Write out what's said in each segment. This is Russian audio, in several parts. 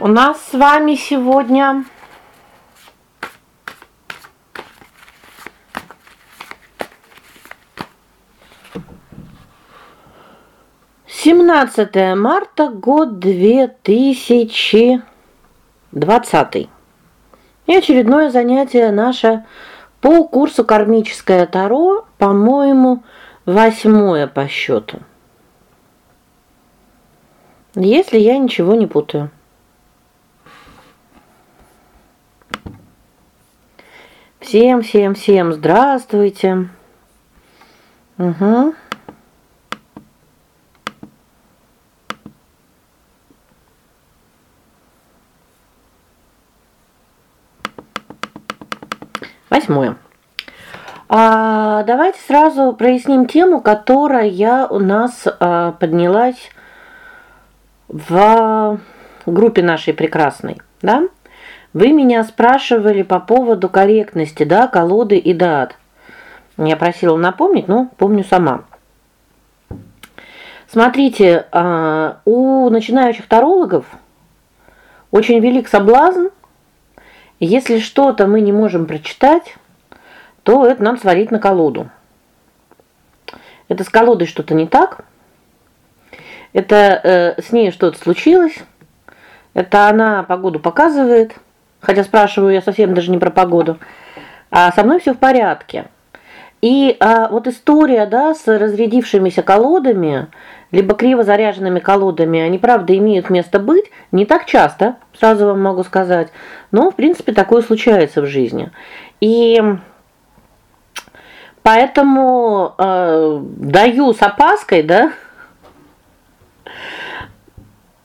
У нас с вами сегодня Семнадцатое марта, год две тысячи двадцатый. И очередное занятие наше по курсу Кармическое таро, по-моему, восьмое по счету. Если я ничего не путаю. Всем, всем, всем здравствуйте. Угу. Восьмое. А, давайте сразу проясним тему, которая у нас а, поднялась в группе нашей прекрасной, да? Вы меня спрашивали по поводу корректности, да, колоды и дат. Я просила напомнить, но помню сама. Смотрите, а, у начинающих тарологов очень велик соблазн, если что-то мы не можем прочитать, то это нам свалить на колоду. Это с колодой что-то не так? Это э, с ней что-то случилось. Это она погоду показывает. Хотя спрашиваю я совсем даже не про погоду. А со мной все в порядке. И а, вот история, да, с разрядившимися колодами, либо криво заряженными колодами, они правда имеют место быть, не так часто, сразу вам могу сказать. Но, в принципе, такое случается в жизни. И поэтому э, даю с опаской, да,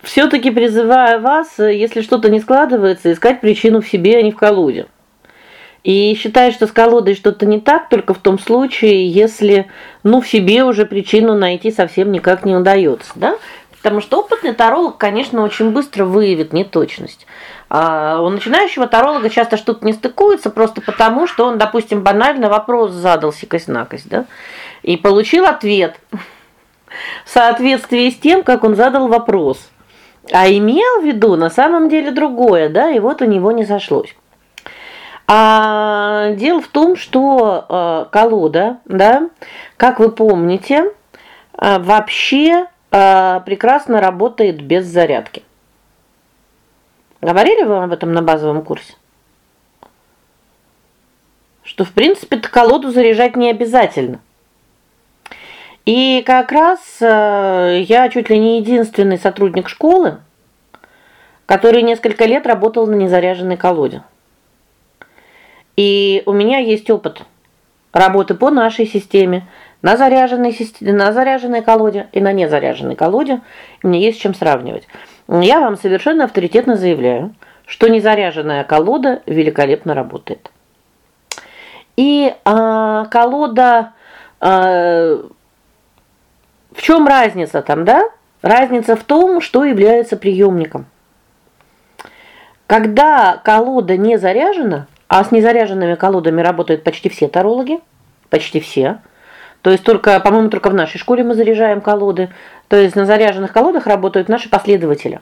все таки призываю вас, если что-то не складывается, искать причину в себе, а не в колоде. И считаю, что с колодой что-то не так только в том случае, если, ну, в себе уже причину найти совсем никак не удается, да? Потому что опытный таролог, конечно, очень быстро выявит неточность. А у начинающего таролога часто что-то не стыкуется просто потому, что он, допустим, банально вопрос задал сикость-накость, да? И получил ответ в соответствии с тем, как он задал вопрос. А имел в виду на самом деле другое, да, и вот у него не сошлось. А дело в том, что э, колода, да, как вы помните, э, вообще э, прекрасно работает без зарядки. Говорили вы об этом на базовом курсе? Что в принципе колоду заряжать не обязательно. И как раз э, я чуть ли не единственный сотрудник школы, который несколько лет работал на незаряженной колоде. И у меня есть опыт работы по нашей системе, на заряженной системе, на заряженной колоде и на незаряженной колоде. Мне есть с чем сравнивать. Я вам совершенно авторитетно заявляю, что незаряженная колода великолепно работает. И а, колода а, в чем разница там, да? Разница в том, что является приемником. Когда колода не заряжена, а с незаряженными колодами работают почти все тарологи, почти все. То есть только, по-моему, только в нашей школе мы заряжаем колоды. То есть на заряженных колодах работают наши последователи.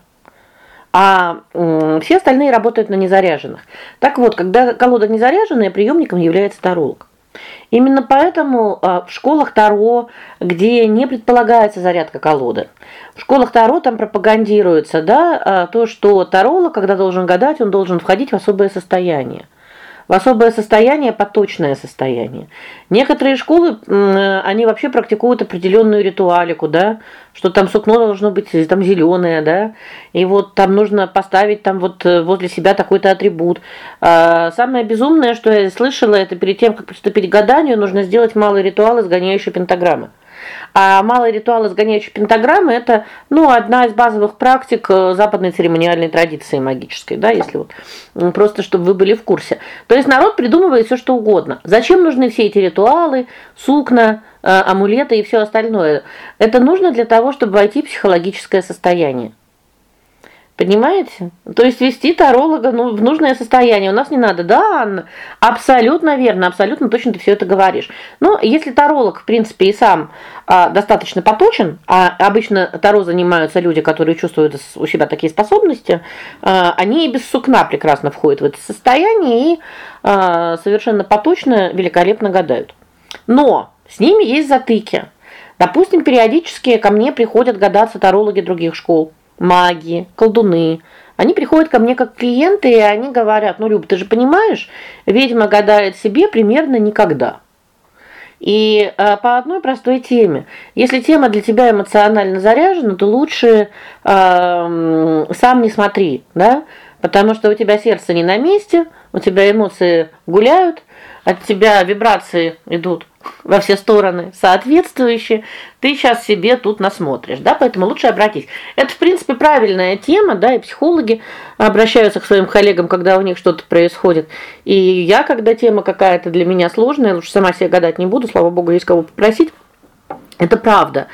А все остальные работают на незаряженных. Так вот, когда колода незаряженная, приемником является таролог. Именно поэтому а, в школах Таро, где не предполагается зарядка колоды, в школах Таро там пропагандируется, да, а, то, что таролог, когда должен гадать, он должен входить в особое состояние в особое состояние, поточное состояние. Некоторые школы, они вообще практикуют определенную ритуалику, да, что там сукно должно быть там зеленое, да? И вот там нужно поставить там вот э, возле себя такой-то атрибут. А самое безумное, что я слышала, это перед тем, как приступить к гаданию, нужно сделать малый ритуал изгоняющий пентаграммы. А малый ритуал изгоняющий пентаграммы это, ну, одна из базовых практик э, западной церемониальной традиции магической, да, если вот просто чтобы вы были в курсе. То есть народ придумывает все что угодно. Зачем нужны все эти ритуалы, сукна, э, амулеты и все остальное? Это нужно для того, чтобы войти в психологическое состояние. Понимаете? То есть вести таролога ну, в нужное состояние. У нас не надо. Да, Анна, абсолютно верно, абсолютно точно ты все это говоришь. Но если таролог, в принципе, и сам а, достаточно поточен, а обычно таро занимаются люди, которые чувствуют у себя такие способности, а, они и без сукна прекрасно входят в это состояние и а, совершенно поточно, великолепно гадают. Но с ними есть затыки. Допустим, периодически ко мне приходят гадаться тарологи других школ маги, колдуны. Они приходят ко мне как клиенты, и они говорят: "Ну, Люб, ты же понимаешь, ведьма гадает себе примерно никогда". И э, по одной простой теме. Если тема для тебя эмоционально заряжена, то лучше э, сам не смотри, да? Потому что у тебя сердце не на месте, у тебя эмоции гуляют, от тебя вибрации идут во все стороны соответствующие, ты сейчас себе тут насмотришь, да? Поэтому лучше обратись. Это, в принципе, правильная тема, да, и психологи обращаются к своим коллегам, когда у них что-то происходит. И я, когда тема какая-то для меня сложная, лучше сама себе гадать не буду, слава богу, есть кого попросить. Это правда.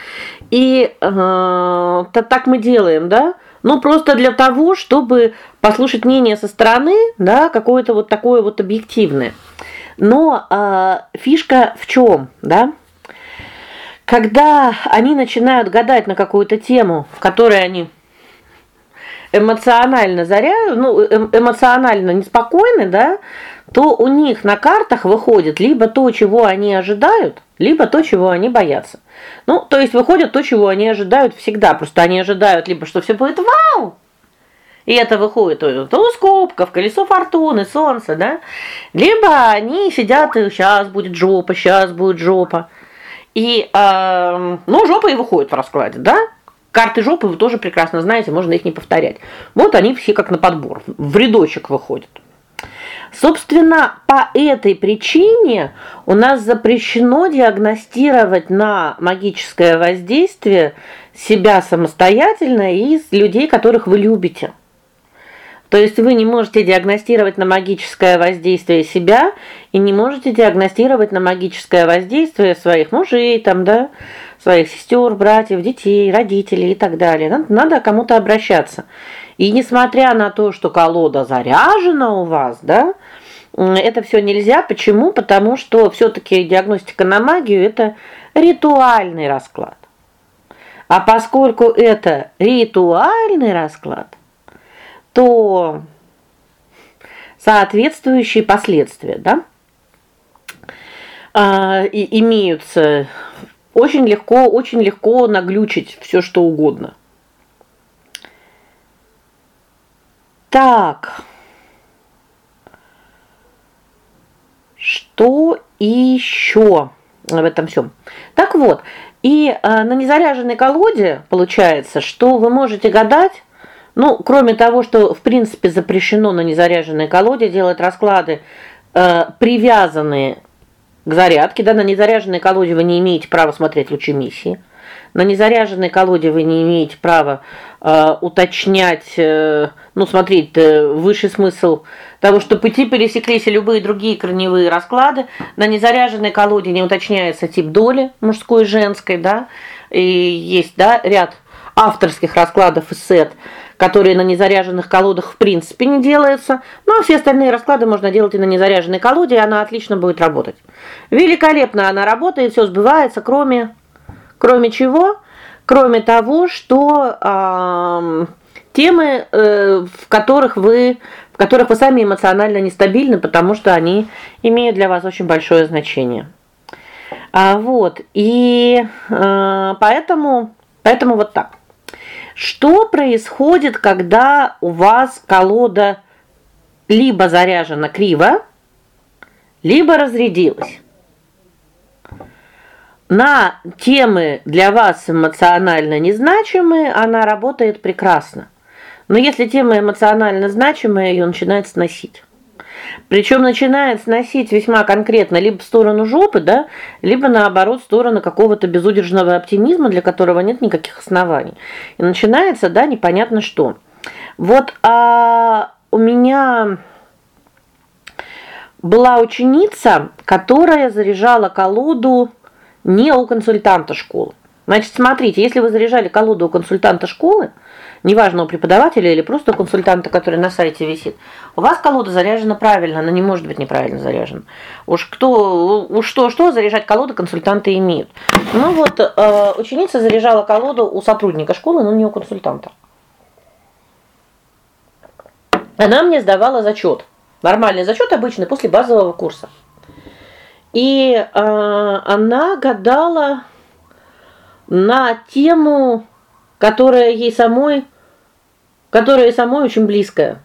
И э, так мы делаем, да? Ну просто для того, чтобы послушать мнение со стороны, да, какое-то вот такое вот объективное. Но э, фишка в чем, да? Когда они начинают гадать на какую-то тему, в которой они эмоционально заря, ну, эм, эмоционально неспокойны, да, то у них на картах выходит либо то, чего они ожидают, либо то, чего они боятся. Ну, то есть выходит то, чего они ожидают всегда. Просто они ожидают либо что все будет вау, и это выходит то скобка, в колесо фортуны, солнце, да? Либо они сидят и сейчас будет жопа, сейчас будет жопа. И э, ну жопа и выходит в раскладе, да? Карты жопы вы тоже прекрасно знаете, можно их не повторять. Вот они все как на подбор, в рядочек выходят. Собственно, по этой причине у нас запрещено диагностировать на магическое воздействие себя самостоятельно из людей, которых вы любите. То есть вы не можете диагностировать на магическое воздействие себя и не можете диагностировать на магическое воздействие своих мужей, там, да, своих сестер, братьев, детей, родителей и так далее. Надо, надо кому-то обращаться. И несмотря на то, что колода заряжена у вас, да, это все нельзя. Почему? Потому что все таки диагностика на магию это ритуальный расклад. А поскольку это ритуальный расклад, то соответствующие последствия, да? А, и имеются очень легко, очень легко наглючить все что угодно. Так. Что еще в этом всем? Так вот, и э, на незаряженной колоде получается, что вы можете гадать ну, кроме того, что в принципе запрещено на незаряженной колоде делать расклады э, привязанные к зарядке, да, на незаряженной колоде вы не имеете права смотреть лучи миссии. На незаряженной колоде вы не имеете права э, уточнять, э, ну, смотреть э, высший смысл того, что пути пересеклись и любые другие корневые расклады. На незаряженной колоде не уточняется тип доли мужской и женской, да? И есть, да, ряд авторских раскладов и сет которые на незаряженных колодах в принципе не делаются. А все остальные расклады можно делать и на незаряженной колоде, и она отлично будет работать. Великолепно она работает, все сбывается, кроме кроме чего? Кроме того, что э, темы, э, в которых вы в которых вы сами эмоционально нестабильны, потому что они имеют для вас очень большое значение. А вот. И э, поэтому поэтому вот так. Что происходит, когда у вас колода либо заряжена криво, либо разрядилась? На темы для вас эмоционально незначимые она работает прекрасно. Но если тема эмоционально значимая, ее начинает сносить. Причем начинает сносить весьма конкретно либо в сторону жопы, да, либо наоборот в сторону какого-то безудержного оптимизма, для которого нет никаких оснований. И начинается, да, непонятно что. Вот а у меня была ученица, которая заряжала колоду не у консультанта школы. Значит, смотрите, если вы заряжали колоду у консультанта школы, неважно у преподавателя или просто у консультанта, который на сайте висит. У вас колода заряжена правильно, она не может быть неправильно заряжена. Уж кто уж что что заряжать колоду консультанты имеют. Ну вот, э, ученица заряжала колоду у сотрудника школы, но не у консультанта. Она мне сдавала зачет. Нормальный зачет обычный после базового курса. И э, она гадала на тему, которая ей самой которая самой очень близкая.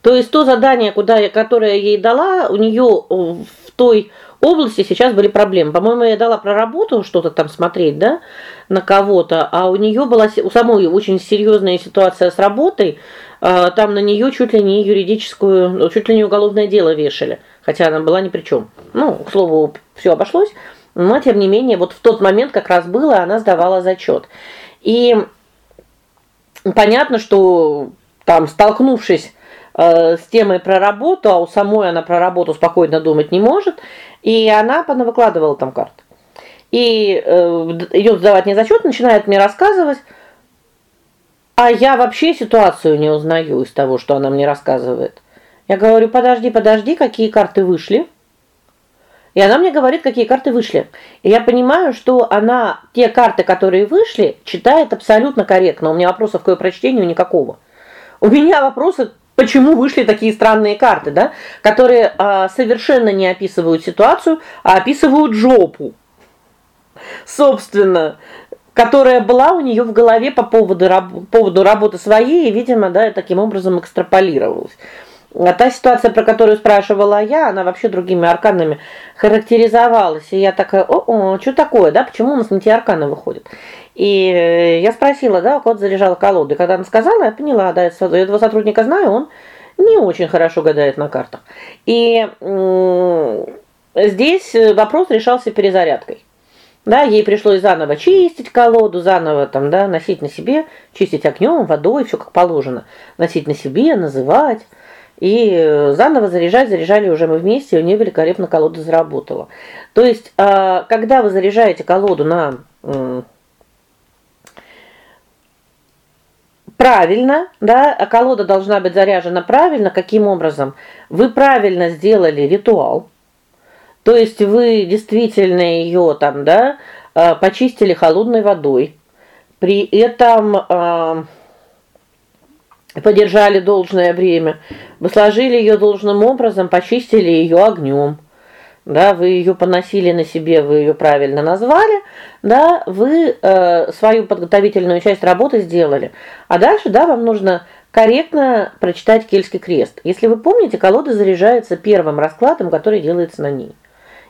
То есть то задание, куда я, которое ей дала, у нее в той области сейчас были проблемы. По-моему, я дала про работу что-то там смотреть, да, на кого-то, а у нее была у самой очень серьезная ситуация с работой. А, там на нее чуть ли не юридическую, ну, чуть ли не уголовное дело вешали, хотя она была ни при чем. Ну, к слову, все обошлось, но тем не менее, вот в тот момент как раз было, она сдавала зачет. И понятно, что там столкнувшись э, с темой про работу, а у самой она про работу спокойно думать не может, и она понавыкладывала там карты. И э, идет сдавать мне зачет, начинает мне рассказывать, а я вообще ситуацию не узнаю из того, что она мне рассказывает. Я говорю: "Подожди, подожди, какие карты вышли?" И она мне говорит, какие карты вышли. И я понимаю, что она те карты, которые вышли, читает абсолютно корректно. У меня вопросов к ее прочтению никакого. У меня вопросы почему вышли такие странные карты, да, которые а, совершенно не описывают ситуацию, а описывают жопу. Собственно, которая была у нее в голове по поводу поводу работы своей, и, видимо, да, таким образом экстраполировалась. А та ситуация, про которую спрашивала я, она вообще другими арканами характеризовалась. И я такая: "О, что такое, да? Почему у нас не те арканы выходят?" И э, я спросила, да, кот заряжал колоду. И когда она сказала, я поняла, да, этого сотрудника знаю, он не очень хорошо гадает на картах. И здесь вопрос решался перезарядкой. Да, ей пришлось заново чистить колоду, заново там, да, носить на себе, чистить огнем, водой, все как положено. Носить на себе, называть и э, заново заряжать, заряжали уже мы вместе, и у нее великолепно колода заработала. То есть, а, когда вы заряжаете колоду на правильно, да, а колода должна быть заряжена правильно, каким образом? Вы правильно сделали ритуал. То есть вы действительно ее там, да, а, почистили холодной водой. При этом подержали должное время, вы сложили ее должным образом, почистили ее огнем. Да, вы ее поносили на себе, вы ее правильно назвали, да, вы э, свою подготовительную часть работы сделали. А дальше, да, вам нужно корректно прочитать Кельтский крест. Если вы помните, колода заряжается первым раскладом, который делается на ней.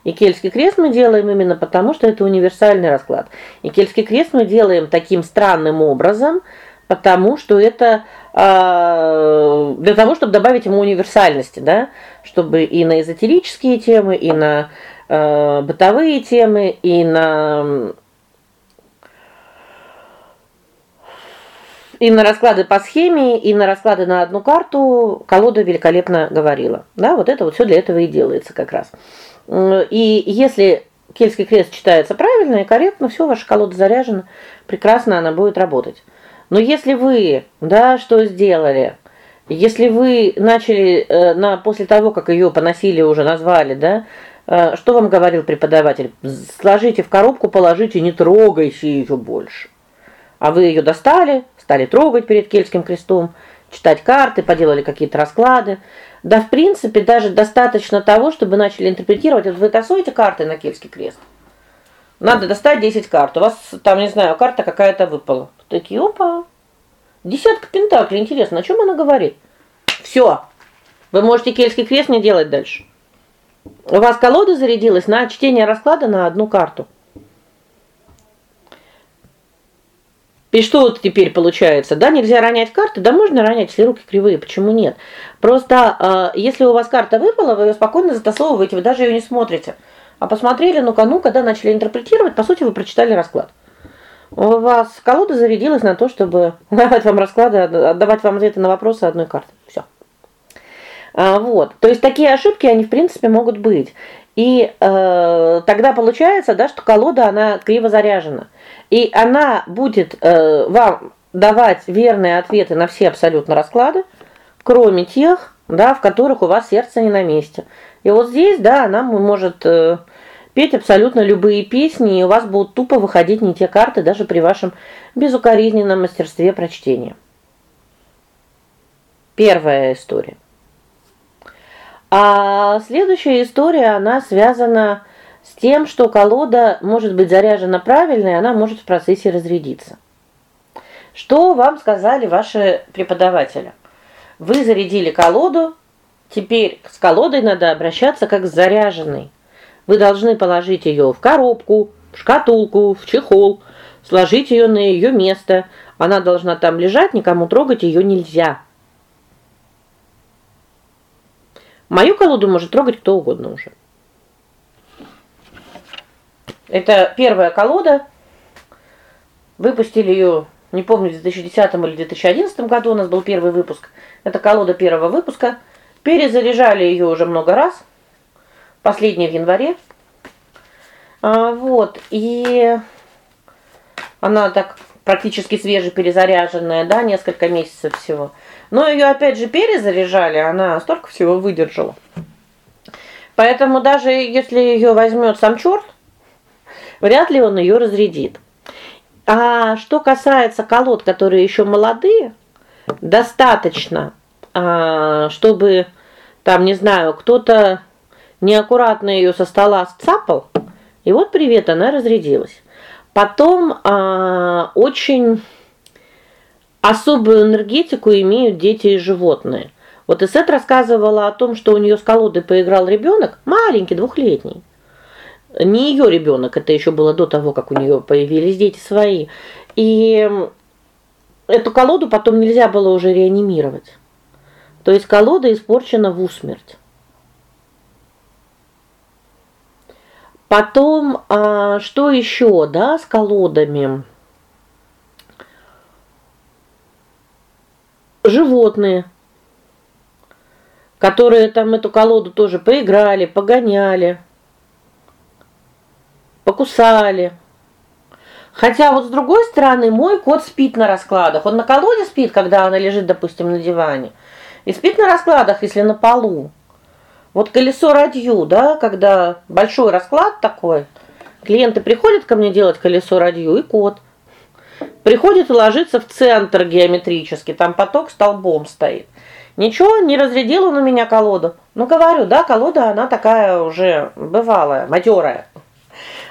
И Кельтский крест мы делаем именно потому, что это универсальный расклад. И Кельтский крест мы делаем таким странным образом, потому что это э, для того, чтобы добавить ему универсальности, да, чтобы и на эзотерические темы, и на э, бытовые темы, и на и на расклады по схеме, и на расклады на одну карту колода великолепно говорила. Да, вот это вот все для этого и делается как раз. И если Кельтский крест читается правильно и корректно, все, ваша колода заряжена, прекрасно она будет работать. Но если вы, да, что сделали? Если вы начали э, на после того, как ее поносили, уже назвали, да? Э, что вам говорил преподаватель? Сложите в коробку, положите, не трогайте ее больше. А вы ее достали, стали трогать перед кельтским крестом, читать карты, поделали какие-то расклады. Да, в принципе, даже достаточно того, чтобы начали интерпретировать. Вот вы тасуете карты на кельтский крест. Надо достать 10 карт. У вас там, не знаю, карта какая-то выпала. Такие, опа. Десятка пентаклей. Интересно, о чем она говорит? Все. Вы можете кельтский крест не делать дальше. У вас колода зарядилась на чтение расклада на одну карту. И что вот теперь получается? Да, нельзя ронять карты, да можно ронять, если руки кривые, почему нет? Просто э, если у вас карта выпала, вы ее спокойно затасовываете, вы даже ее не смотрите. А посмотрели, ну-ка, ну-ка, да, начали интерпретировать, по сути, вы прочитали расклад. У вас колода зарядилась на то, чтобы давать вам расклады, отдавать вам ответы на вопросы одной карты. Все. А, вот. То есть такие ошибки, они, в принципе, могут быть. И э, тогда получается, да, что колода она криво заряжена. И она будет э, вам давать верные ответы на все абсолютно расклады, кроме тех, да, в которых у вас сердце не на месте. И вот здесь, да, она может э, петь абсолютно любые песни, и у вас будут тупо выходить не те карты даже при вашем безукоризненном мастерстве прочтения. Первая история. А следующая история, она связана с тем, что колода может быть заряжена правильно, и она может в процессе разрядиться. Что вам сказали ваши преподаватели? Вы зарядили колоду, теперь с колодой надо обращаться как с заряженной. Вы должны положить ее в коробку, в шкатулку, в чехол, сложить ее на ее место. Она должна там лежать, никому трогать ее нельзя. Мою колоду может трогать кто угодно уже. Это первая колода. Выпустили ее не помню, в 2010 или 2011 году у нас был первый выпуск. Это колода первого выпуска. Перезаряжали ее уже много раз. Последний в январе. А, вот. И она так практически свежеперезаряженная, да, несколько месяцев всего. Но ее опять же перезаряжали, она столько всего выдержала. Поэтому даже если ее возьмет сам черт, вряд ли он ее разрядит. А что касается колод, которые еще молодые, достаточно, а, чтобы там, не знаю, кто-то неаккуратно ее со стола сцапал, и вот привет, она разрядилась. Потом а, очень особую энергетику имеют дети и животные. Вот Исет рассказывала о том, что у нее с колодой поиграл ребенок, маленький, двухлетний не ее ребенок, это еще было до того, как у нее появились дети свои. И эту колоду потом нельзя было уже реанимировать. То есть колода испорчена в усмерть. Потом, а, что еще, да, с колодами? Животные, которые там эту колоду тоже поиграли, погоняли покусали. Хотя вот с другой стороны, мой кот спит на раскладах. Он на колоде спит, когда она лежит, допустим, на диване. И спит на раскладах, если на полу. Вот колесо радью, да, когда большой расклад такой. Клиенты приходят ко мне делать колесо радью и кот приходит и ложится в центр геометрически, там поток столбом стоит. Ничего, не разрядил он у меня колоду. Ну говорю, да, колода она такая уже бывалая, матерая.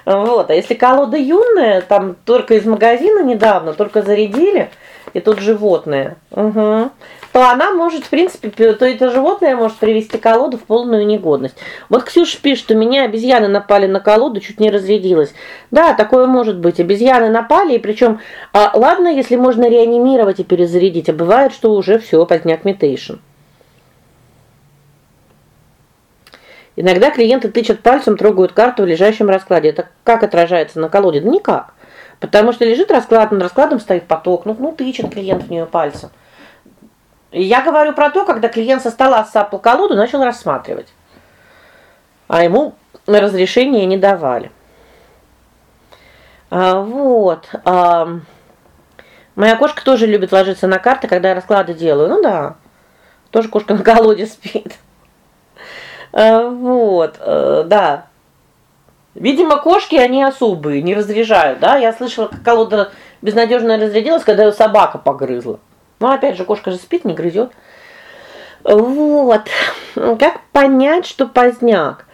Вот. А если колода юная, там только из магазина недавно, только зарядили, и тут животное. Угу. То она может, в принципе, то это животное может привести колоду в полную негодность. Вот Ксюша пишет, у меня обезьяны напали на колоду, чуть не разрядилась. Да, такое может быть. Обезьяны напали, и причем, а, ладно, если можно реанимировать и перезарядить, а бывает, что уже все, поздняк метейшн. Иногда клиенты тычут пальцем, трогают карту в лежащем раскладе. Это как отражается на колоде? Да никак. Потому что лежит расклад, над раскладом стоит поток. Ну, ну тычет клиент в нее пальцем. Я говорю про то, когда клиент со стола сапал колоду, начал рассматривать. А ему разрешения не давали. А, вот. А, моя кошка тоже любит ложиться на карты, когда я расклады делаю. Ну да. Тоже кошка на колоде спит. Э, вот, э, да. Видимо, кошки они особые, не разряжают, да? Я слышала, как колода безнадежно разрядилась, когда ее собака погрызла. Но опять же, кошка же спит, не грызет. Вот. Как понять, что поздняк?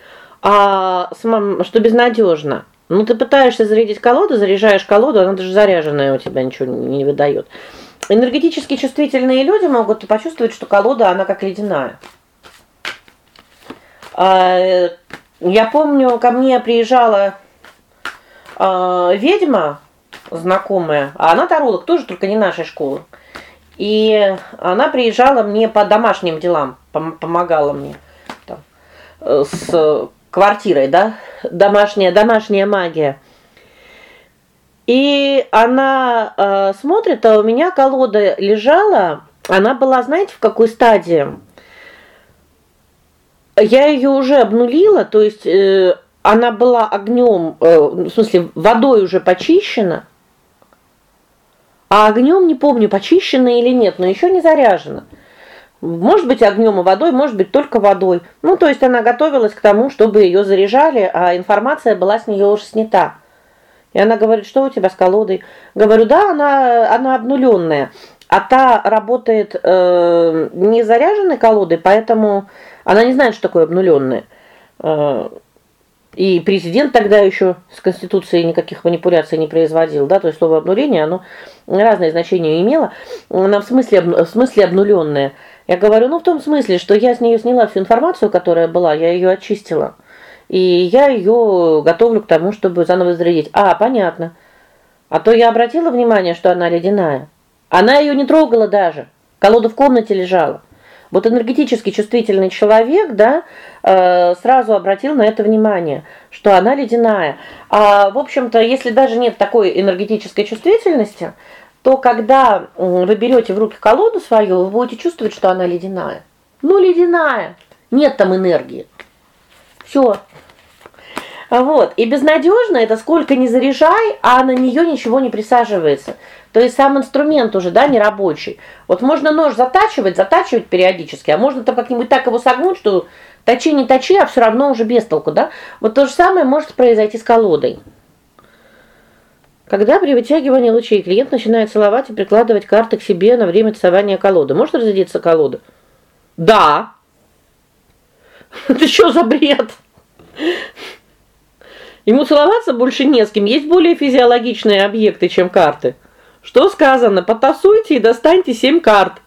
А что безнадежно? Ну ты пытаешься зарядить колоду, заряжаешь колоду, она даже заряженная у тебя ничего не выдает. Энергетически чувствительные люди могут почувствовать, что колода она как ледяная. А, я помню, ко мне приезжала а, ведьма знакомая, а она таролог тоже, только не нашей школы. И она приезжала мне по домашним делам, помогала мне там э, с квартирой, да? Домашняя, домашняя магия. И она э, смотрит, а у меня колода лежала, она была, знаете, в какой стадии? Я ее уже обнулила, то есть э, она была огнем, э, в смысле, водой уже почищена. А огнем не помню, почищено или нет, но еще не заряжено. Может быть, огнем и водой, может быть, только водой. Ну, то есть она готовилась к тому, чтобы ее заряжали, а информация была с нее уже снята. И она говорит: "Что у тебя с колодой?" Говорю: "Да, она она обнуленная, А та работает э, не заряженной колодой, поэтому она не знает, что такое обнуленная. Э, и президент тогда еще с конституцией никаких манипуляций не производил, да? То есть слово обнуление, оно разное значение имело. Она в смысле в смысле обнуленная. Я говорю: "Ну, в том смысле, что я с нее сняла всю информацию, которая была, я ее очистила. И я ее готовлю к тому, чтобы заново зарядить". А, понятно. А то я обратила внимание, что она ледяная. Она ее не трогала даже. Колода в комнате лежала. Вот энергетически чувствительный человек, да, э, сразу обратил на это внимание, что она ледяная. А в общем-то, если даже нет такой энергетической чувствительности, то когда вы берете в руки колоду свою, вы будете чувствовать, что она ледяная. Ну, ледяная. Нет там энергии. Все. Вот. И безнадежно это сколько не заряжай, а на нее ничего не присаживается. То есть сам инструмент уже, да, не рабочий. Вот можно нож затачивать, затачивать периодически, а можно там как-нибудь так его согнуть, что точи не точи, а все равно уже без толку, да? Вот то же самое может произойти с колодой. Когда при вытягивании лучей клиент начинает целовать и прикладывать карты к себе на время тасования колоды, может разрядиться колода? Да. Это что за бред? Ему целоваться больше не с кем. Есть более физиологичные объекты, чем карты. Что сказано? Потасуйте и достаньте семь карт.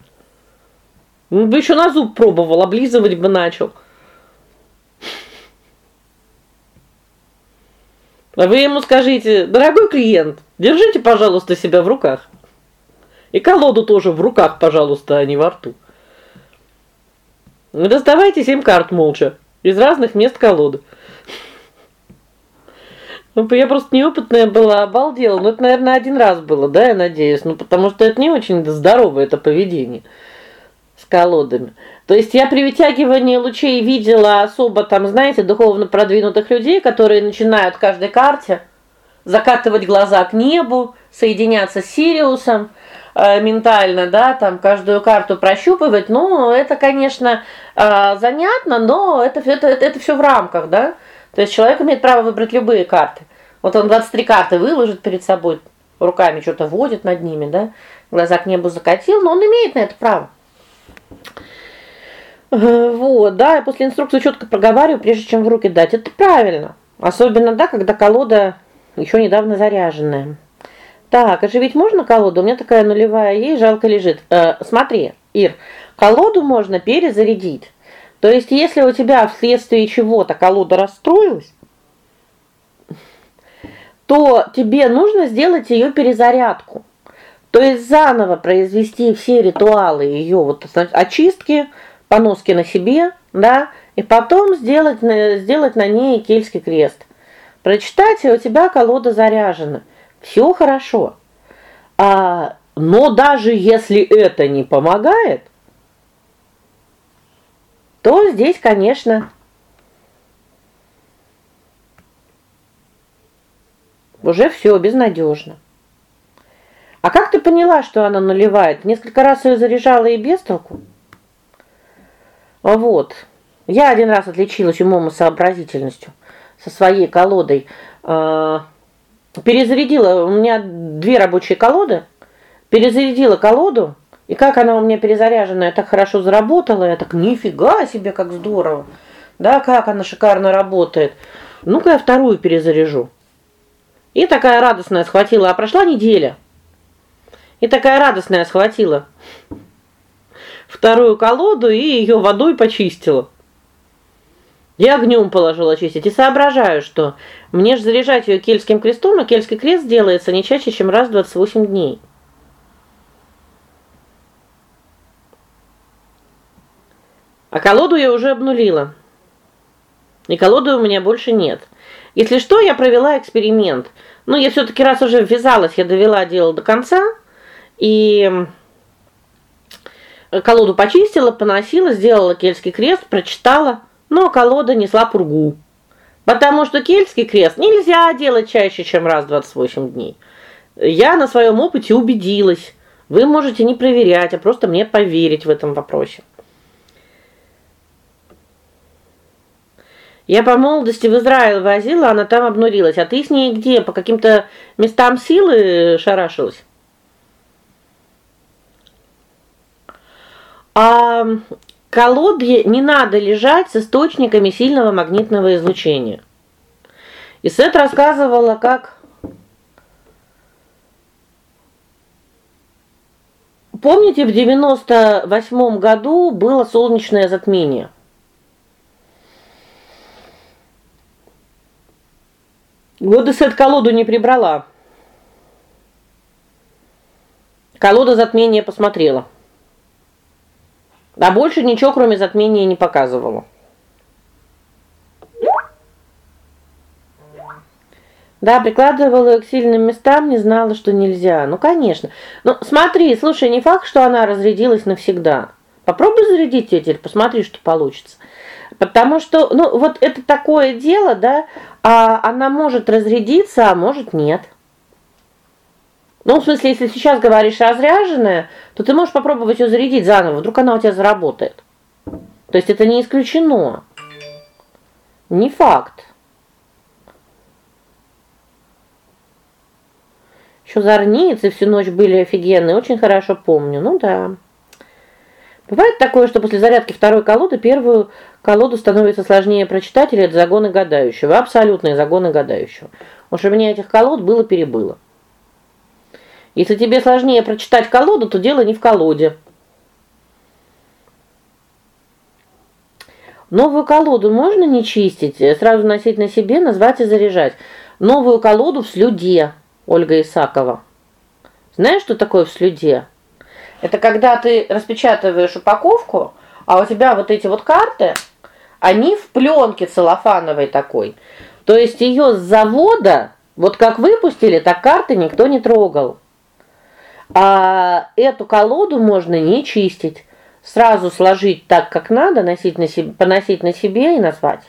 Он бы еще на зуб пробовал, облизывать бы начал. А вы ему скажите: "Дорогой клиент, держите, пожалуйста, себя в руках". И колоду тоже в руках, пожалуйста, а не во рту. Ну доставайте семь карт молча из разных мест колоды. Ну, я просто неопытная была, обалдела. Ну, это, наверное, один раз было, да, я надеюсь. Ну, потому что это не очень здоровое это поведение с колодами. То есть я при вытягивании лучей видела особо там, знаете, духовно продвинутых людей, которые начинают каждой карте закатывать глаза к небу, соединяться с Сириусом э, ментально, да, там каждую карту прощупывать. Ну, это, конечно, э, занятно, но это это это, это все в рамках, да? То есть человек имеет право выбрать любые карты. Вот он 23 карты выложит перед собой, руками что-то водит над ними, да? Глаза к небу закатил, но он имеет на это право. Вот, да, я после инструкции четко проговариваю, прежде чем в руки дать. Это правильно. Особенно, да, когда колода еще недавно заряженная. Так, оживить можно колоду? У меня такая нулевая ей жалко лежит. Э, смотри, Ир, колоду можно перезарядить. То есть, если у тебя вследствие чего-то колода расстроилась, то тебе нужно сделать ее перезарядку. То есть заново произвести все ритуалы ее вот очистки, поноски на себе, да, и потом сделать сделать на ней кельтский крест. Прочитать, и у тебя колода заряжена. Все хорошо. А но даже если это не помогает, то здесь, конечно, уже все безнадежно. А как ты поняла, что она наливает? Несколько раз ее заряжала и без толку. Вот. Я один раз отличилась умом и сообразительностью со своей колодой. А, перезарядила, у меня две рабочие колоды. Перезарядила колоду и как она у меня перезаряженная, так хорошо заработала, я так нифига себе, как здорово. Да, как она шикарно работает. Ну-ка я вторую перезаряжу. И такая радостная схватила, а прошла неделя. И такая радостная схватила вторую колоду и ее водой почистила. Я огнем положила чистить и соображаю, что мне же заряжать ее кельтским крестом, а кельтский крест делается не чаще, чем раз в 28 дней. А колоду я уже обнулила. И колоды у меня больше нет. Если что, я провела эксперимент. Ну, я все таки раз уже ввязалась, я довела дело до конца и колоду почистила, поносила, сделала кельтский крест, прочитала, но колода несла пургу. Потому что кельтский крест нельзя делать чаще, чем раз в 28 дней. Я на своем опыте убедилась. Вы можете не проверять, а просто мне поверить в этом вопросе. Я по молодости в Израиль возила, она там обнулилась. А ты с ней где? По каким-то местам силы шарашилась? А колоде не надо лежать с источниками сильного магнитного излучения. И Сет рассказывала, как Помните, в 98 году было солнечное затмение. Годесет колоду не прибрала. Колода затмения посмотрела. А больше ничего, кроме затмения, не показывала. Да, прикладывала к сильным местам, не знала, что нельзя. Ну, конечно. Ну, смотри, слушай, не факт, что она разрядилась навсегда. Попробуй зарядить ее теперь, посмотри, что получится. Потому что, ну, вот это такое дело, да, а она может разрядиться, а может нет. Ну, в смысле, если сейчас говоришь разряженная, то ты можешь попробовать ее зарядить заново, вдруг она у тебя заработает. То есть это не исключено. Не факт. Еще зорницы всю ночь были офигенные, очень хорошо помню. Ну да. Бывает такое, что после зарядки второй колоды первую колоду становится сложнее прочитать, или это загоны гадающего, абсолютные загоны гадающего. Уж у меня этих колод было перебыло. Если тебе сложнее прочитать колоду, то дело не в колоде. Новую колоду можно не чистить, э, сразу носить на себе, назвать и заряжать. Новую колоду в слюде. Ольга Исакова. Знаешь, что такое в слюде? Это когда ты распечатываешь упаковку, а у тебя вот эти вот карты, они в пленке целлофановой такой. То есть ее с завода, вот как выпустили, так карты никто не трогал. А эту колоду можно не чистить, сразу сложить так, как надо, носить на себе, поносить на себе и назвать.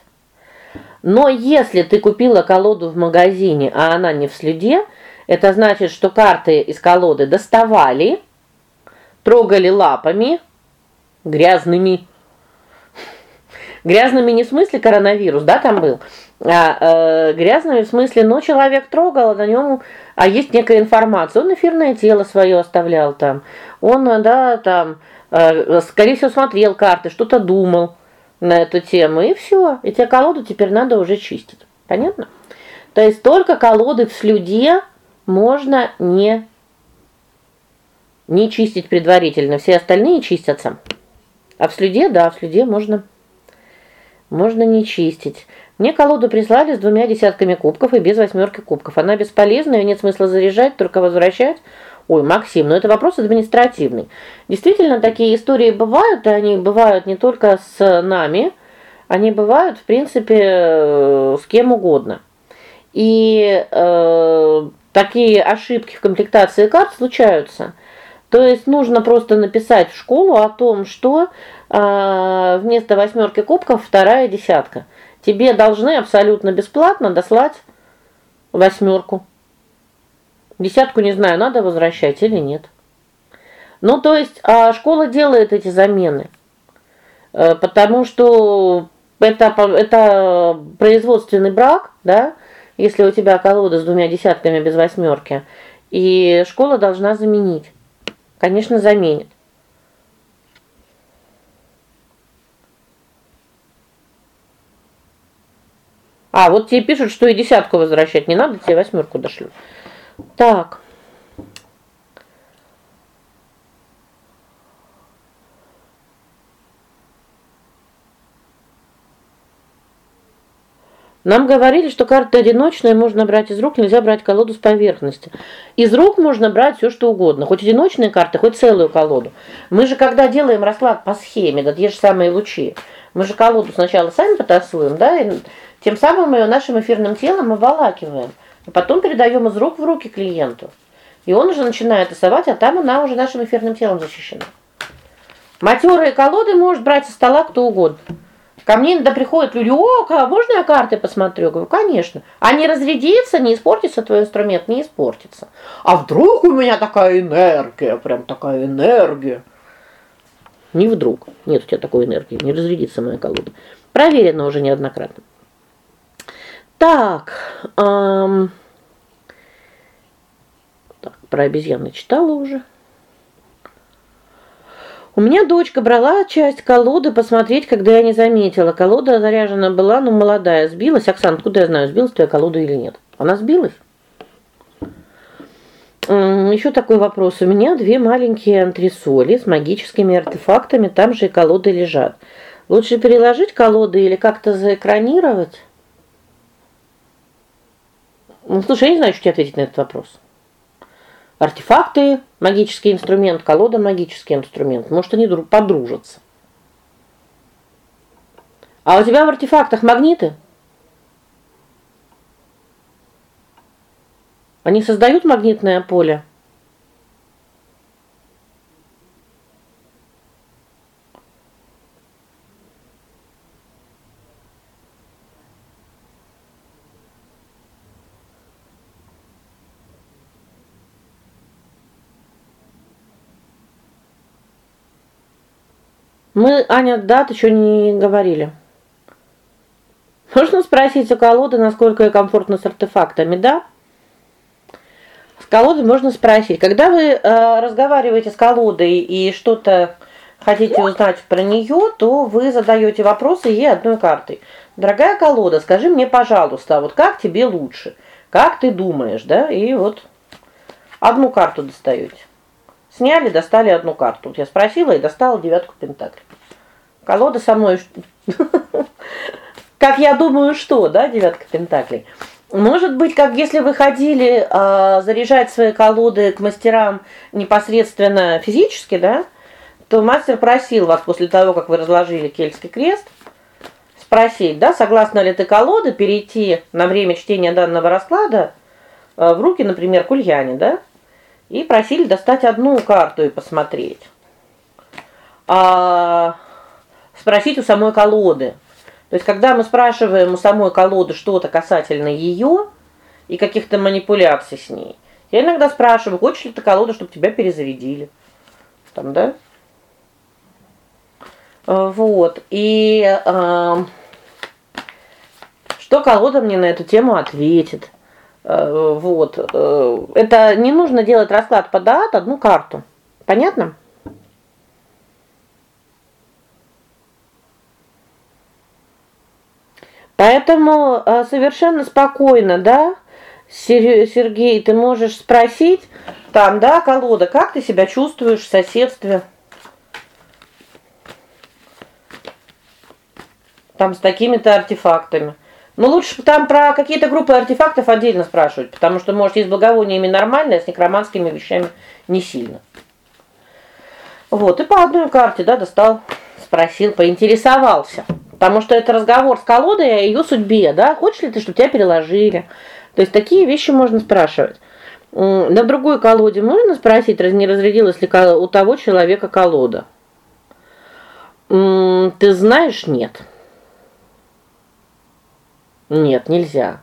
Но если ты купила колоду в магазине, а она не в следе, это значит, что карты из колоды доставали, трогали лапами грязными. Грязными не в смысле коронавирус, да, там был. А э, грязными в смысле, но человек трогал, на нем а есть некая информация. Он эфирное тело свое оставлял там. Он, да, там э, скорее всего смотрел карты, что-то думал на эту тему, и все. И те колоду теперь надо уже чистить. Понятно? То есть только колоды в слюде можно не не чистить предварительно, все остальные чистятся. А в слюде, да, в слюде можно можно не чистить. Мне колоду прислали с двумя десятками кубков и без восьмерки кубков. Она бесполезная, нет смысла заряжать, только возвращать. Ой, Максим, ну это вопрос административный. Действительно, такие истории бывают, и они бывают не только с нами, они бывают, в принципе, э, с кем угодно. И э, такие ошибки в комплектации карт случаются. То есть нужно просто написать в школу о том, что э, вместо восьмерки кубков вторая десятка. Тебе должны абсолютно бесплатно дослать восьмерку. Десятку не знаю, надо возвращать или нет. Ну, то есть, а школа делает эти замены. Э, потому что это это производственный брак, да? если у тебя колода с двумя десятками без восьмерки, и школа должна заменить. Конечно, заменит. А, вот тебе пишут, что и десятку возвращать не надо, тебе восьмерку дошлют. Так. Нам говорили, что карты одиночные можно брать из рук, нельзя брать колоду с поверхности. Из рук можно брать все что угодно, хоть одиночные карты, хоть целую колоду. Мы же когда делаем расклад по схеме, да те же самые лучи. Мы же колоду сначала сами потасуем, да, и тем самым мы ее нашим эфирным телом обволакиваем, а потом передаем из рук в руки клиенту. И он уже начинает тасовать, а там она уже нашим эфирным телом защищена. Матерые колоды может брать со стола кто угодно. Ко мне иногда приходят люди: "О, можно я карты посмотрю?" говорю: "Конечно". А не разрядится, не испортится твой инструмент, не испортится. А вдруг у меня такая энергия, прям такая энергия. Не вдруг. Нет у тебя такой энергии, не разрядится моя колода. Проверено уже неоднократно. Так, эм Так, про обезьяны читала уже. У меня дочка брала часть колоды посмотреть, когда я не заметила. Колода заряжена была, но молодая. Сбилась. Оксана, откуда я знаю, сбилась твоя колода или нет? Она сбилась? Еще такой вопрос. У меня две маленькие антресоли с магическими артефактами, там же и колоды лежат. Лучше переложить колоды или как-то заэкранировать? Ну, слушай, я не знаю, что тебе ответить на этот вопрос. Артефакты магический инструмент, колода магический инструмент. Может, они подружатся. А у тебя в артефактах магниты? Они создают магнитное поле? Мы, Аня, дат еще не говорили. Можно спросить у колоды, насколько ей комфортно с артефактами, да? С колодой можно спросить. Когда вы э, разговариваете с колодой и что-то хотите узнать про нее, то вы задаете вопросы ей одной картой. Дорогая колода, скажи мне, пожалуйста, вот как тебе лучше? Как ты думаешь, да? И вот одну карту достаете. Сняли, достали одну карту. Вот я спросила и достала девятку пентаклей. Колода со мной Как я думаю, что, да, девятка пентаклей. Может быть, как если вы ходили э, заряжать свои колоды к мастерам непосредственно физически, да? То мастер просил вас после того, как вы разложили кельтский крест, спросить, да, согласна ли ты колоды перейти на время чтения данного расклада э, в руки, например, кульяне, да? и просили достать одну карту и посмотреть. А спросить у самой колоды. То есть когда мы спрашиваем у самой колоды что-то касательно ее и каких-то манипуляций с ней, я иногда спрашиваю: "Хочешь ли ты колоду, чтобы тебя перезарядили?" Там, да? А, вот. И э, что колода мне на эту тему ответит? Э, вот. Э, это не нужно делать расклад по дат, одну карту. Понятно? Поэтому э, совершенно спокойно, да? Сергей, ты можешь спросить там, да, колода, как ты себя чувствуешь в соседстве? Там с такими-то артефактами. Ну лучше там про какие-то группы артефактов отдельно спрашивать, потому что может есть благовониями нормально, а с некроманскими вещами не сильно. Вот, и по одной карте, да, достал, спросил, поинтересовался. Потому что это разговор с колодой о ее судьбе, да? Хочешь ли ты, чтобы тебя переложили? То есть такие вещи можно спрашивать. На другой колоде можно спросить, не разрядилась ли у того человека колода? Ты знаешь, нет. Нет, нельзя.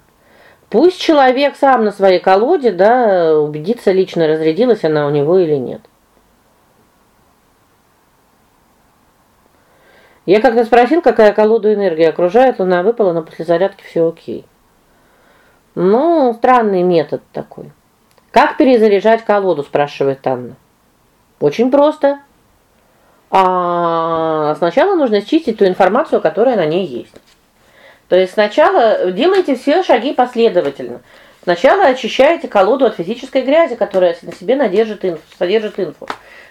Пусть человек сам на своей колоде, да, убедится лично, разрядилась она у него или нет. Я как-то спросил, какая колоду энергии окружает, она выпала, но после зарядки все о'кей. Ну, странный метод такой. Как перезаряжать колоду, спрашивает Анна. Очень просто. А сначала нужно счистить ту информацию, которая на ней есть. То есть сначала делайте все шаги последовательно. Сначала очищаете колоду от физической грязи, которая на себе надержит инфу, содержит инфу.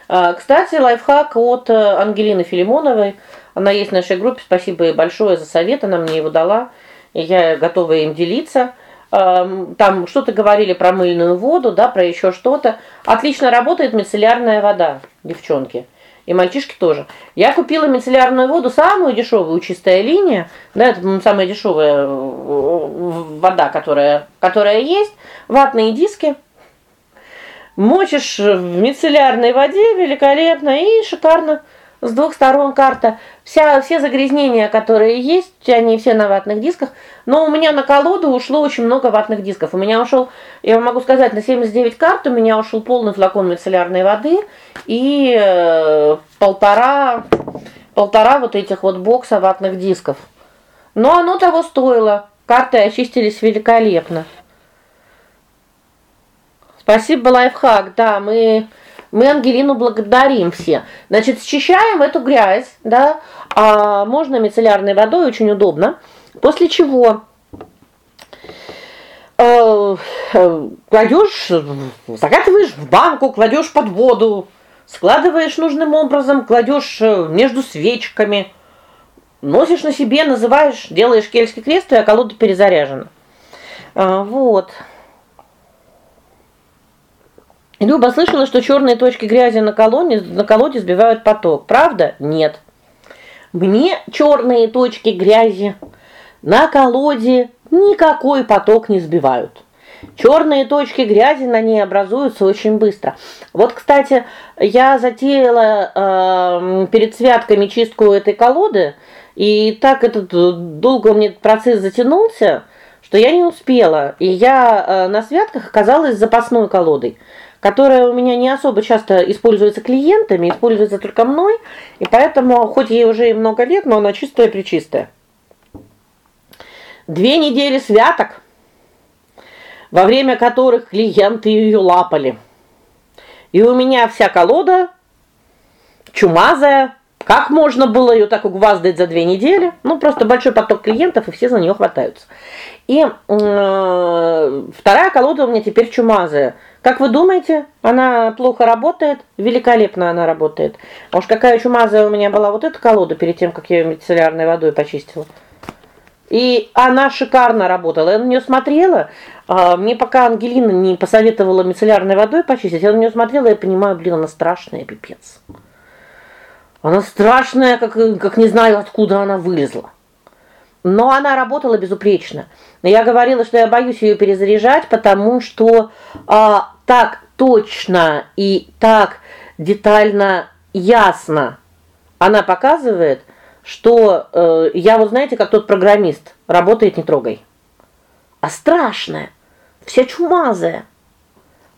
А, кстати, лайфхак от э, Ангелины Филимоновой. Она есть в нашей группе. Спасибо ей большое за совет, она мне его дала. И я готова им делиться. Там что-то говорили про мыльную воду, да, про еще что-то. Отлично работает мицеллярная вода, девчонки. И мальчишки тоже. Я купила мицеллярную воду самую дешевую, чистая линия. Да, это самая дешевая э, вода, которая, которая есть. Ватные диски. Мочишь в мицеллярной воде великолепно и шикарно с двух сторон карта. Вся все загрязнения, которые есть, они все на ватных дисках, но у меня на колоду ушло очень много ватных дисков. У меня ушел, я могу сказать, на 79 карт у меня ушел полный флакон мицеллярной воды и э, полтора полтора вот этих вот бокса ватных дисков. Но оно того стоило. Карты очистились великолепно. Спасибо, лайфхак. Да, мы мы Ангелину благодарим все. Значит, счищаем эту грязь, да? А можно мицеллярной водой, очень удобно. После чего э, кладешь, закатываешь в банку, кладешь под воду, складываешь нужным образом, кладешь э, между свечками, носишь на себе, называешь, делаешь кельтский крест, и колода перезаряжена. А, вот. Люба слышала, что черные точки грязи на колоне на колоде сбивают поток. Правда? Нет. Мне черные точки грязи на колоде никакой поток не сбивают. Черные точки грязи на ней образуются очень быстро. Вот, кстати, я затеяла э, перед святками чистку этой колоды, и так этот долго мне процесс затянулся, что я не успела. И я э, на святках оказалась запасной колодой которая у меня не особо часто используется клиентами, используется только мной, и поэтому хоть ей уже и много лет, но она чистая пречистая. Две недели святок, во время которых клиенты ее лапали. И у меня вся колода чумазая. Как можно было ее так угваздать за две недели? Ну просто большой поток клиентов, и все за нее хватаются. И э, вторая колода у меня теперь чумазая. Как вы думаете, она плохо работает? Великолепно она работает. А уж какая чумазая у меня была вот эта колода перед тем, как я ее мицеллярной водой почистила. И она шикарно работала. Я на нее смотрела. А, мне пока Ангелина не посоветовала мицеллярной водой почистить, я на нее смотрела и понимаю, блин, она страшная, пипец. Она страшная, как как не знаю, откуда она вылезла. Но она работала безупречно. Но я говорила, что я боюсь ее перезаряжать, потому что а, так точно и так детально ясно она показывает, что э, я вот знаете, как тот программист, работает не трогай. А страшная, вся чумазая.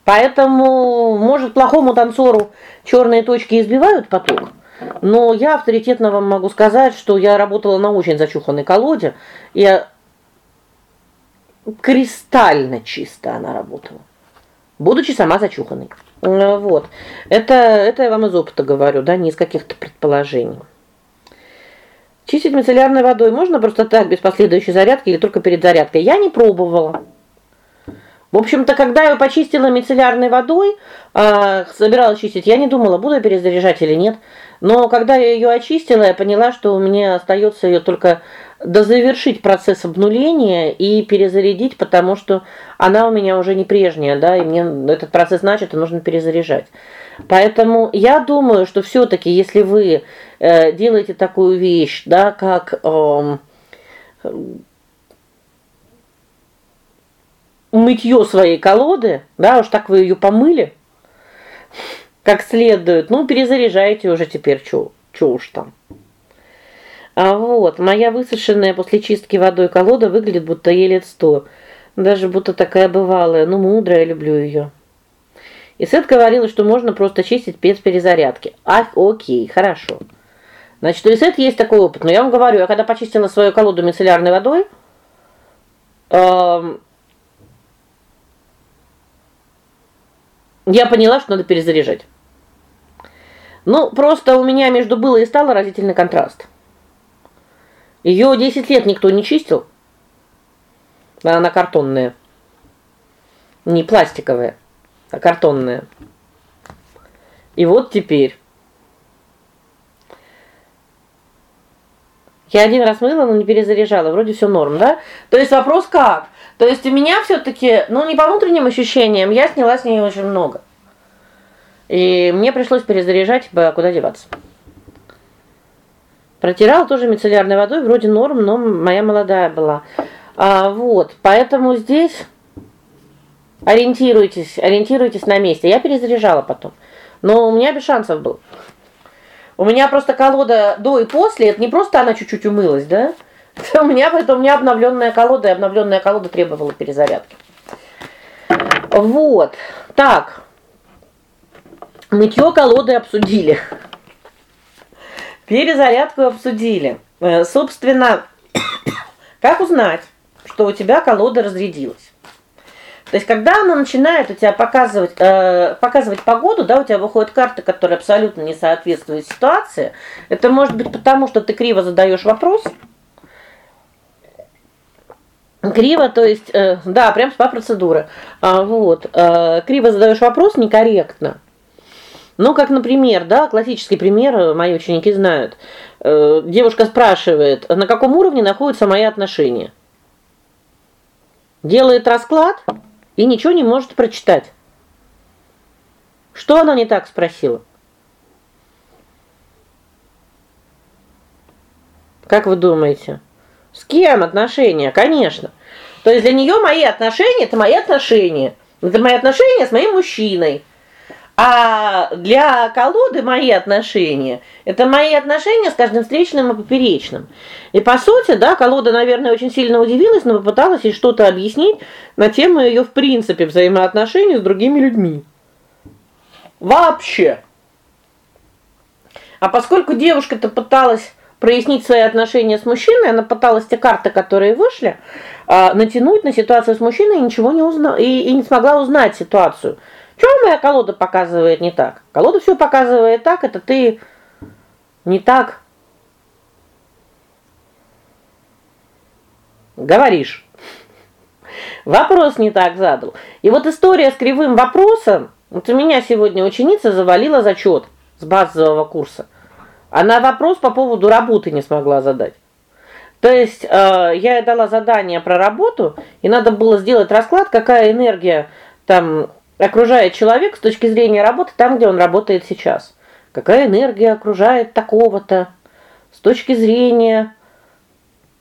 Поэтому, может, плохому танцору черные точки избивают поток, но я авторитетно вам могу сказать, что я работала на очень зачуханной колоде, и кристально чисто она работала. Будучи сама зачуханной. Э, вот. Это это я вам из опыта говорю, да, не из каких-то предположений. Чистить мицеллярной водой можно просто так без последующей зарядки или только перед зарядкой? Я не пробовала. В общем-то, когда я почистила мицеллярной водой, а собиралась чистить, я не думала, буду я перезаряжать или нет. Но когда я ее очистила, я поняла, что у меня остается ее только дозавершить процесс обнуления и перезарядить, потому что она у меня уже не прежняя, да, и мне этот процесс начат, и нужно перезаряжать. Поэтому я думаю, что все таки если вы э, делаете такую вещь, да, как э, мытье своей колоды, да, уж так вы ее помыли как следует, ну перезаряжайте уже теперь что, что уж там. А вот, моя высушенная после чистки водой колода выглядит будто ей лет сто. Даже будто такая бывалая, ну мудрая, люблю ее. И Сет говорила, что можно просто чистить без перезарядки. А, о'кей, хорошо. Значит, у Исет есть такой опыт. Но я вам говорю, я когда почистила свою колоду мицеллярной водой, я поняла, что надо перезаряжать. Ну, просто у меня между было и стало разительный контраст. Ее 10 лет никто не чистил. Она картонная. Не пластиковая, а картонная. И вот теперь Я один раз мыла, но не перезаряжала. Вроде все норм, да? То есть вопрос как? То есть у меня все таки ну не по внутренним ощущениям, я сняла с нее очень много. И мне пришлось перезаряжать, а куда деваться. Протирала тоже мицеллярной водой, вроде норм, но моя молодая была. А вот, поэтому здесь ориентируйтесь, ориентируйтесь на месте. Я перезаряжала потом. Но у меня без шансов был. У меня просто колода до и после, это не просто она чуть-чуть умылась, да? У меня это у меня обновленная колода, и обновленная колода требовала перезарядки. Вот. Так. Мытье колоды обсудили. Перезарядку обсудили. Э, собственно, как узнать, что у тебя колода разрядилась? То есть когда она начинает у тебя показывать э, показывать погоду, да, у тебя выходят карты, которые абсолютно не соответствуют ситуации. Это может быть потому, что ты криво задаешь вопрос. Криво, то есть, э, да, прям по процедуре. А, вот. Э, криво задаешь вопрос некорректно. Ну, как, например, да, классический пример, э, мои ученики знают. Э, девушка спрашивает: "На каком уровне находятся мои отношения?" Делает расклад и ничего не может прочитать. Что она не так спросила? Как вы думаете? С кем отношения? Конечно. То есть для нее мои отношения это мои отношения. Это мои отношения с моим мужчиной. А для колоды мои отношения это мои отношения с каждым встречным и поперечным. И по сути, да, колода, наверное, очень сильно удивилась, но попыталась ей что-то объяснить на тему ее в принципе взаимоотношений с другими людьми. Вообще. А поскольку девушка-то пыталась прояснить свои отношения с мужчиной, она пыталась те карты, которые вышли, а, натянуть на ситуацию с мужчиной и ничего не узнала и, и не смогла узнать ситуацию. Что моя колода показывает не так? Колода все показывает так, это ты не так говоришь. Вопрос не так задал. И вот история с кривым вопросом, вот у меня сегодня ученица завалила зачет с базового курса. Она вопрос по поводу работы не смогла задать. То есть, э, я ей дала задание про работу, и надо было сделать расклад, какая энергия там окружает человек с точки зрения работы там, где он работает сейчас. Какая энергия окружает такого-то с точки зрения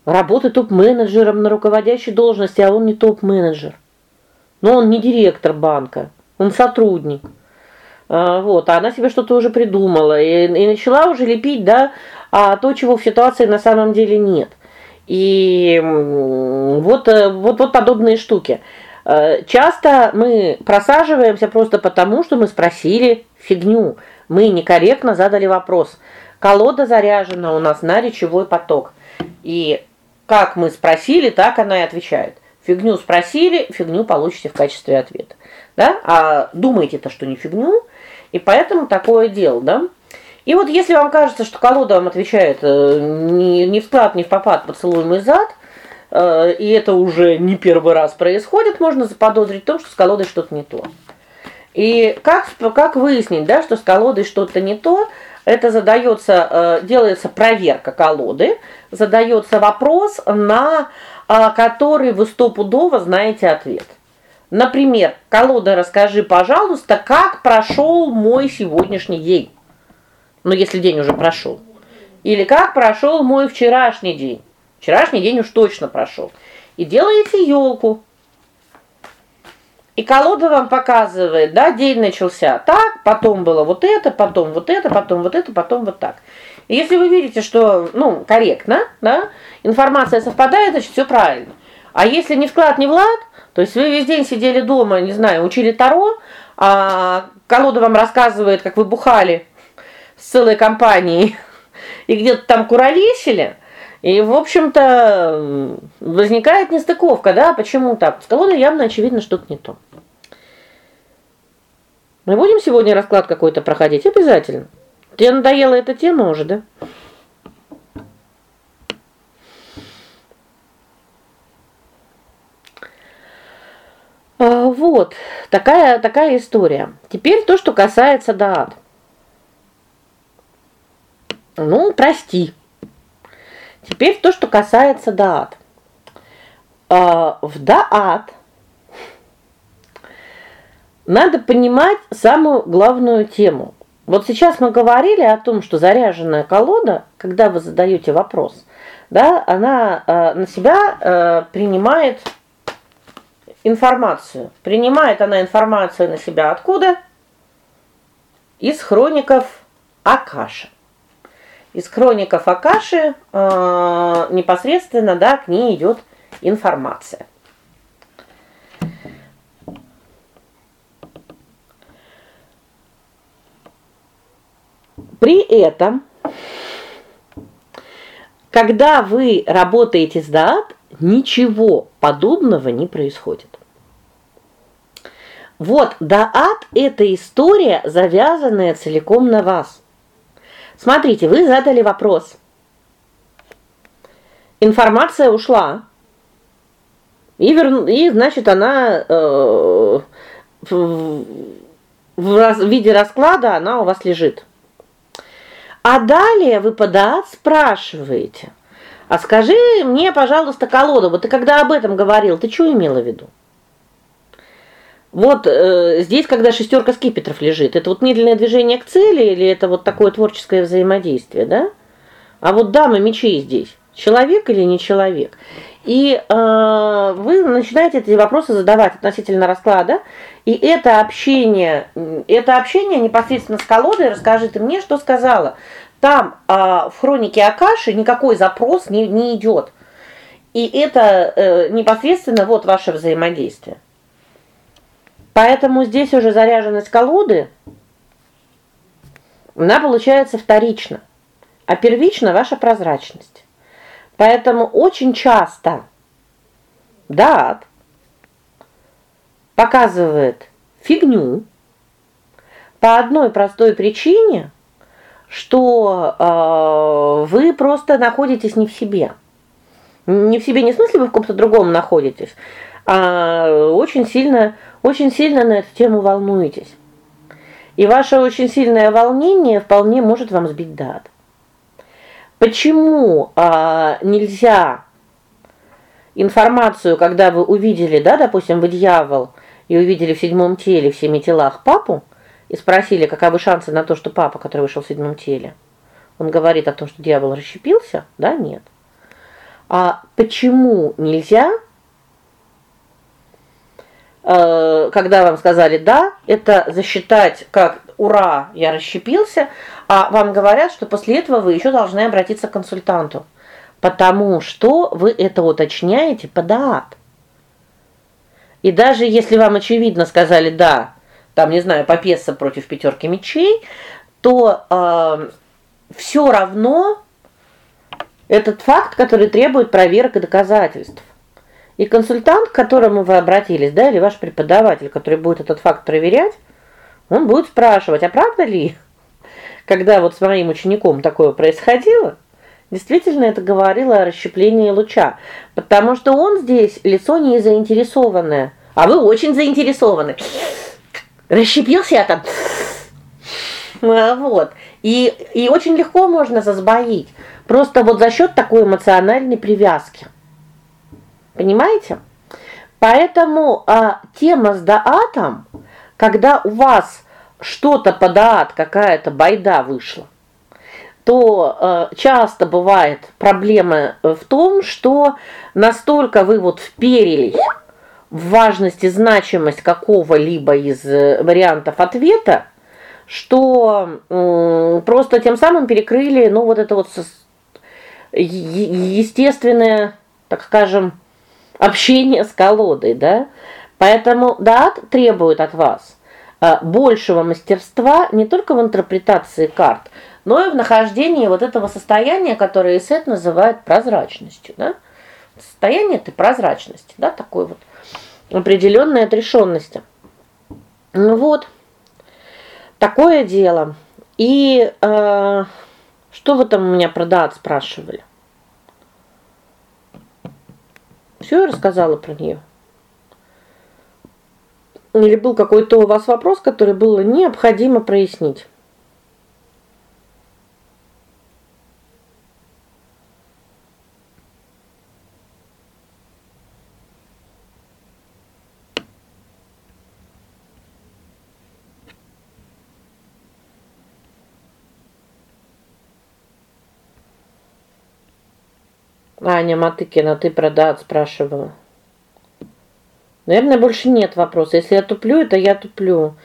работы топ-менеджером на руководящей должности, а он не топ-менеджер. Но он не директор банка, он сотрудник. А, вот, а она себе что-то уже придумала и, и начала уже лепить, да, а то, чего в ситуации на самом деле нет. И вот э, вот вот подобные штуки. Э, часто мы просаживаемся просто потому, что мы спросили фигню. Мы некорректно задали вопрос. Колода заряжена у нас на речевой поток. И как мы спросили, так она и отвечает. Фигню спросили, фигню получите в качестве ответа. Да? А думаете-то, что не фигню, и поэтому такое дело, да? И вот если вам кажется, что колода вам отвечает э, не не в склад, не в попад, поцелуем и зад, и это уже не первый раз происходит, можно заподозрить в том, что с колодой что-то не то. И как как выяснить, да, что с колодой что-то не то? Это задается, э, делается проверка колоды, задается вопрос, на э, который вы стопудово знаете ответ. Например, колода, расскажи, пожалуйста, как прошел мой сегодняшний день. Ну, если день уже прошел. Или как прошел мой вчерашний день. Вчерашний день уж точно прошел. И делаете елку. И колода вам показывает, да, день начался так, потом было вот это, потом вот это, потом вот это, потом вот так. И если вы видите, что, ну, корректно, да, информация совпадает, значит, все правильно. А если не вклад, не влад, то есть вы весь день сидели дома, не знаю, учили таро, а колода вам рассказывает, как вы бухали с целой компанией и где-то там куролесили, и, в общем-то, возникает нестыковка, да? Почему так? С колодой явно очевидно что-то не то. Мы будем сегодня расклад какой-то проходить обязательно. Тебе надоела эта тема уже, да? А, вот. Такая такая история. Теперь то, что касается даат. Ну, прости. Теперь то, что касается даат. А, в даат надо понимать самую главную тему. Вот сейчас мы говорили о том, что заряженная колода, когда вы задаете вопрос, да, она э, на себя э, принимает информацию. Принимает она информацию на себя откуда? Из хроников Акаша. Из хроников Акаши э, непосредственно, да, к ней идет информация. При этом когда вы работаете с даат, ничего подобного не происходит. Вот даат это история, завязанная целиком на вас. Смотрите, вы задали вопрос. Информация ушла. И вер... и значит, она э, в, в, виде расклада она у вас лежит. А далее вы подат спрашиваете: "А скажи мне, пожалуйста, колода, вот ты когда об этом говорил, ты что имела в виду?" Вот э, здесь, когда шестерка скипетров лежит, это вот медленное движение к цели или это вот такое творческое взаимодействие, да? А вот дама мечей здесь человек или не человек? И э, вы начинаете эти вопросы задавать относительно расклада, и это общение, это общение непосредственно с колодой, расскажи ты мне, что сказала. Там э, в хронике Акаши никакой запрос не не идет. И это э, непосредственно вот ваше взаимодействие. Поэтому здесь уже заряженность колоды она получается вторично, а первично ваша прозрачность. Поэтому очень часто дат показывает фигню по одной простой причине, что э, вы просто находитесь не в себе. Не в себе не в смысле вы в каком-то другом находитесь, а очень сильно, очень сильно на эту тему волнуетесь. И ваше очень сильное волнение вполне может вам сбить дат. Почему а, нельзя информацию, когда вы увидели, да, допустим, вы дьявол и увидели в седьмом теле в семи телах папу и спросили, каковы шансы на то, что папа, который вышел в седьмом теле, он говорит о том, что дьявол расщепился? Да, нет. А почему нельзя когда вам сказали да, это засчитать как ура, я расщепился, а вам говорят, что после этого вы еще должны обратиться к консультанту, потому что вы это уточняете по дат. И даже если вам очевидно сказали да, там, не знаю, попеса против пятерки мечей, то э, все равно этот факт, который требует проверок и доказательств. И консультант, к которому вы обратились, да, или ваш преподаватель, который будет этот факт проверять, он будет спрашивать: "А правда ли, когда вот с моим учеником такое происходило?" Действительно это говорило о расщеплении луча, потому что он здесь лицо не заинтересованное, а вы очень заинтересованы. Расщепился я там. Вот. И и очень легко можно засбоить, просто вот за счет такой эмоциональной привязки. Понимаете? Поэтому а, тема с даатом, когда у вас что-то по даат, какая-то байда вышла, то э, часто бывает проблема в том, что настолько вы вот вперились в важность и значимость какого-либо из э, вариантов ответа, что э, просто тем самым перекрыли, ну вот это вот естественное, так скажем, общение с колодой, да? Поэтому дат требует от вас а, большего мастерства не только в интерпретации карт, но и в нахождении вот этого состояния, которое Исет называет прозрачностью, да? Состояние этой прозрачности, да, такой вот определенной отрешенности. Ну вот. Такое дело. И э, что вы там у меня про дат спрашивали? Все рассказала про нее. Или был какой-то у вас вопрос, который было необходимо прояснить? Аня Матыкина, ты про дат спрашивала. Наверное, больше нет вопроса. Если я туплю, это я туплю.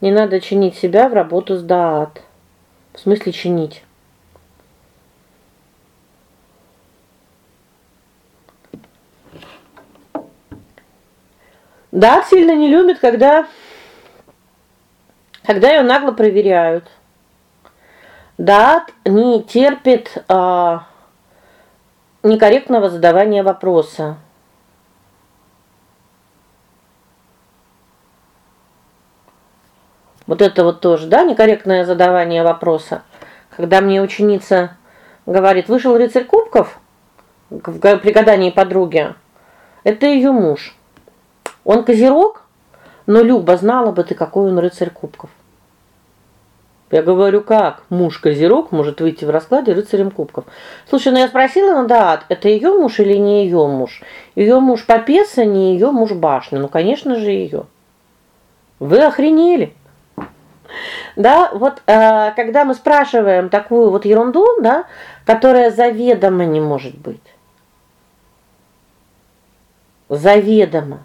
Не надо чинить себя в работу с дат. В смысле чинить? Да, сильно не любит, когда когда ее нагло проверяют. Дат не терпит а некорректного задавания вопроса. Вот это вот тоже, да, некорректное задавание вопроса. Когда мне ученица говорит: "Вышел рыцарь кубков" при гадании подруги. Это ее муж. Он козерог, но Люба знала бы ты, какой он рыцарь кубков. Я говорю: "Как? Муж козерог может выйти в раскладе рыцарем кубков?" Слушай, ну я спросила, ну да, это ее муж или не ее муж? Ее муж попеса, не ее муж башня. Ну, конечно же, ее. Вы охренели? Да, вот э, когда мы спрашиваем такую вот ерунду, да, которая заведомо не может быть. Заведомо.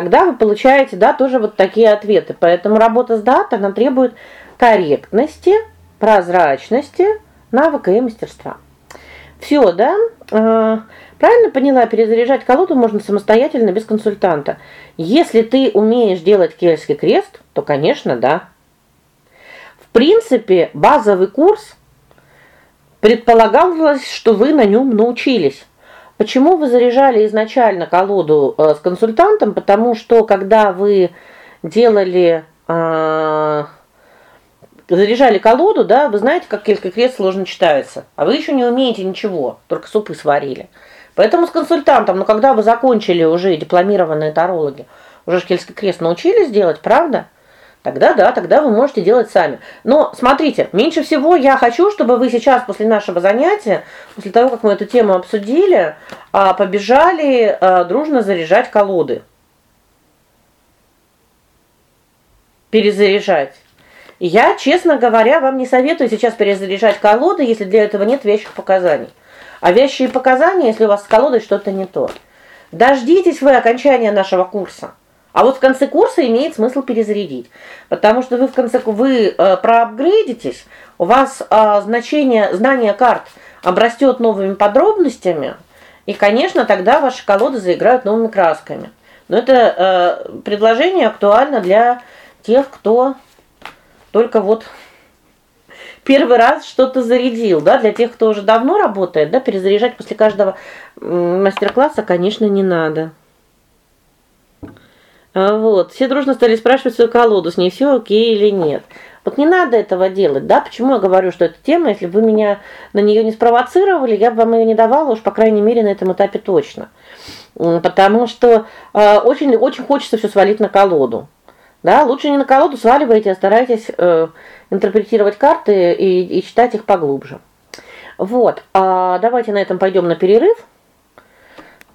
Тогда вы получаете, да, тоже вот такие ответы. Поэтому работа с датой она требует корректности, прозрачности, навыка и мастерства. Все, да? А, правильно поняла, перезаряжать колоду можно самостоятельно без консультанта. Если ты умеешь делать кельтский крест, то, конечно, да. В принципе, базовый курс предполагалось, что вы на нем научились. Почему вы заряжали изначально колоду э, с консультантом? Потому что когда вы делали э, заряжали колоду, да, вы знаете, как кельтский крест сложно читается, а вы еще не умеете ничего, только супы сварили. Поэтому с консультантом, но когда вы закончили уже дипломированные тарологи, уже кельтский крест научились делать, правда? Тогда да, тогда вы можете делать сами. Но смотрите, меньше всего я хочу, чтобы вы сейчас после нашего занятия, после того, как мы эту тему обсудили, а, побежали а, дружно заряжать колоды. Перезаряжать. Я, честно говоря, вам не советую сейчас перезаряжать колоды, если для этого нет вещих показаний. А вещие показания, если у вас с колодой что-то не то. Дождитесь вы окончания нашего курса. А вот в конце курса имеет смысл перезарядить, потому что вы в конце вы э, проапгрейдитесь, у вас э, значение знания карт обрастет новыми подробностями, и, конечно, тогда ваши колоды заиграют новыми красками. Но это э, предложение актуально для тех, кто только вот первый раз что-то зарядил, да, для тех, кто уже давно работает, да, перезаряжать после каждого мастер-класса, конечно, не надо. А вот, все дружно стали спрашивать свою колоду, с ней все о'кей или нет. Вот не надо этого делать, да? Почему я говорю, что эта тема, если бы вы меня на нее не спровоцировали, я бы вам ее не давала, уж по крайней мере, на этом этапе точно. Потому что э, очень очень хочется все свалить на колоду. Да, лучше не на колоду сваливайте, а старайтесь э, интерпретировать карты и, и читать их поглубже. Вот. А давайте на этом пойдем на перерыв.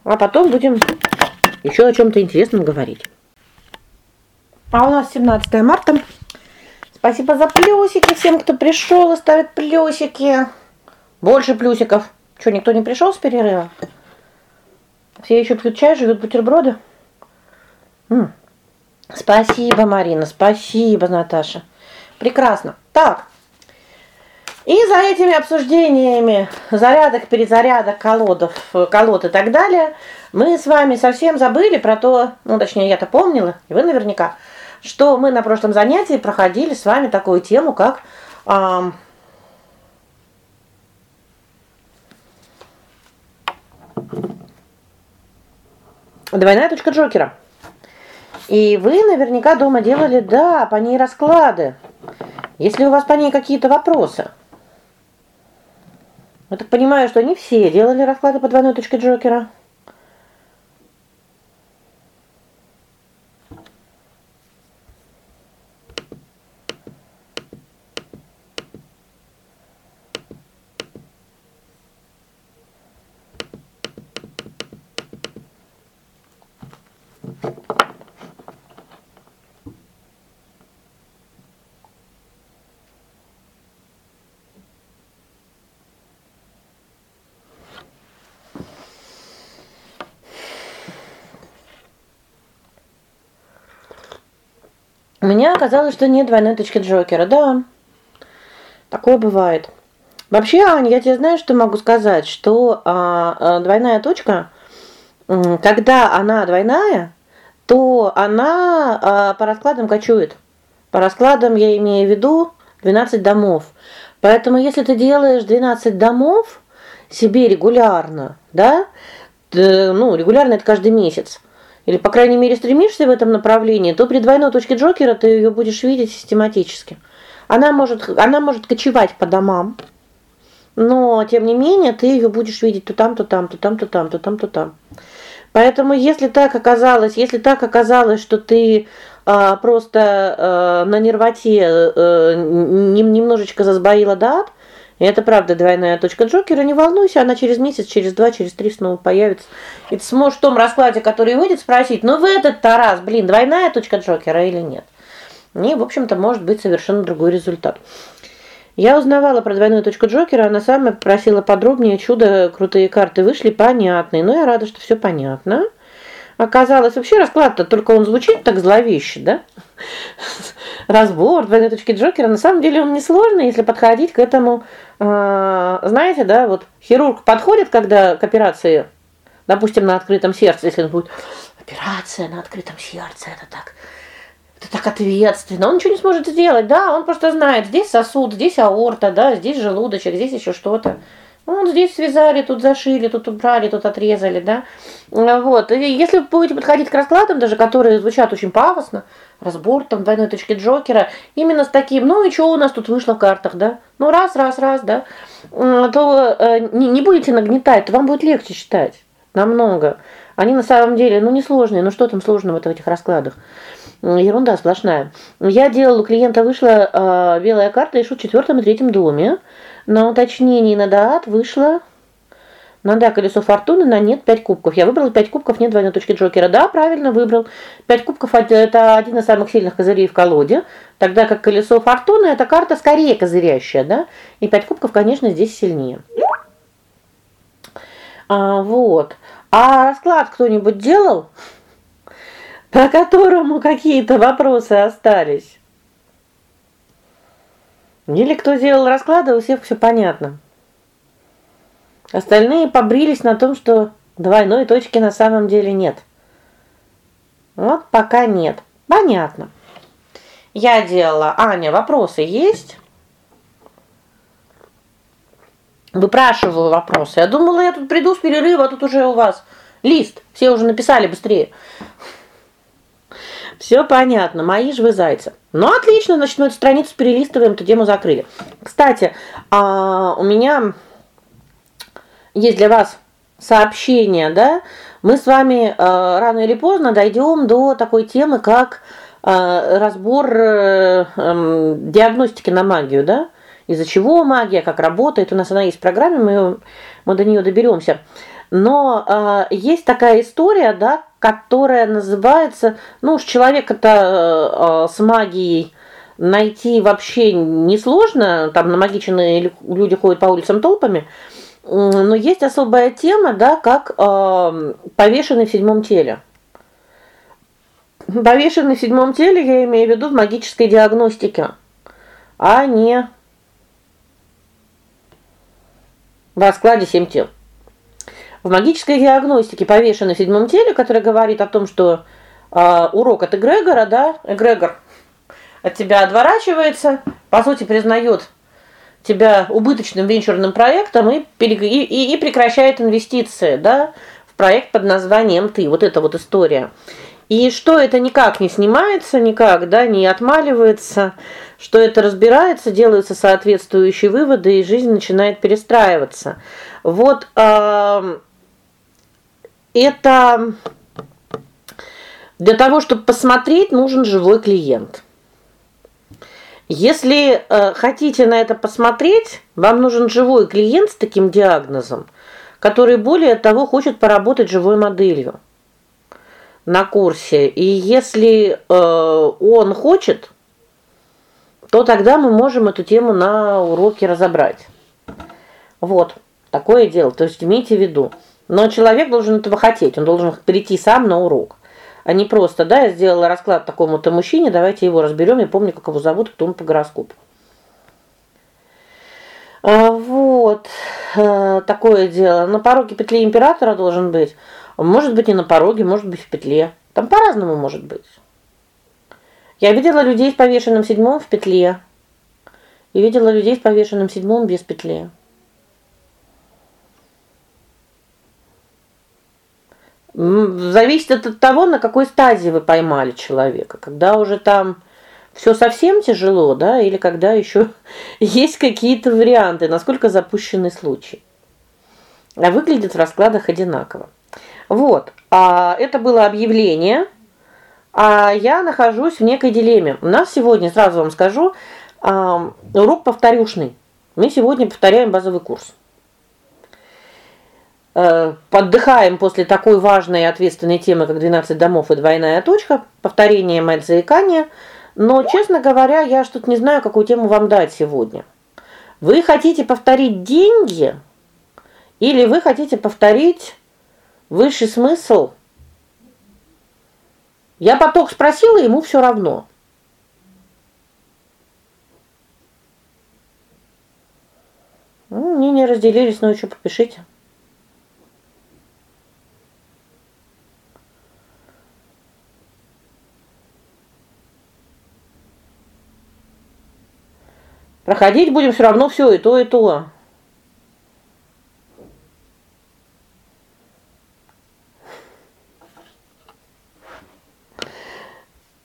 А потом будем еще о чем то интересном говорить. А у нас 17 марта. Спасибо за плюсики всем, кто пришел и ставит плюсики. Больше плюсиков. Что, никто не пришел с перерыва? Все еще пьют чай, живут бутерброды? М Спасибо, Марина, спасибо, Наташа. Прекрасно. Так. И за этими обсуждениями зарядок, перезарядок, колодов, колод и так далее, мы с вами совсем забыли про то, ну, точнее, я-то помнила, и вы наверняка, что мы на прошлом занятии проходили с вами такую тему, как эм, двойная точка Джокера. И вы наверняка дома делали, да, по ней расклады. Если у вас по ней какие-то вопросы. Я так понимаю, что не все делали расклады по двойной точке Джокера. У меня оказалось, что нет двойной точки Джокера. Да. Такое бывает. Вообще, Аня, я тебе знаю, что могу сказать, что а, а, двойная точка, когда она двойная, то она а, по раскладам кочует. По раскладам я имею в виду 12 домов. Поэтому если ты делаешь 12 домов себе регулярно, да? ну, регулярно это каждый месяц. Или по крайней мере стремишься в этом направлении, то при двойной точке Джокера ты ее будешь видеть систематически. Она может она может кочевать по домам. Но тем не менее ты ее будешь видеть то там, то там, то там, то там, то там, то там. Поэтому если так оказалось, если так оказалось, что ты а, просто а, на нервоте а, немножечко засбоила дат, и это правда двойная точка Джокера, не волнуйся, она через месяц, через два, через три снова появится. И ты сможешь в том раскладе, который выйдет, спросить: "Ну в этот-то раз, блин, двойная точка Джокера или нет?" И, в общем-то, может быть совершенно другой результат. Я узнавала про двойную точку Джокера, она сама просила подробнее, чудо, крутые карты вышли понятные. Но я рада, что все понятно. Оказалось, вообще расклад-то только он звучит так зловеще, да? Разбор двойной точки Джокера, на самом деле он несложный, если подходить к этому, э, знаете, да, вот хирург подходит, когда к операции, допустим, на открытом сердце, если он будет операция на открытом сердце, это так это так ответственно. Он ничего не сможет сделать, да? Он просто знает, здесь сосуд, здесь аорта, да, здесь желудочек, здесь еще что-то. Ну, здесь связали, тут зашили, тут убрали, тут отрезали, да? Вот. И если вы будете подходить к раскладам, даже которые звучат очень пафосно, разбор там двойной точки Джокера, именно с таким, ну и что у нас тут вышло в картах, да? Ну раз, раз, раз, да? То э, не, не будете нагнетать, то вам будет легче читать намного. Они на самом деле, ну, не сложные, но что там сложного в этих раскладах? Ерунда сплошная. Я делала, у клиента вышла э, белая карта, и шут в четвертом и третьем доме. На уточнении на даат вышло на да колесо фортуны, на нет 5 кубков. Я выбрала 5 кубков, нет двойной точки Джокера. Да, правильно выбрал. 5 кубков это один из самых сильных козырей в колоде, тогда как колесо фортуны это карта скорее козырящая, да? И 5 кубков, конечно, здесь сильнее. А вот. А расклад кто-нибудь делал? по которому какие-то вопросы остались. Или кто делал расклады, у всех все понятно. Остальные побрились на том, что двойной точки на самом деле нет. Вот пока нет. Понятно. Я делала. Аня, вопросы есть? Выпрашиваю вопросы. Я думала, я тут приду с перерыва, а тут уже у вас лист. Все уже написали быстрее. Все понятно. Мои же вы зайцы. Ну отлично, эту страницу перелистываем, эту тему закрыли. Кстати, а, у меня есть для вас сообщение, да? Мы с вами а, рано или поздно дойдем до такой темы, как а, разбор а, а, диагностики на магию, да? Из-за чего магия, как работает. У нас она есть в программе, мы мы до нее доберемся. Но э, есть такая история, да, которая называется, ну, уж человека-то э, с магией найти вообще несложно, там на намагиченные люди ходят по улицам толпами. Но есть особая тема, да, как э, повешенный в седьмом теле. Повешенный в седьмом теле я имею в виду в магической диагностике, а не в раскладе семь тел. В магической диагностике повешенный в седьмом теле, который говорит о том, что э, урок от эгрегора, да, эгрегор от тебя отворачивается, по сути признает тебя убыточным венчурным проектом и, и, и прекращает инвестиции, да, в проект под названием ты. Вот эта вот история. И что это никак не снимается, никак, да, не отмаливается, что это разбирается, делаются соответствующие выводы, и жизнь начинает перестраиваться. Вот э, это для того, чтобы посмотреть, нужен живой клиент. Если э, хотите на это посмотреть, вам нужен живой клиент с таким диагнозом, который более того хочет поработать живой моделью на курсе. И если э, он хочет, то тогда мы можем эту тему на уроке разобрать. Вот, такое дело. То есть имейте в виду, но человек должен этого хотеть, он должен прийти сам на урок. а не просто, да, я сделала расклад такому-то мужчине, давайте его разберем. Я помню, как его зовут, кто он по гороскопу. А, вот. А, такое дело. На пороге петли императора должен быть. Может быть, не на пороге, может быть, в петле. Там по-разному может быть. Я видела людей с повешенным седьмым в петле. И видела людей с повешенным седьмым без петли. Зависит от того, на какой стадии вы поймали человека. Когда уже там все совсем тяжело, да, или когда еще есть какие-то варианты, насколько запущенный случай. А выглядит в раскладах одинаково. Вот. А это было объявление. А я нахожусь в некой дилемме. У нас сегодня, сразу вам скажу, урок повторюшный. Мы сегодня повторяем базовый курс. Э, поддыхаем после такой важной и ответственной темы, как 12 домов и двойная точка, повторение мать. Но, честно говоря, я что-то не знаю, какую тему вам дать сегодня. Вы хотите повторить деньги или вы хотите повторить высший смысл? Я поток спросила, ему все равно. Ну, не разделились, но еще попишите. Проходить будем все равно все и то, и то.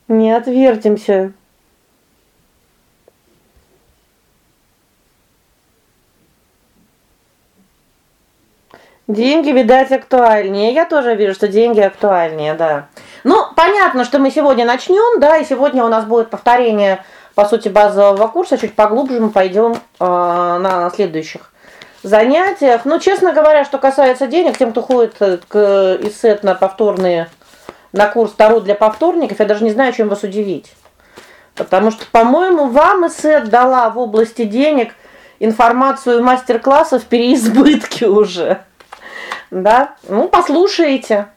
Не отвертимся. Деньги, видать, актуальнее. Я тоже вижу, что деньги актуальнее, да. Ну, понятно, что мы сегодня начнем, да, и сегодня у нас будет повторение по сути базового курса, чуть поглубже мы пойдем э, на следующих занятиях. Ну, честно говоря, что касается денег, тем, кто ходит к ИСЭТ на повторные на курс Таро для повторников, я даже не знаю, чем вас удивить. Потому что, по-моему, вам ИСЭТ дала в области денег информацию мастер-классов в переизбытке уже. Да? Ну, послушайте.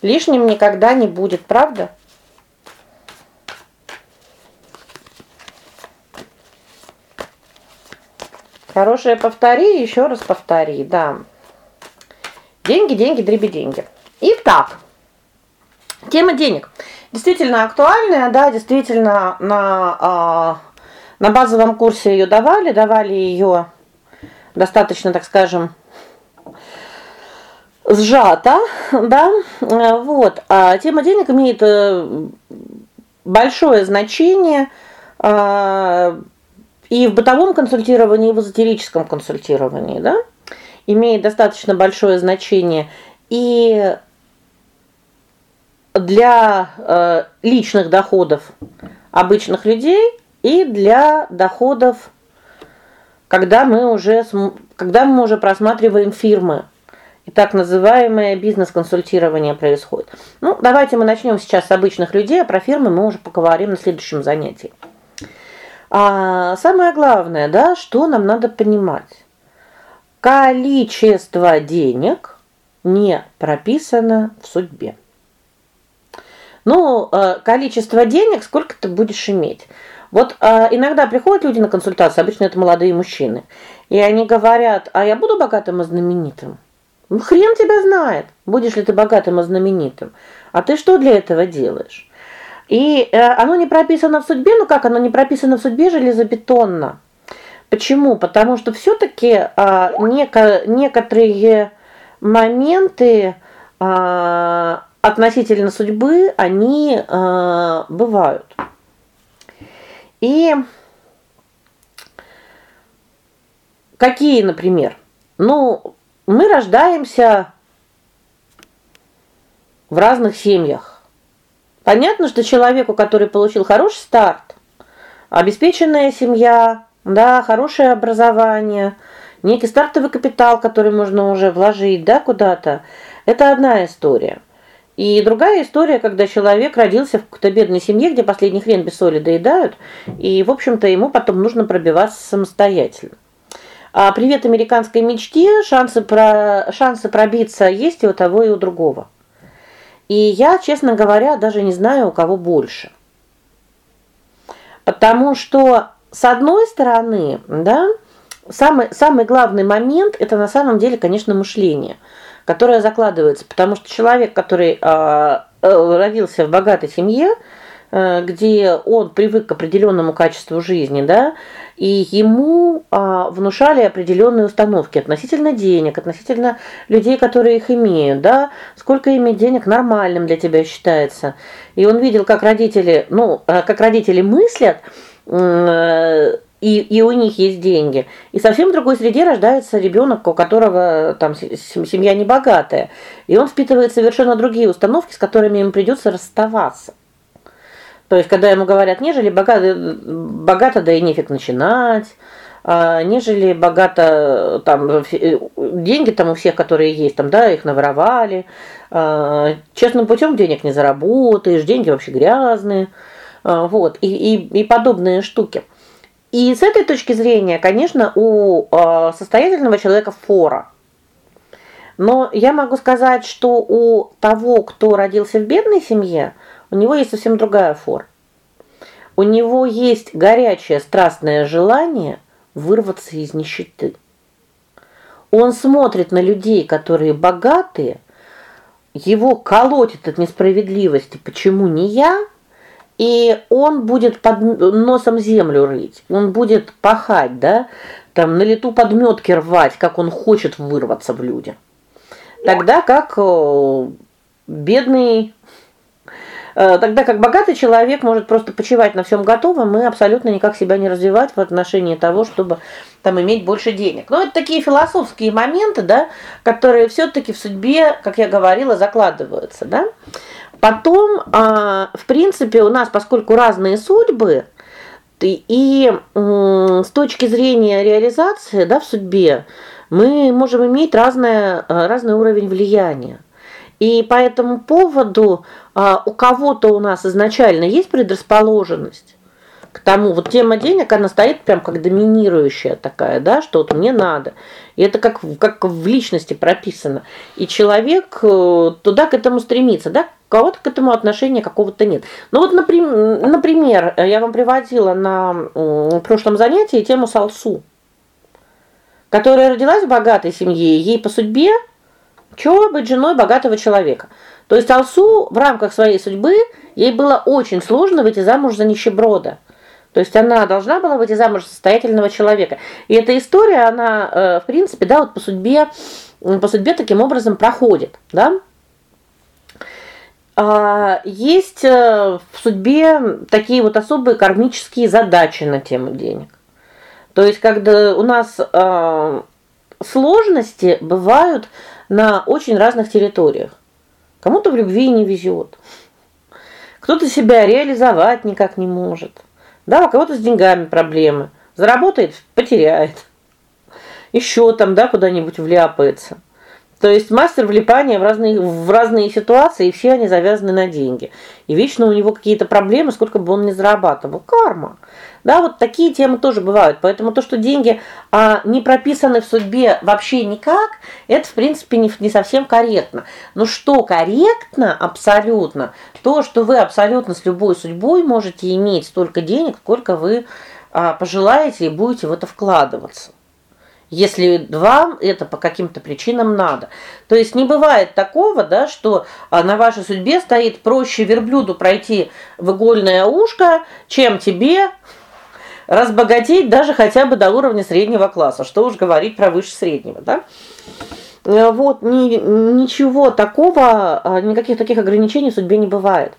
Лишним никогда не будет, правда? Хорошее повтори, еще раз повтори, да. Деньги, деньги, дреби деньги. Итак, тема денег. Действительно актуальная, да, действительно на а, на базовом курсе ее давали, давали ее достаточно, так скажем, сжато, да? Вот. А тема денег имеет э, большое значение а, и в бытовом консультировании, и в эзотерическом консультировании, да, имеет достаточно большое значение и для э, личных доходов обычных людей, и для доходов когда мы уже когда мы уже просматриваем фирмы. И так называемое бизнес-консультирование происходит. Ну, давайте мы начнем сейчас с обычных людей, а про фирмы мы уже поговорим на следующем занятии. А самое главное, да, что нам надо понимать? Количество денег не прописано в судьбе. Ну, э, количество денег, сколько ты будешь иметь. Вот э, иногда приходят люди на консультацию, обычно это молодые мужчины, и они говорят: "А я буду богатым и знаменитым?" Ну хрен тебя знает, будешь ли ты богатым и знаменитым. А ты что для этого делаешь? И э, оно не прописано в судьбе, ну как оно не прописано в судьбе железобетонно. Почему? Потому что все таки а, неко, некоторые моменты а, относительно судьбы, они а, бывают. И какие, например? Ну, мы рождаемся в разных семьях. Понятно, что человеку, который получил хороший старт, обеспеченная семья, да, хорошее образование, некий стартовый капитал, который можно уже вложить, да, куда-то. Это одна история. И другая история, когда человек родился в какой-то бедной семье, где последний хрен без соли доедают, и, в общем-то, ему потом нужно пробиваться самостоятельно. А привет американской мечте, шансы про шансы пробиться есть и у того, и у другого. И я, честно говоря, даже не знаю, у кого больше. Потому что с одной стороны, да, самый самый главный момент это на самом деле, конечно, мышление, которое закладывается, потому что человек, который э, родился в богатой семье, э, где он привык к определенному качеству жизни, да, и ему а, внушали определенные установки относительно денег, относительно людей, которые их имеют, да? Сколько иметь денег нормальным для тебя считается. И он видел, как родители, ну, как родители мыслят, и и у них есть деньги. И совсем в другой среде рождается ребенок, у которого там семья небогатая. И он впитывает совершенно другие установки, с которыми им придется расставаться. То есть когда ему говорят: "Нежели богато богато да и нефиг начинать", а нежели богато там деньги там у всех, которые есть, там, да, их наворовали. А, честным путем денег не заработаешь, деньги вообще грязные. А, вот. И и и подобные штуки. И с этой точки зрения, конечно, у э, состоятельного человека фора. Но я могу сказать, что у того, кто родился в бедной семье, у него есть совсем другая фора. У него есть горячее страстное желание вырваться из нищеты. Он смотрит на людей, которые богатые, его колотит от несправедливости, почему не я? И он будет под носом землю рыть. Он будет пахать, да? Там на лету подметки рвать, как он хочет вырваться в люди. Тогда как э, бедный тогда как богатый человек может просто почивать на всем готовом и абсолютно никак себя не развивать в отношении того, чтобы там иметь больше денег. Но это такие философские моменты, да, которые все таки в судьбе, как я говорила, закладываются, да? Потом, а, в принципе, у нас, поскольку разные судьбы, и с точки зрения реализации, да, в судьбе, мы можем иметь разное разный уровень влияния. И по этому поводу а, у кого-то у нас изначально есть предрасположенность к тому, вот тема денег, она стоит прям как доминирующая такая, да, что вот мне надо. И это как как в личности прописано. И человек э, туда к этому стремится, да? Кого-то к этому отношения какого-то нет. Ну вот, например, например, я вам приводила на прошлом занятии тему Салсу, которая родилась в богатой семье, ей по судьбе что быть женой богатого человека. То есть Алсу в рамках своей судьбы ей было очень сложно выйти замуж за нищеброда. То есть она должна была выйти замуж за состоятельного человека. И эта история, она, э, в принципе, да, вот по судьбе по судьбе таким образом проходит, да? А есть э, в судьбе такие вот особые кармические задачи на тему денег. То есть когда у нас э, сложности бывают на очень разных территориях. Кому-то в любви не везет. Кто-то себя реализовать никак не может. Да, у кого-то с деньгами проблемы. Заработает потеряет. Еще там, да, куда-нибудь вляпается. То есть мастер влипания в разные в разные ситуации, и все они завязаны на деньги. И вечно у него какие-то проблемы, сколько бы он ни зарабатывал. Карма. Да, вот такие темы тоже бывают. Поэтому то, что деньги а, не прописаны в судьбе вообще никак, это в принципе не не совсем корректно. Но что корректно абсолютно, то, что вы абсолютно с любой судьбой можете иметь столько денег, сколько вы а, пожелаете и будете в это вкладываться. Если вам это по каким-то причинам надо. То есть не бывает такого, да, что а, на вашей судьбе стоит проще верблюду пройти в игольное ушко, чем тебе разбогатеть даже хотя бы до уровня среднего класса. Что уж говорить про выше среднего, да? Э, вот ни, ничего такого, а, никаких таких ограничений в судьбе не бывает.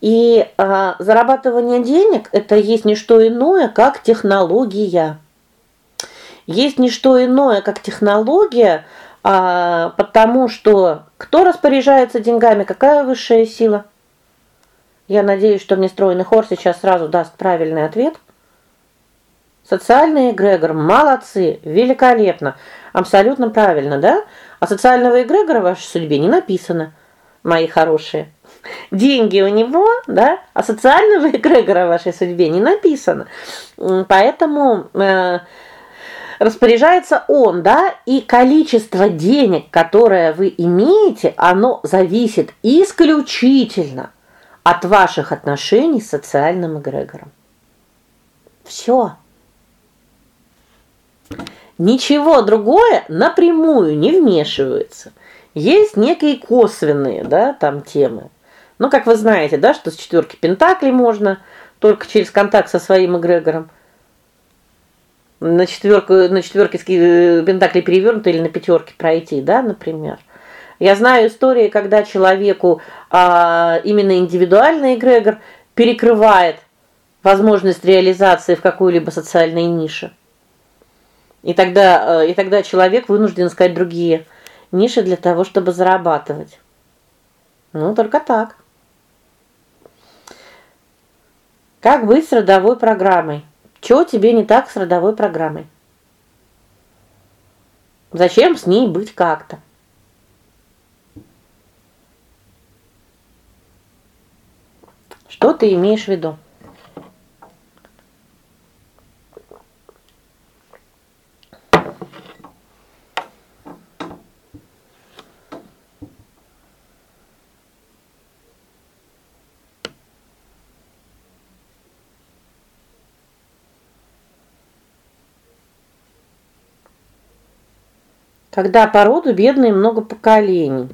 И а, зарабатывание денег это есть не что иное, как технология. Есть не что иное, как технология, а, потому что кто распоряжается деньгами, какая высшая сила? Я надеюсь, что мне стройный хор сейчас сразу даст правильный ответ. Социальный эгрегор молодцы, великолепно. Абсолютно правильно, да? А социального эгрегора в вашей судьбе не написано, мои хорошие. Деньги у него, да? А социального эгрегора в вашей судьбе не написано. Поэтому э, распоряжается он, да, и количество денег, которое вы имеете, оно зависит исключительно от ваших отношений с социальным эгрегором. Все. Ничего другое напрямую не вмешивается. Есть некие косвенные, да, там темы. Ну, как вы знаете, да, что с четверки пентаклей можно только через контакт со своим эгрегором. На четверку, на четверке э, пентаклей перевернуты или на пятерке пройти, да, например. Я знаю истории, когда человеку а, именно индивидуальный эгрегор перекрывает возможность реализации в какой-либо социальной нише. И тогда э, и тогда человек вынужден искать другие ниши для того, чтобы зарабатывать. Ну, только так. Как быть с родовой программой? Что тебе не так с родовой программой? Зачем с ней быть как-то? Что ты имеешь в виду? Когда по роду бедные много поколений.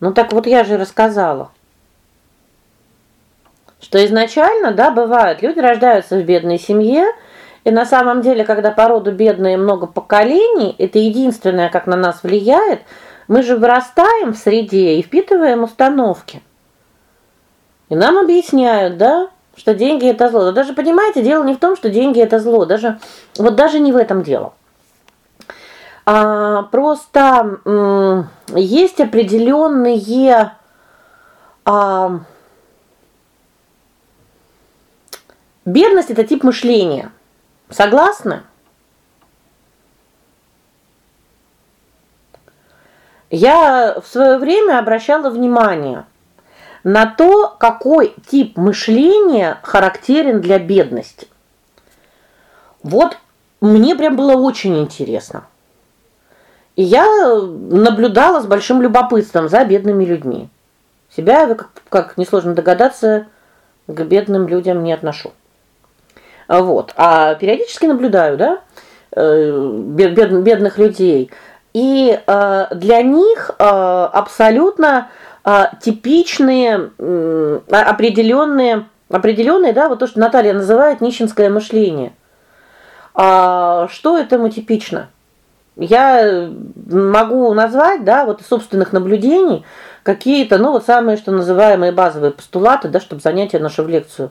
Ну так вот я же рассказала. Что изначально, да, бывает, люди рождаются в бедной семье, и на самом деле, когда по роду бедные много поколений, это единственное, как на нас влияет. Мы же вырастаем в среде и впитываем установки. И нам объясняют, да, что деньги это зло. Да даже понимаете, дело не в том, что деньги это зло, даже вот даже не в этом дело. А просто есть определенные а бедность это тип мышления. Согласны? Я в свое время обращала внимание на то, какой тип мышления характерен для бедности. Вот мне прям было очень интересно. И я наблюдала с большим любопытством за бедными людьми. Себя, как, как несложно догадаться, к бедным людям не отношу. Вот. А периодически наблюдаю, да, э, бед, бедных людей. И э, для них э, абсолютно типичные определенные определенные, да, вот то, что Наталья называет нищенское мышление. А что этому типично? Я могу назвать, да, вот из собственных наблюдений какие-то, ну, вот самые, что называемые базовые постулаты, да, чтобы занятие наше в лекцию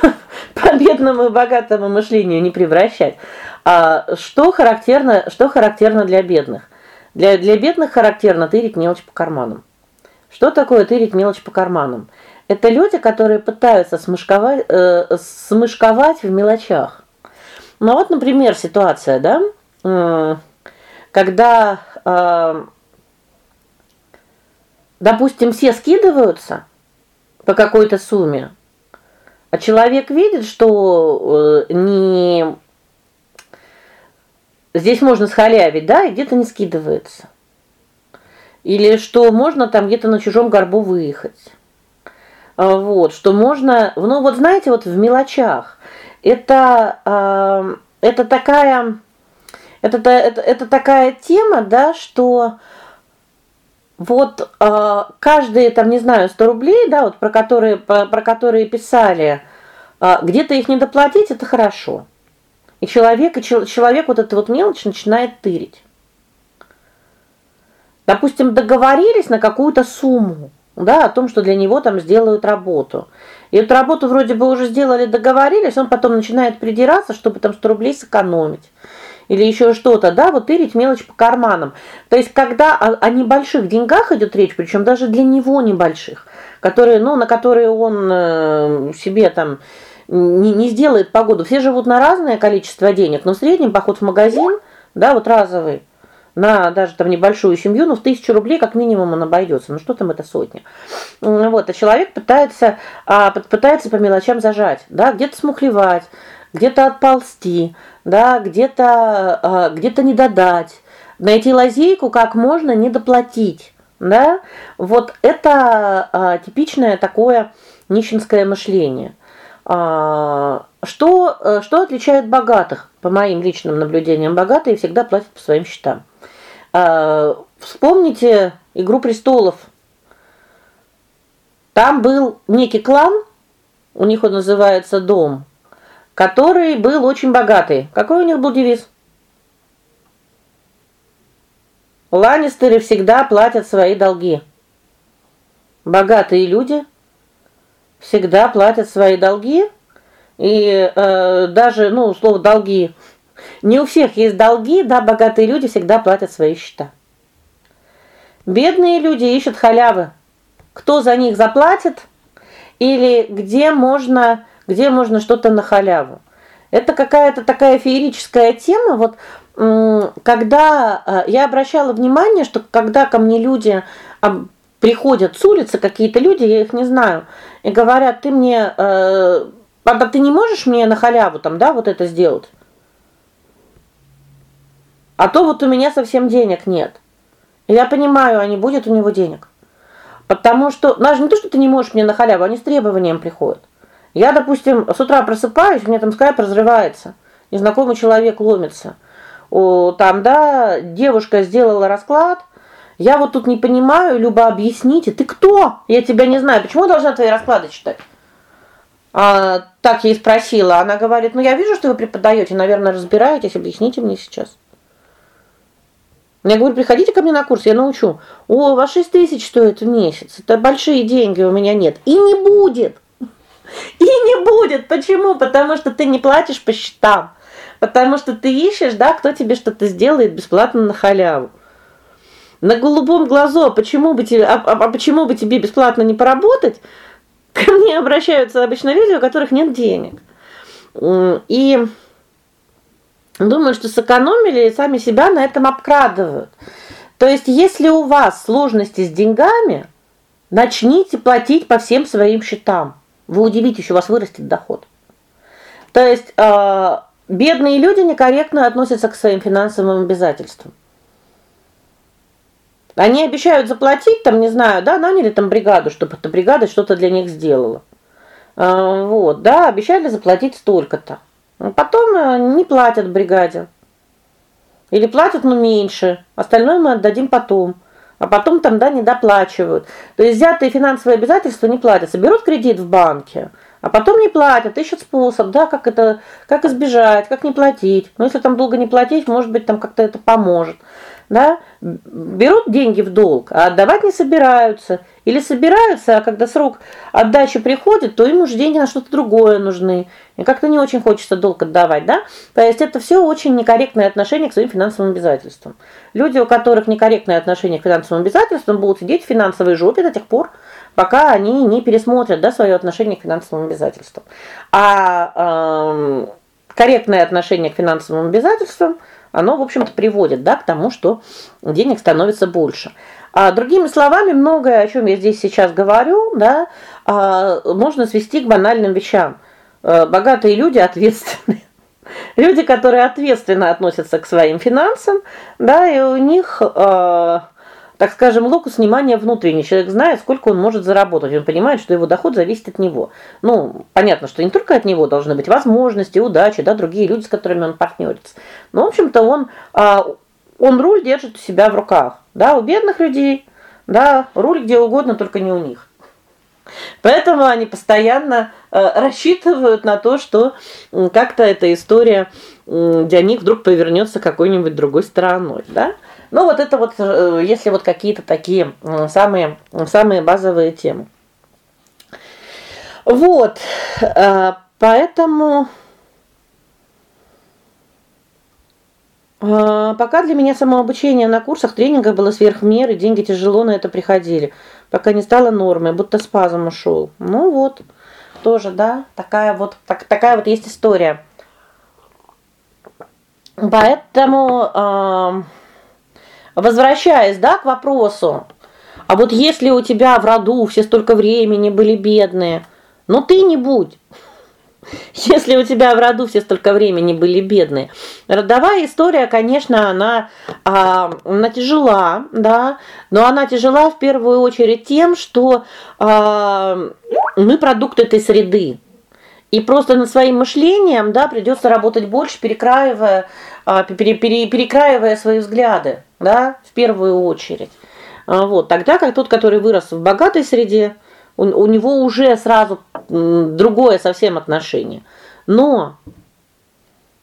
по бедному и богатому мышлению не превращать. А что характерно, что характерно для бедных? Для для бедных характерно тырить мелочь по карманам. Что такое тырить мелочь по карманам? Это люди, которые пытаются смышковать э, смышковать в мелочах. Ну вот, например, ситуация, да? Когда, э, допустим, все скидываются по какой-то сумме, а человек видит, что э, не здесь можно схалявить, да, и где-то не скидывается. Или что можно там где-то на чужом горбу выехать. А, вот, что можно, ну вот знаете, вот в мелочах. Это э, это такая это это это такая тема, да, что вот э, каждые там, не знаю, 100 рублей, да, вот про которые про, про которые писали, э, где-то их не доплатить это хорошо. И человек и человек вот эту вот мелочь начинает тырить. Допустим, договорились на какую-то сумму, да, о том, что для него там сделают работу. И эту работу вроде бы уже сделали, договорились, он потом начинает придираться, чтобы там 100 рублей сэкономить или еще что-то, да, вот тырить мелочь по карманам. То есть когда о, о небольших деньгах идет речь, причем даже для него небольших, которые, ну, на которые он э, себе там не не сделает погоду. Все живут на разное количество денег, но в среднем поход в магазин, да, вот разовый на даже там небольшую семью, ну в тысячу рублей как минимум он обойдется. Ну что там это сотня. Вот, а человек пытается а, пытается по мелочам зажать, да, где-то смухлевать, где-то отползти, да, где-то э, где-то не додать, найти лазейку, как можно не доплатить, да? Вот это э, типичное такое нищенское мышление. Э, что э, что отличает богатых? По моим личным наблюдениям, богатые всегда платят по своим счетам. Вспомните Игру престолов. Там был некий клан, у них он называется дом, который был очень богатый. Какой у них был девиз? Ланнистеры всегда платят свои долги. Богатые люди всегда платят свои долги, и э, даже, ну, слово долги. Не у всех есть долги, да, богатые люди всегда платят свои счета. Бедные люди ищут халявы. Кто за них заплатит или где можно, где можно что-то на халяву. Это какая-то такая феерическая тема, вот когда э, я обращала внимание, что когда ко мне люди приходят с улицы, какие-то люди, я их не знаю, и говорят: "Ты мне э, а ты не можешь мне на халяву там, да, вот это сделать?" А то вот у меня совсем денег нет. Я понимаю, а не будет у него денег. Потому что даже не то, что ты не можешь мне на халяву, они с требованием приходят. Я, допустим, с утра просыпаюсь, у меня там скайп разрывается. Незнакомый человек ломится. О, там, да, девушка сделала расклад. Я вот тут не понимаю, Люба, объясните, ты кто? Я тебя не знаю. Почему я должна твои расклады читать? А так я и спросила. Она говорит: "Ну я вижу, что вы преподаете, наверное, разбираетесь, объясните мне сейчас". Я говорю: "Приходите ко мне на курс, я научу". О, 6 тысяч стоит в месяц. Это большие деньги, у меня нет. И не будет. И не будет. Почему? Потому что ты не платишь по счетам. Потому что ты ищешь, да, кто тебе что-то сделает бесплатно на халяву. На голубом глазу, а почему бы тебе а, а, а почему бы тебе бесплатно не поработать? Ко мне обращаются обычно люди, у которых нет денег. И думаю, что сэкономили и сами себя на этом обкрадывают. То есть, если у вас сложности с деньгами, начните платить по всем своим счетам. Вы удивитесь, у вас вырастет доход. То есть, э, бедные люди некорректно относятся к своим финансовым обязательствам. Они обещают заплатить, там, не знаю, да, наняли там бригаду, чтобы эта бригада что-то для них сделала. Э, вот, да, обещали заплатить столько-то. А потом не платят бригаде. Или платят, но меньше. Остальное мы отдадим потом. А потом там да не доплачивают. То есть взятые финансовые обязательства не платятся. Берут кредит в банке, а потом не платят, ищут способ, да, как это, как избежать, как не платить. Но если там долго не платить, может быть, там как-то это поможет да, берут деньги в долг, а отдавать не собираются, или собираются, а когда срок отдачи приходит, то им уже деньги на что-то другое нужны. И как-то не очень хочется долг отдавать, да? То есть это все очень некорректное отношение к своим финансовым обязательствам. Люди, у которых некорректное отношение к финансовым обязательствам, будут сидеть в финансовой жопе до тех пор, пока они не пересмотрят, да, свое отношение к финансовым обязательствам. А э, корректное отношение к финансовым обязательствам оно, в общем-то, приводит, да, к тому, что денег становится больше. А другими словами, многое, о чем я здесь сейчас говорю, да, а, можно свести к банальным вещам. А, богатые люди ответственны. Люди, которые ответственно относятся к своим финансам, да, и у них а, так скажем, локус внимания внутренний. Человек знает, сколько он может заработать. Он понимает, что его доход зависит от него. Ну, понятно, что не только от него должны быть возможности, удачи, да, другие люди, с которыми он партнерится. Но, в общем-то, он а, он руль держит у себя в руках. Да, у бедных людей, да, руль где угодно, только не у них. Поэтому они постоянно э, рассчитывают на то, что э, как-то эта история э, для них вдруг повернется какой-нибудь другой стороной, да? Ну вот это вот, э, если вот какие-то такие самые самые базовые темы. Вот. Э, поэтому э, пока для меня самообучение на курсах, тренингах было сверх меры, деньги тяжело на это приходили, пока не стало нормой, будто спазм ушел. Ну вот. Тоже, да, такая вот так, такая вот есть история. Поэтому Возвращаясь, да, к вопросу. А вот если у тебя в роду все столько времени были бедные, ну ты не будь. Если у тебя в роду все столько времени были бедные. Родовая история, конечно, она а, она тяжела, да, но она тяжела в первую очередь тем, что а, мы продукт этой среды. И просто над своим мышлением, да, придется работать больше, перекраивая а, пере, пере, перекраивая свои взгляды, да, в первую очередь. А, вот, тогда как тот, который вырос в богатой среде, у, у него уже сразу другое совсем отношение. Но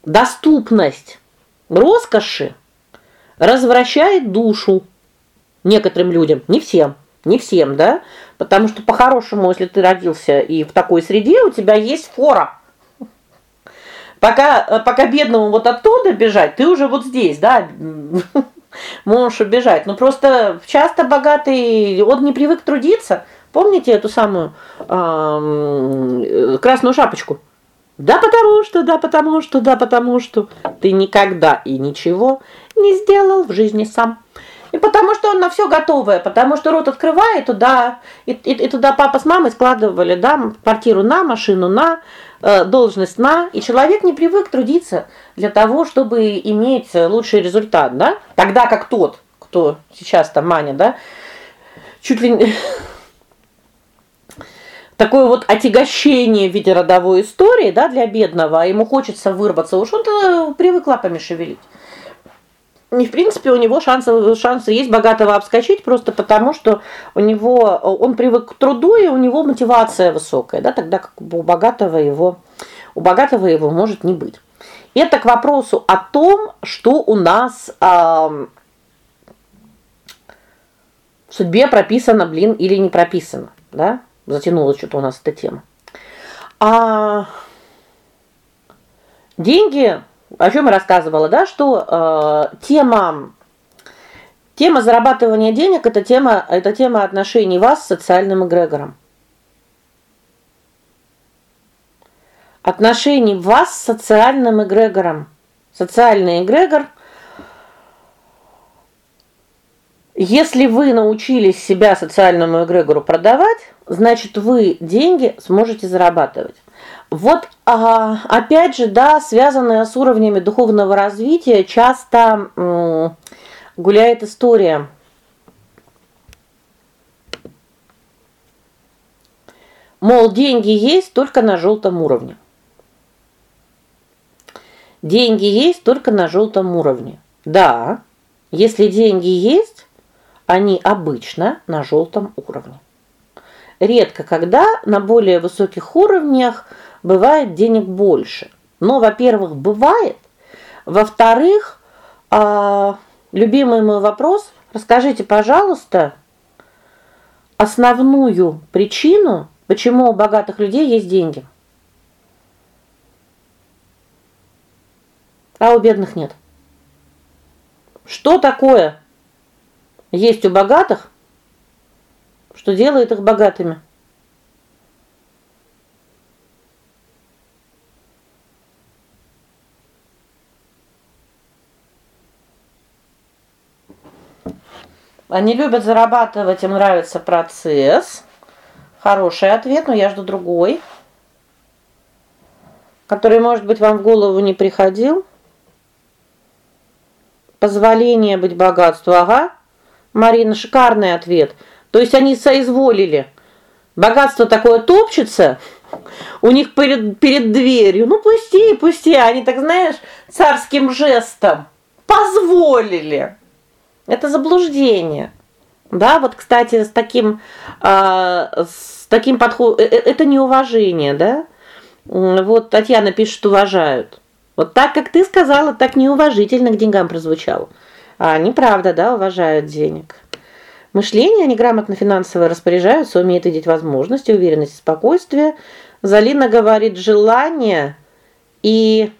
доступность роскоши развращает душу некоторым людям, не всем, не всем, да? Потому что по-хорошему, если ты родился и в такой среде, у тебя есть фора. Пока пока бедному вот оттуда бежать, ты уже вот здесь, да? Можешь убежать. Но просто часто богатый, он не привык трудиться. Помните эту самую э, красную шапочку? Да потому что, да потому что, да потому что ты никогда и ничего не сделал в жизни сам. И потому что он на все готовое, потому что рот открывает туда, и, и, и туда папа с мамой складывали, да, квартиру на, машину на, должность на, и человек не привык трудиться для того, чтобы иметь лучший результат, да? Тогда как тот, кто сейчас там Маня, да, чуть ли такое вот отягощение в виде родовой истории, да, для бедного, а ему хочется вырваться, уж он-то привык лапами шевелить. И в принципе у него шансы шансы есть богатого обскочить просто потому, что у него он привык к труду и у него мотивация высокая, да, тогда как у богатого его у богатого его может не быть. Это к вопросу о том, что у нас э, в судьбе прописано, блин, или не прописано, да? Затянулась что-то у нас эта тема. А деньги, о чем я рассказывала, да, что э, тема тема зарабатывания денег это тема это тема отношений вас с социальным эгрегором. Отношений вас с социальным эгрегором. Социальный эгрегор Если вы научились себя социальному эгрегору продавать, значит, вы деньги сможете зарабатывать. Вот а, опять же, да, связанная с уровнями духовного развития, часто гуляет история. Мол, деньги есть только на желтом уровне. Деньги есть только на желтом уровне. Да, если деньги есть, они обычно на желтом уровне. Редко когда на более высоких уровнях бывает денег больше. Но, во-первых, бывает, во-вторых, а, любимый мой вопрос, расскажите, пожалуйста, основную причину, почему у богатых людей есть деньги. А у бедных нет. Что такое есть у богатых, что делает их богатыми. Они любят зарабатывать, им нравится процесс. Хороший ответ, но я жду другой, который, может быть, вам в голову не приходил. Позволение быть богатству. Ага. Марина, шикарный ответ. То есть они соизволили. Богатство такое топчется у них перед перед дверью. Ну пусти, пусти, они так, знаешь, царским жестом позволили. Это заблуждение. Да, вот, кстати, с таким э, с таким подходом э, э, это неуважение, да? Вот Татьяна пишет, уважают. Вот так, как ты сказала, так неуважительно к деньгам прозвучало. А они правда, да, уважают денег. Мышление, они грамотно финансово распоряжаются, умеют видеть возможности, уверенность спокойствие. Залина говорит желание, и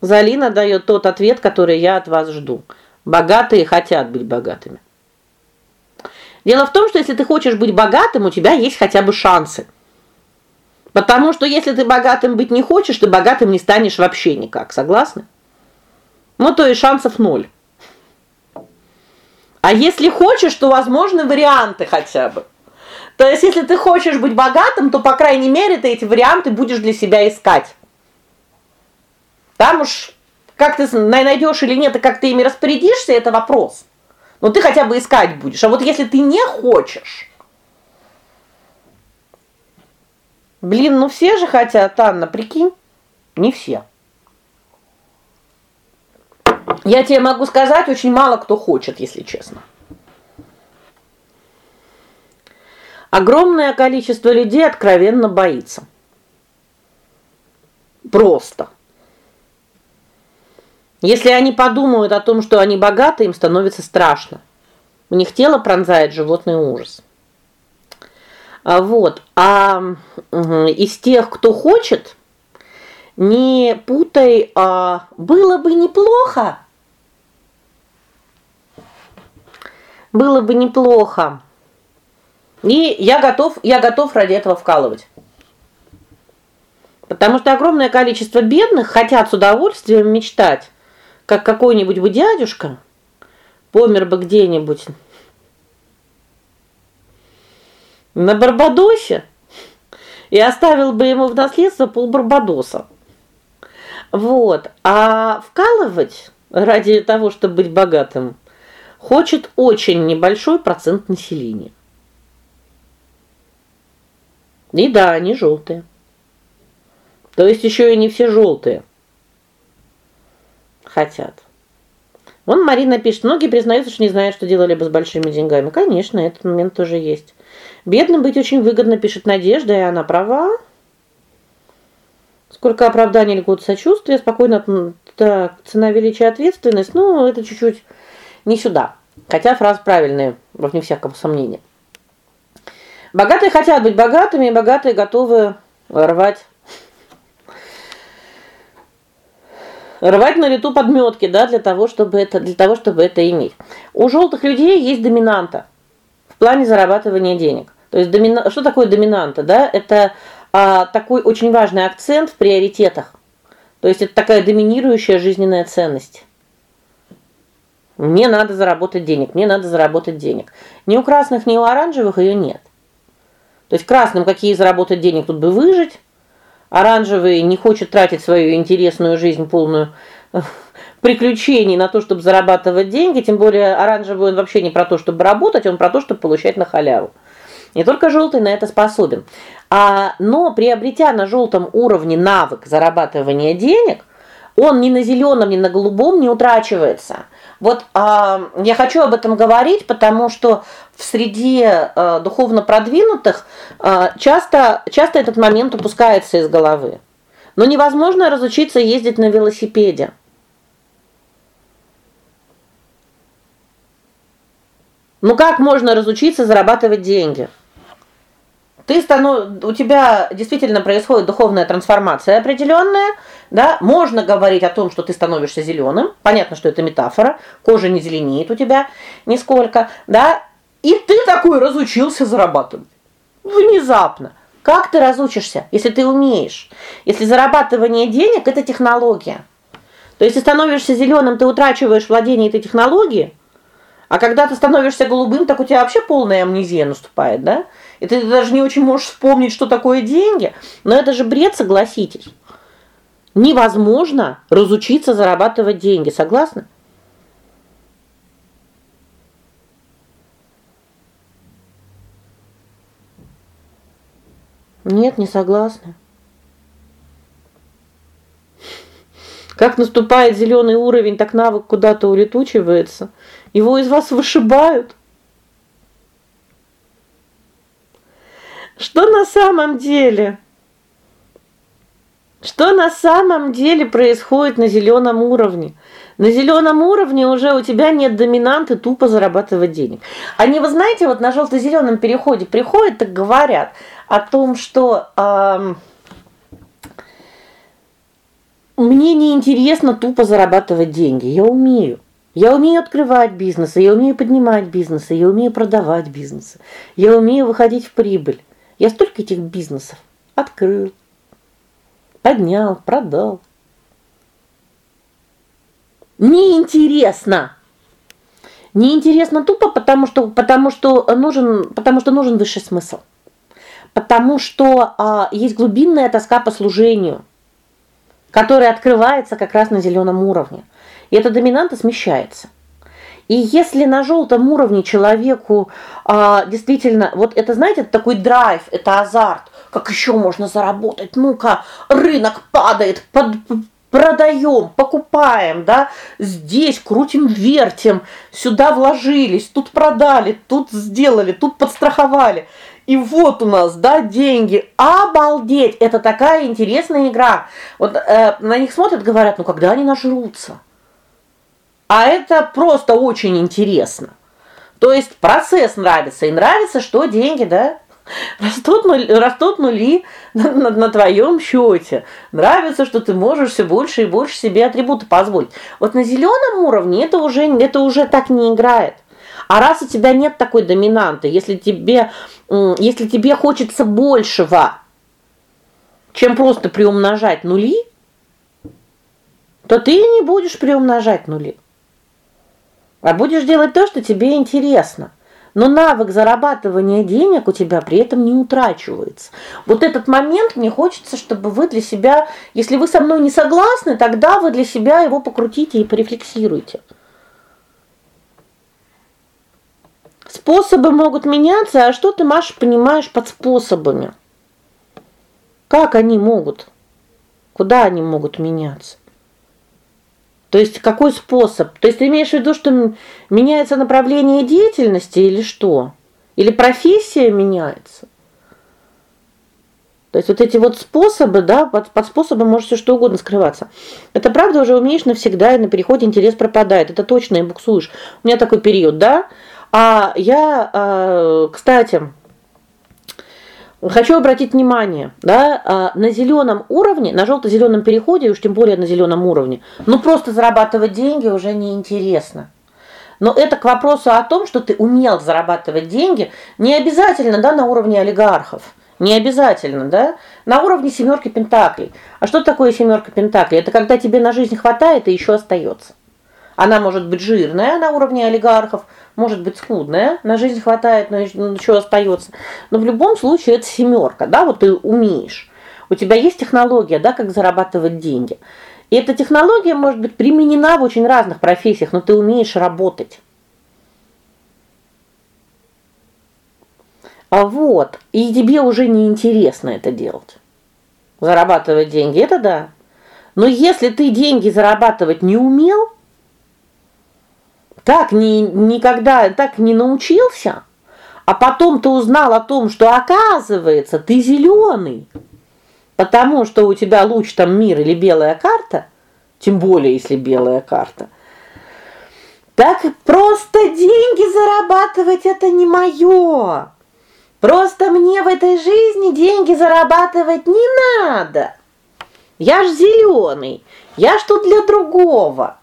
Залина дает тот ответ, который я от вас жду. Богатые хотят быть богатыми. Дело в том, что если ты хочешь быть богатым, у тебя есть хотя бы шансы. Потому что если ты богатым быть не хочешь, ты богатым не станешь вообще никак, согласны? Ну то есть шансов ноль. А если хочешь, то возможны варианты хотя бы. То есть, если ты хочешь быть богатым, то по крайней мере ты эти варианты будешь для себя искать. Там уж как ты найдешь или нет, и как ты ими распорядишься это вопрос. Но ты хотя бы искать будешь. А вот если ты не хочешь, Блин, ну все же хотят, Анна, прикинь? Не все. Я тебе могу сказать, очень мало кто хочет, если честно. Огромное количество людей откровенно боится. Просто. Если они подумают о том, что они богаты, им становится страшно. У них тело пронзает животный ужас. А вот. А из тех, кто хочет, не путай, а было бы неплохо. Было бы неплохо. И я готов, я готов ради этого вкалывать. Потому что огромное количество бедных хотят с удовольствием мечтать, как какой-нибудь бы дядюшка помер бы где-нибудь на Барбадосе и оставил бы ему в наследство пол Барбадоса. Вот. А вкалывать ради того, чтобы быть богатым, хочет очень небольшой процент населения. И да, они желтые. То есть еще и не все желтые хотят. Вон Марина пишет: "Многие признаются, что не знают, что делали бы с большими деньгами". Конечно, этот момент тоже есть. Бедным быть очень выгодно, пишет Надежда, и она права. Сколько оправданий льгот сочувствия, спокойно так, цена величия ответственность, ну, это чуть-чуть не сюда. Хотя фраза правильная, вне всякого сомнения. Богатые хотят быть богатыми, и богатые готовы рвать рвать на лету подметки, да, для того, чтобы это для того, чтобы это иметь. У желтых людей есть доминанта в плане зарабатывания денег. То есть домина... что такое доминанта, да? Это а, такой очень важный акцент в приоритетах. То есть это такая доминирующая жизненная ценность. Мне надо заработать денег, мне надо заработать денег. Ни у красных, ни у оранжевых ее нет. То есть красным какие заработать денег тут бы выжить, оранжевый не хочет тратить свою интересную жизнь полную э, приключений на то, чтобы зарабатывать деньги, тем более оранжевый он вообще не про то, чтобы работать, он про то, чтобы получать на халяву. Не только желтый на это способен. А но приобретя на желтом уровне навык зарабатывания денег, он ни на зеленом, ни на голубом не утрачивается. Вот а, я хочу об этом говорить, потому что в среде а, духовно продвинутых а, часто часто этот момент упускается из головы. Но невозможно разучиться ездить на велосипеде. Ну как можно разучиться зарабатывать деньги? Ты стану у тебя действительно происходит духовная трансформация определенная, да? Можно говорить о том, что ты становишься зеленым. Понятно, что это метафора. Кожа не зеленеет у тебя нисколько, да? И ты такой разучился зарабатывать. Внезапно. Как ты разучишься, если ты умеешь? Если зарабатывание денег это технология. То есть ты становишься зеленым, ты утрачиваешь владение этой технологией, а когда ты становишься голубым, так у тебя вообще полная амнезия наступает, да? И ты даже не очень можешь вспомнить, что такое деньги. Но это же бред, согласитесь. Невозможно разучиться зарабатывать деньги, согласны? Нет, не согласна. Как наступает зеленый уровень, так навык куда-то улетучивается. Его из вас вышибают. Что на самом деле? Что на самом деле происходит на зеленом уровне? На зеленом уровне уже у тебя нет доминанты тупо зарабатывать денег. Они, вы знаете, вот на желто зеленом переходе приходят, так говорят о том, что э, мне не интересно тупо зарабатывать деньги. Я умею. Я умею открывать бизнесы, я умею поднимать бизнесы, я умею продавать бизнесы. Я умею выходить в прибыль. Я столько этих бизнесов открыл, поднял, продал. Неинтересно. Неинтересно тупо, потому что потому что нужен потому что нужен высший смысл. Потому что а, есть глубинная тоска по служению, которая открывается как раз на зеленом уровне. И эта доминанта смещается. И если на желтом уровне человеку а, действительно, вот это, знаете, это такой драйв, это азарт, как еще можно заработать? Ну-ка, рынок падает, под, продаем, покупаем, да? Здесь крутим, вертим, сюда вложились, тут продали, тут сделали, тут подстраховали. И вот у нас, да, деньги. Обалдеть! Это такая интересная игра. Вот э, на них смотрят, говорят: "Ну когда они нажрутся?" А это просто очень интересно. То есть процесс нравится и нравится, что деньги, да, растут нули, растут нули на, на, на твоем счете. Нравится, что ты можешь все больше и больше себе атрибуты позволить. Вот на зеленом уровне это уже это уже так не играет. А раз у тебя нет такой доминанты, если тебе если тебе хочется большего, чем просто приумножать нули, то ты не будешь приумножать нули. А будешь делать то, что тебе интересно. Но навык зарабатывания денег у тебя при этом не утрачивается. Вот этот момент мне хочется, чтобы вы для себя, если вы со мной не согласны, тогда вы для себя его покрутите и порефлексируйте. Способы могут меняться, а что ты, Маша, понимаешь под способами? Как они могут? Куда они могут меняться? То есть какой способ? То есть ты имеешь в виду, что меняется направление деятельности или что? Или профессия меняется? То есть вот эти вот способы, да, под, под способом может все что угодно скрываться. Это правда уже умеешь навсегда, и на переходе интерес пропадает. Это точно и буксуешь. У меня такой период, да? А я, а, кстати, Хочу обратить внимание, да, а, на зеленом уровне, на желто зеленом переходе, уж тем более на зеленом уровне. Ну просто зарабатывать деньги уже не интересно. Но это к вопросу о том, что ты умел зарабатывать деньги, не обязательно, да, на уровне олигархов. Не обязательно, да? На уровне семерки пентаклей. А что такое семерка пентаклей? Это когда тебе на жизнь хватает и еще остается. Она может быть жирная на уровне олигархов, может быть скудная, на жизнь хватает, но еще остается. Но в любом случае это семерка, да, вот ты умеешь. У тебя есть технология, да, как зарабатывать деньги. И эта технология может быть применена в очень разных профессиях, но ты умеешь работать. А вот, и тебе уже не интересно это делать. Зарабатывать деньги это да. Но если ты деньги зарабатывать не умел, так ни никогда так не научился, а потом ты узнал о том, что оказывается, ты зеленый, Потому что у тебя луч там мир или белая карта, тем более если белая карта. Так просто деньги зарабатывать это не мое. Просто мне в этой жизни деньги зарабатывать не надо. Я ж зеленый, Я ж тут для другого.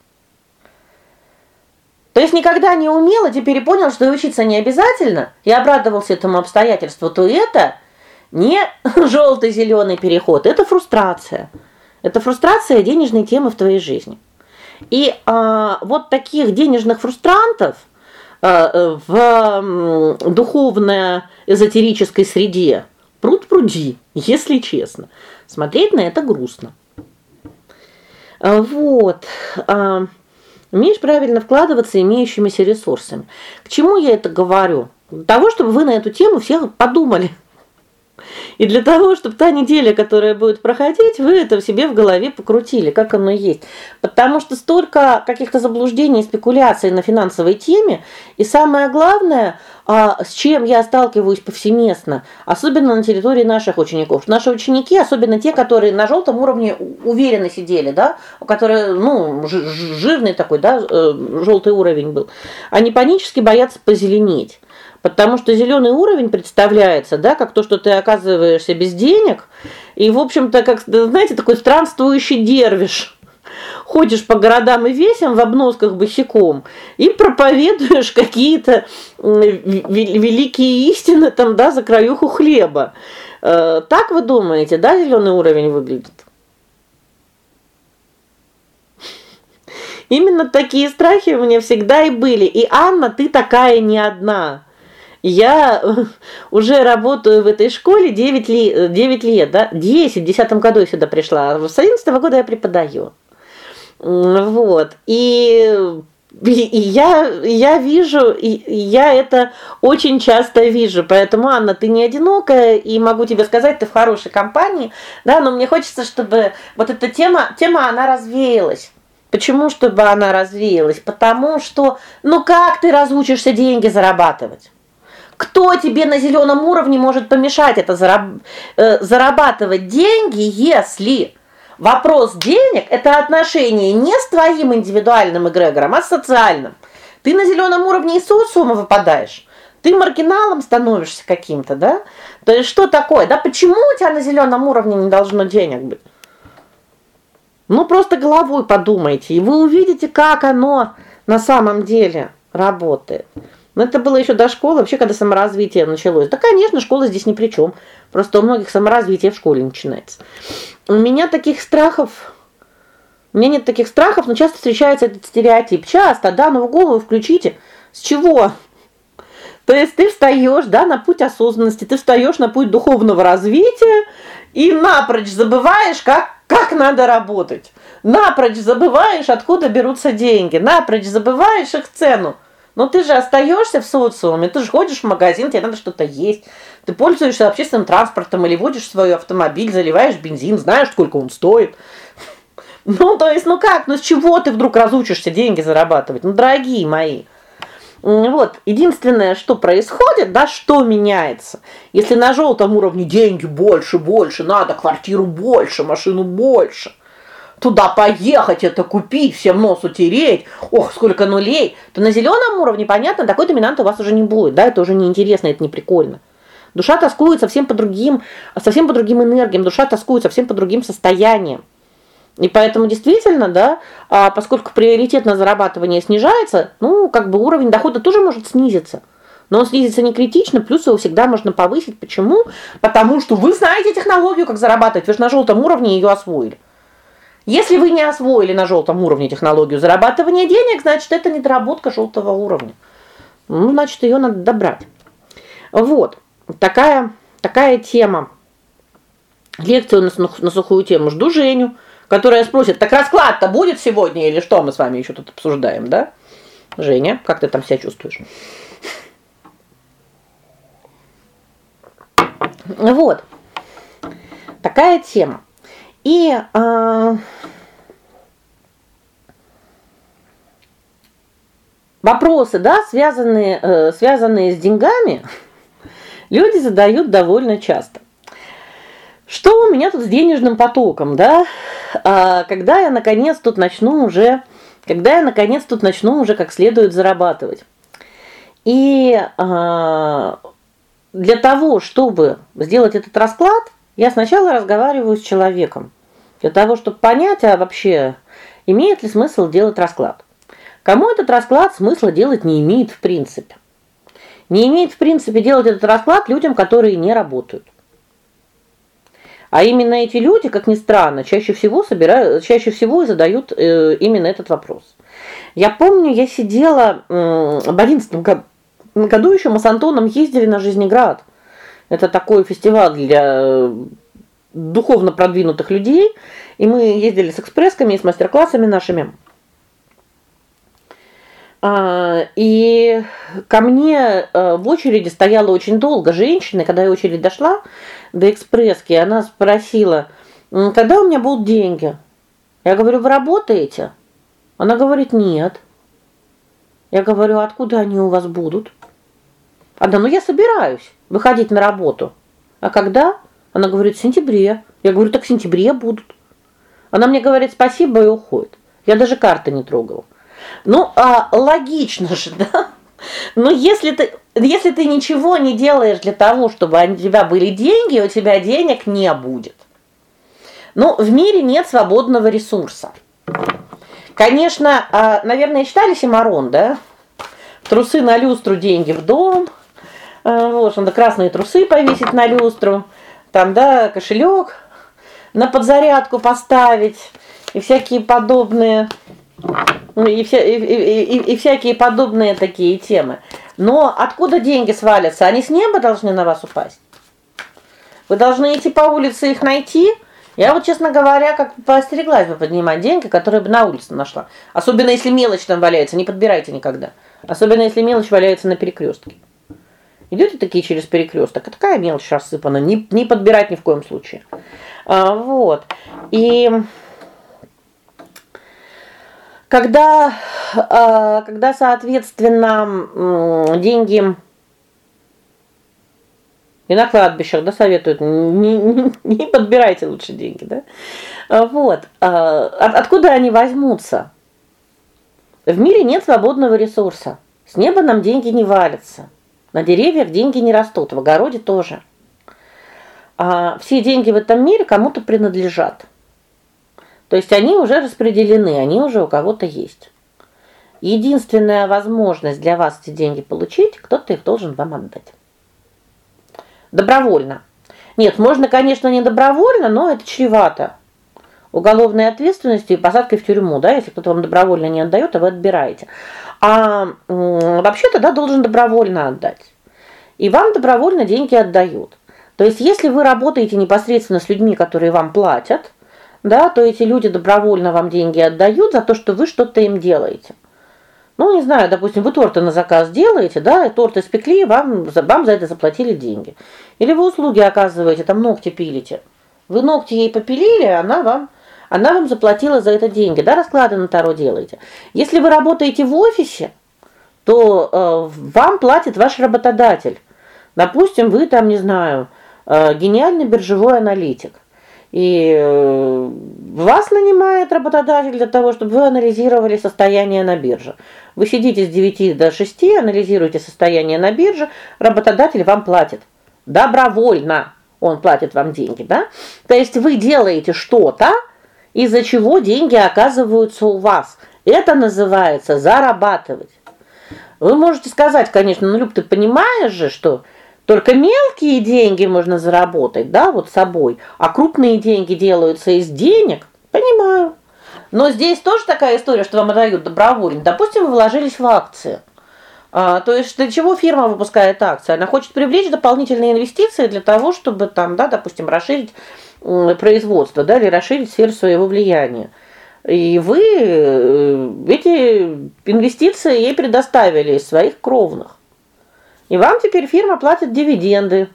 То есть никогда не умел, а теперь понял, что учиться не обязательно, и обрадовался этому обстоятельству, то это не желто зеленый переход, это фрустрация. Это фрустрация денежной темы в твоей жизни. И а, вот таких денежных фрустрантов а, в духовно-эзотерической среде пруд-пруди, если честно. Смотреть на это грустно. А, вот. А, Умеешь правильно вкладываться имеющимися ресурсами. К чему я это говорю? Для того, чтобы вы на эту тему всех подумали. И для того, чтобы та неделя, которая будет проходить, вы это в себе в голове покрутили, как оно есть. Потому что столько каких-то заблуждений спекуляций на финансовой теме, и самое главное, а, с чем я сталкиваюсь повсеместно, особенно на территории наших учеников. Наши ученики, особенно те, которые на желтом уровне уверенно сидели, да, которые, ну, жирный такой, да, э, желтый уровень был. Они панически боятся позеленеть. Потому что зеленый уровень представляется, да, как то, что ты оказываешься без денег, и в общем-то, как, знаете, такой странствующий дервиш. Ходишь по городам и весям в обносках босиком и проповедуешь какие-то великие истины там, да, за краюху хлеба. Э, так вы думаете, да, зеленый уровень выглядит? Именно такие страхи у меня всегда и были. И Анна, ты такая не одна. Я уже работаю в этой школе 9 лет, 9 лет, да? 10, в 10 году я сюда пришла. С 11 года я преподаю. Вот. И я я вижу, я это очень часто вижу. Поэтому, Анна, ты не одинокая, и могу тебе сказать, ты в хорошей компании. Да, но мне хочется, чтобы вот эта тема, тема она развеялась. Почему чтобы она развеялась? Потому что ну как ты разучишься деньги зарабатывать? Кто тебе на зеленом уровне может помешать это зараб э, зарабатывать деньги, если Вопрос денег это отношение не с твоим индивидуальным эгрегором, а с социальным. Ты на зеленом уровне из социума выпадаешь. Ты маргиналом становишься каким-то, да? То есть что такое? Да почему у тебя на зеленом уровне не должно денег быть? Ну просто головой подумайте, и вы увидите, как оно на самом деле работает. Но это было еще до школы, вообще когда саморазвитие началось. Да, конечно, школа здесь ни при чем. Просто у многих саморазвитие в школе начинается. У меня таких страхов у меня нет таких страхов, но часто встречается этот стереотип. Часто, да, но в голову включите. С чего? То есть ты встаешь, да, на путь осознанности, ты встаешь на путь духовного развития и напрочь забываешь, как как надо работать. Напрочь забываешь, откуда берутся деньги. Напрочь забываешь их цену. Но ты же остаешься в социуме, ты же ходишь в магазин, тебе надо что-то есть. Ты пользуешься общественным транспортом или водишь свой автомобиль, заливаешь бензин, знаешь, сколько он стоит. Ну, то есть, ну как, ну с чего ты вдруг разучишься деньги зарабатывать? Ну, дорогие мои. Вот, единственное, что происходит, да, что меняется. Если на желтом уровне деньги больше, больше, надо квартиру больше, машину больше – туда поехать, это купить, всем нос утереть. Ох, сколько нулей. То на зеленом уровне, понятно, такой доминанты у вас уже не будет. Да, это уже не интересно, это не прикольно. Душа тоскует совсем по другим, совсем по другим энергиям, душа тоскует совсем по другим состояниям. И поэтому действительно, да, а поскольку приоритет на зарабатывание снижается, ну, как бы уровень дохода тоже может снизиться. Но он снизится не критично, плюс его всегда можно повысить. Почему? Потому что вы знаете технологию, как зарабатывать. Вы же на желтом уровне ее освоили. Если вы не освоили на желтом уровне технологию зарабатывания денег, значит, это недоработка желтого уровня. Ну, значит, ее надо добрать. Вот. Такая такая тема. Лекцию на, на сухую тему жду Женю, которая спросит: "Так расклад-то будет сегодня или что мы с вами еще тут обсуждаем, да?" Женя, как ты там себя чувствуешь? Вот. Такая тема. И э, вопросы, да, связанные э, связанные с деньгами, люди задают довольно часто. Что у меня тут с денежным потоком, да? А, когда я наконец тут начну уже, когда я наконец тут начну уже как следует зарабатывать. И а, для того, чтобы сделать этот расклад, я сначала разговариваю с человеком для того, чтобы понять, а вообще имеет ли смысл делать расклад. Кому этот расклад смысла делать не имеет в принципе. Не имеет в принципе делать этот расклад людям, которые не работают. А именно эти люди, как ни странно, чаще всего собирают, чаще всего и задают э, именно этот вопрос. Я помню, я сидела э, в 11 году еще мы с Антоном ездили на Жизнеград. Это такой фестиваль для духовно продвинутых людей, и мы ездили с экспрессками и с мастер-классами нашими. А, и ко мне э, в очереди стояла очень долго женщина, когда я очередь дошла до экспресски, она спросила: "Когда у меня будут деньги?" Я говорю: "Вы работаете?" Она говорит: "Нет". Я говорю: "Откуда они у вас будут?" Она: "Ну я собираюсь выходить на работу". А когда? Она говорит: "В сентябре". Я говорю: "Так в сентябре будут". Она мне говорит: "Спасибо" и уходит. Я даже карты не трогала. Ну, а логично же, да? Но если ты если ты ничего не делаешь для того, чтобы у тебя были деньги, у тебя денег не будет. Ну, в мире нет свободного ресурса. Конечно, а, наверное, читали Симарон, да? Трусы на люстру, деньги в дом. А, вот, надо красные трусы повесить на люстру там, да, кошелек на подзарядку поставить и всякие подобные Ну и все и, и, и, и всякие подобные такие темы. Но откуда деньги свалятся? Они с неба должны на вас упасть. Вы должны идти по улице их найти. Я вот, честно говоря, как поостереглась бы поднимать деньги, которые бы на улице нашла. Особенно если мелочь там валяется, не подбирайте никогда. Особенно если мелочь валяется на перекрестке. Идете такие через перекресток, а такая мелочь рассыпана, не не подбирать ни в коем случае. А, вот. И когда а, когда, соответственно, деньги и на кладбищах, да, советуют не, не, не подбирайте лучше деньги, да? А, вот. А, от, откуда они возьмутся? В мире нет свободного ресурса. С неба нам деньги не валятся. На деревьях деньги не растут, в огороде тоже. А все деньги в этом мире кому-то принадлежат. То есть они уже распределены, они уже у кого-то есть. Единственная возможность для вас эти деньги получить, кто-то их должен вам отдать. Добровольно. Нет, можно, конечно, не добровольно, но это чревато уголовной ответственностью и посадкой в тюрьму, да, если кто-то вам добровольно не отдает, а вы отбираете. А вообще-то да должен добровольно отдать. И вам добровольно деньги отдают. То есть если вы работаете непосредственно с людьми, которые вам платят, да, то эти люди добровольно вам деньги отдают за то, что вы что-то им делаете. Ну, не знаю, допустим, вы торты на заказ делаете, да, и торт испекли, вам вам за это заплатили деньги. Или вы услуги оказываете, там ногти пилите. Вы ногти ей попилили, она вам она вам заплатила за это деньги, да, расклады на таро делаете. Если вы работаете в офисе, то э, вам платит ваш работодатель. Допустим, вы там, не знаю, э, гениальный биржевой аналитик. И э, вас нанимает работодатель для того, чтобы вы анализировали состояние на бирже. Вы сидите с 9 до 6, анализируете состояние на бирже, работодатель вам платит добровольно. Он платит вам деньги, да? То есть вы делаете что-то, из-за чего деньги оказываются у вас. Это называется зарабатывать. Вы можете сказать, конечно, ну, Люб, ты понимаешь же, что только мелкие деньги можно заработать, да, вот собой, а крупные деньги делаются из денег. Понимаю. Но здесь тоже такая история, что вам дают добровольно. Допустим, вы вложились в акции. А, то есть для чего фирма выпускает акции? Она хочет привлечь дополнительные инвестиции для того, чтобы там, да, допустим, расширить производство, да, или расширить сферу своего влияния. И вы э, эти инвестиции ей предоставили из своих кровных. И вам теперь фирма платит дивиденды,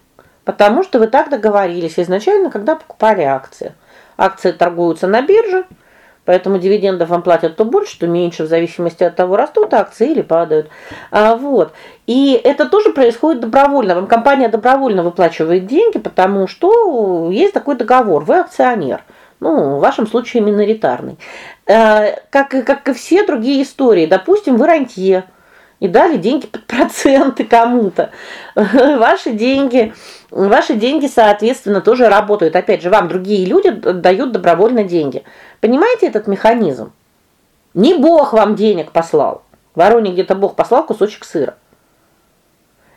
потому что вы так договорились изначально, когда покупали акции. Акции торгуются на бирже, поэтому дивидендов вам платят то больше, то меньше в зависимости от того, растут акции или падают. А вот. И это тоже происходит добровольно. Вам компания добровольно выплачивает деньги, потому что есть такой договор. Вы акционер. Ну, в вашем случае миноритарный. Э, как как и все другие истории. Допустим, вы рантье и дали деньги под проценты кому-то. Ваши деньги, ваши деньги, соответственно, тоже работают. Опять же, вам другие люди дают добровольно деньги. Понимаете этот механизм? Не Бог вам денег послал. Вороне где-то Бог послал кусочек сыра.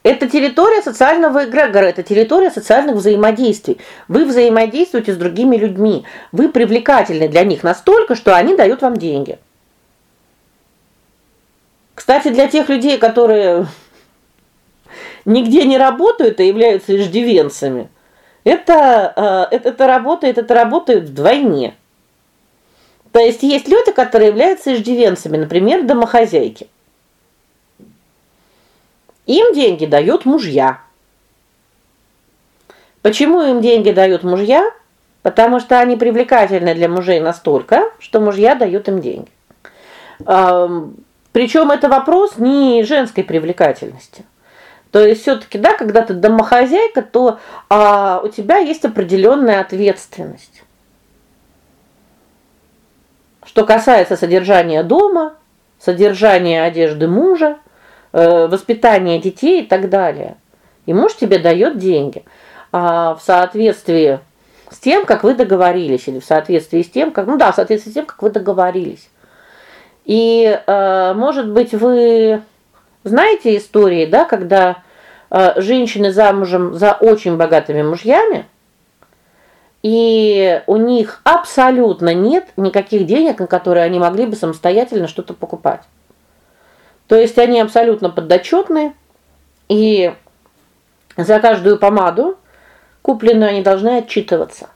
Это территория социального эгрегора, это территория социальных взаимодействий. Вы взаимодействуете с другими людьми. Вы привлекательны для них настолько, что они дают вам деньги. Кстати, для тех людей, которые нигде не работают, а являются иждивенцами, это э, это, это работает, это работает вдвойне. То есть есть люди, которые являются иждивенцами, например, домохозяйки. Им деньги дают мужья. Почему им деньги дают мужья? Потому что они привлекательны для мужей настолько, что мужья дают им деньги. Причем это вопрос не женской привлекательности. То есть все таки да, когда ты домохозяйка, то а, у тебя есть определенная ответственность. Что касается содержания дома, содержания одежды мужа, э, воспитания детей и так далее. И муж тебе дает деньги. А в соответствии с тем, как вы договорились, или в соответствии с тем, как, ну да, в соответствии с тем, как вы договорились. И, э, может быть, вы знаете истории, да, когда э, женщины замужем за очень богатыми мужьями, и у них абсолютно нет никаких денег, на которые они могли бы самостоятельно что-то покупать. То есть они абсолютно подотчетные, и за каждую помаду купленную они должны отчитываться.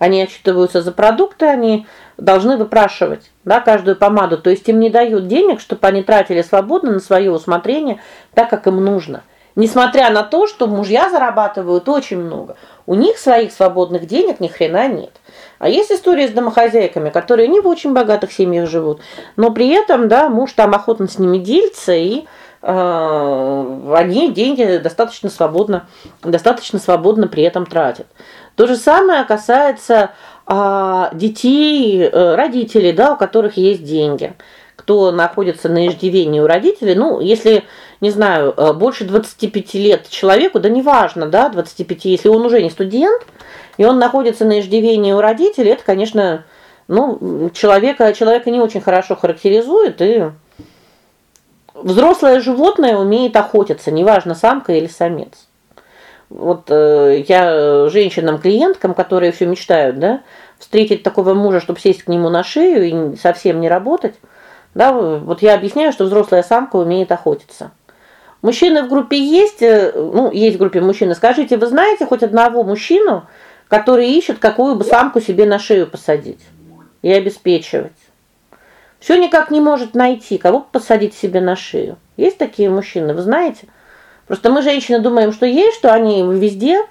Они отчитываются за продукты, они должны выпрашивать, да, каждую помаду. То есть им не дают денег, чтобы они тратили свободно на свое усмотрение, так как им нужно. Несмотря на то, что мужья зарабатывают очень много, у них своих свободных денег ни хрена нет. А есть истории с домохозяйками, которые не в очень богатых семьях живут, но при этом, да, муж там охотно с ними делится и э, они деньги достаточно свободно, достаточно свободно при этом тратят. То же самое касается а, детей, э, родителей, да, у которых есть деньги. Кто находится на иждивении у родителей, ну, если, не знаю, э, больше 25 лет человеку, да неважно, да, 25, если он уже не студент, и он находится на иждивении у родителей, это, конечно, ну, человека человека не очень хорошо характеризует, и взрослое животное умеет охотиться, неважно, самка или самец. Вот э, я женщинам-клиенткам, которые все мечтают, да, встретить такого мужа, чтобы сесть к нему на шею и совсем не работать, да, вот я объясняю, что взрослая самка умеет охотиться. Мужчины в группе есть, э, ну, есть в группе мужчины. Скажите, вы знаете хоть одного мужчину, который ищет какую бы самку себе на шею посадить и обеспечивать? Все никак не может найти, кого посадить себе на шею. Есть такие мужчины, вы знаете? Просто мы женщины думаем, что есть, что они везде.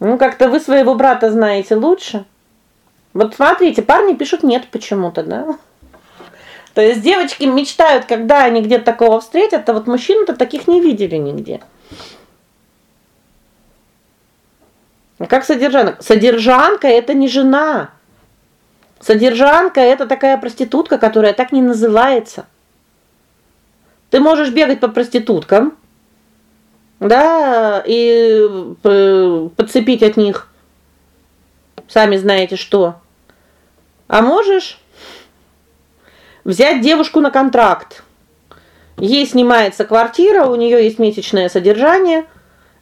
Ну как-то вы своего брата знаете лучше. Вот смотрите, парни пишут нет почему-то, да? То есть девочки мечтают, когда они где-то такого встретят, а вот мужчин-то таких не видели нигде. А как содержанка? Содержанка это не жена. Содержанка это такая проститутка, которая так не называется. Ты можешь бегать по проституткам, да, и э, подцепить от них сами знаете что. А можешь взять девушку на контракт. Ей снимается квартира, у нее есть месячное содержание,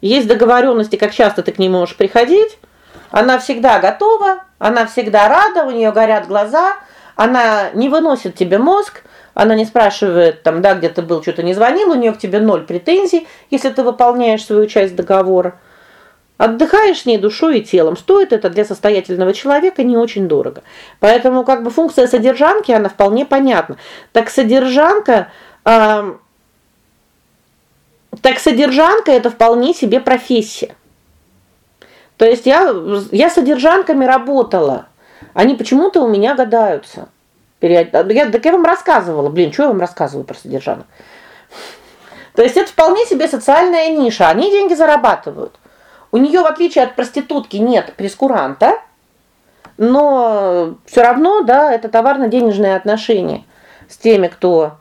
есть договоренности, как часто ты к ней можешь приходить. Она всегда готова, она всегда рада, у нее горят глаза, она не выносит тебе мозг, она не спрашивает там, да, где ты был, что-то не звонил, у нее к тебе ноль претензий, если ты выполняешь свою часть договора. Отдыхаешь с ней душой и телом. Стоит это для состоятельного человека не очень дорого. Поэтому как бы функция содержанки, она вполне понятна. Так содержанка э, так содержанка это вполне себе профессия. То есть я я содержанками работала. Они почему-то у меня гадаются. Я так я вам рассказывала, блин, что я вам рассказываю про содержанок. То есть это вполне себе социальная ниша, они деньги зарабатывают. У нее в отличие от проститутки нет прескуранта, но все равно, да, это товарно-денежные отношения с теми, кто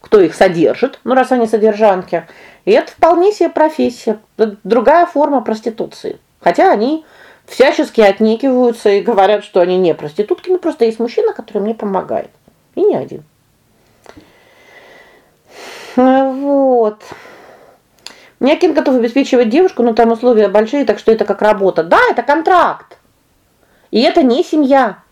кто их содержит, ну раз они содержанки. И это вполне себе профессия, другая форма проституции. Хотя они всячески отнекиваются и говорят, что они не проститутки, но просто есть мужчина, который мне помогает. И не один. Вот. Некин готов обеспечивать девушку, но там условия большие, так что это как работа. Да, это контракт. И это не семья.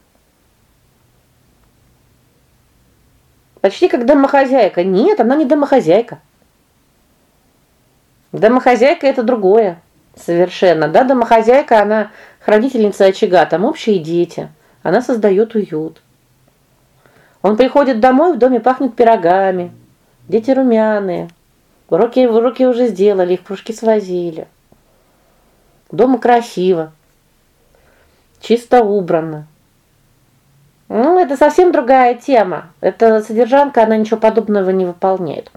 Почти как домохозяйка. Нет, она не домохозяйка. Домохозяйка это другое. Совершенно. Да, домохозяйка, она хранительница очага, там общие дети. Она создает уют. Он приходит домой, в доме пахнет пирогами. Дети румяные. Уроки, уроки уже сделали, их кружки свозили. Дома красиво. Чисто убрано. Ну, это совсем другая тема. Это содержанка, она ничего подобного не выполняет.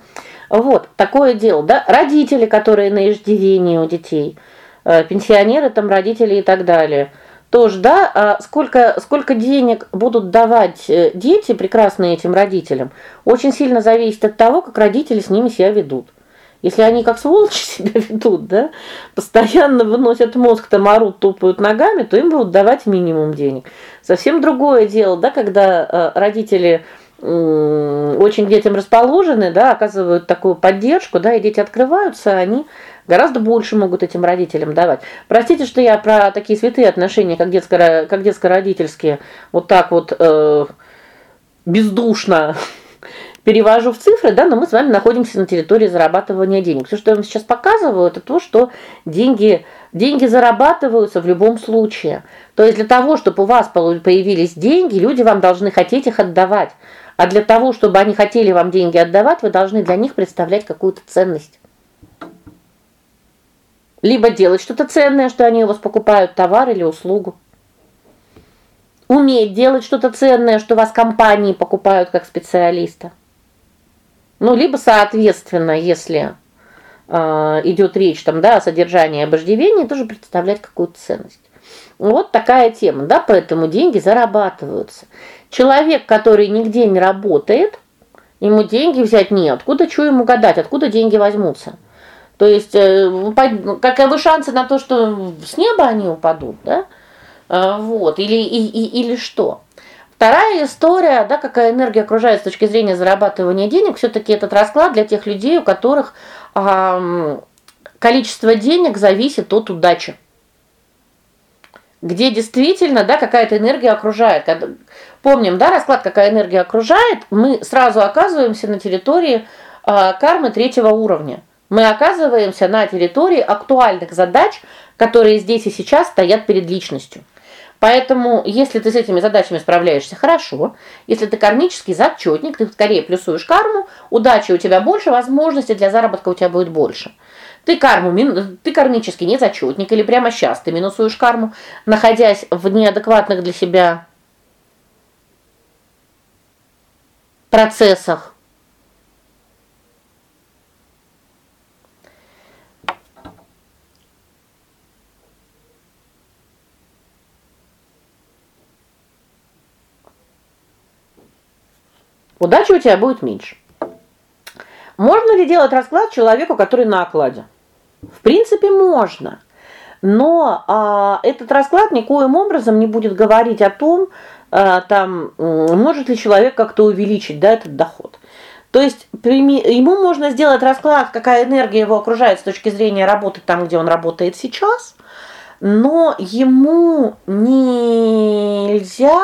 Вот, такое дело, да? Родители, которые на иждивении у детей, э, пенсионеры там, родители и так далее. Тоже, да, а сколько сколько денег будут давать э, дети прекрасные этим родителям, очень сильно зависит от того, как родители с ними себя ведут. Если они как сволочи себя ведут, да, постоянно выносят мозг, там орут, топают ногами, то им будут давать минимум денег. Совсем другое дело, да, когда э, родители очень детям расположены, да, оказывают такую поддержку, да, и дети открываются, они гораздо больше могут этим родителям давать. Простите, что я про такие святые отношения, как детско как детско-родительские, вот так вот э, бездушно перевожу в цифры, да, но мы с вами находимся на территории зарабатывания денег. Все, что я вам сейчас показываю, это то, что деньги деньги зарабатываются в любом случае. То есть для того, чтобы у вас появились деньги, люди вам должны хотеть их отдавать. А для того, чтобы они хотели вам деньги отдавать, вы должны для них представлять какую-то ценность. Либо делать что-то ценное, что они у вас покупают товар или услугу. Уметь делать что-то ценное, что вас компании покупают как специалиста. Ну, либо, соответственно, если э, идет речь там, да, о содержании об тоже представлять какую-то ценность. Вот такая тема, да, поэтому деньги зарабатываются. Человек, который нигде не работает, ему деньги взять неоткуда, что ему гадать, откуда деньги возьмутся. То есть, э, каковы шансы на то, что с неба они упадут, да? Э, вот, или и, и, или что? Вторая история, да, какая энергия окружает с точки зрения зарабатывания денег, все таки этот расклад для тех людей, у которых количество денег зависит от удачи. Где действительно, да, какая-то энергия окружает. Помним, да, расклад какая энергия окружает, мы сразу оказываемся на территории э, кармы третьего уровня. Мы оказываемся на территории актуальных задач, которые здесь и сейчас стоят перед личностью. Поэтому, если ты с этими задачами справляешься хорошо, если ты кармический зачетник, ты скорее плюсуешь карму, удачи у тебя больше, возможностей для заработка у тебя будет больше. Ты карму ты кармический не зачетник или прямо сейчас ты минусуешь карму, находясь в неадекватных для себя процессах. удачи у тебя будет меньше. Можно ли делать расклад человеку, который на окладе? В принципе, можно. Но а, этот расклад никоим образом не будет говорить о том, а, там может ли человек как-то увеличить, да, этот доход. То есть ему можно сделать расклад, какая энергия его окружает с точки зрения работы там, где он работает сейчас, но ему нельзя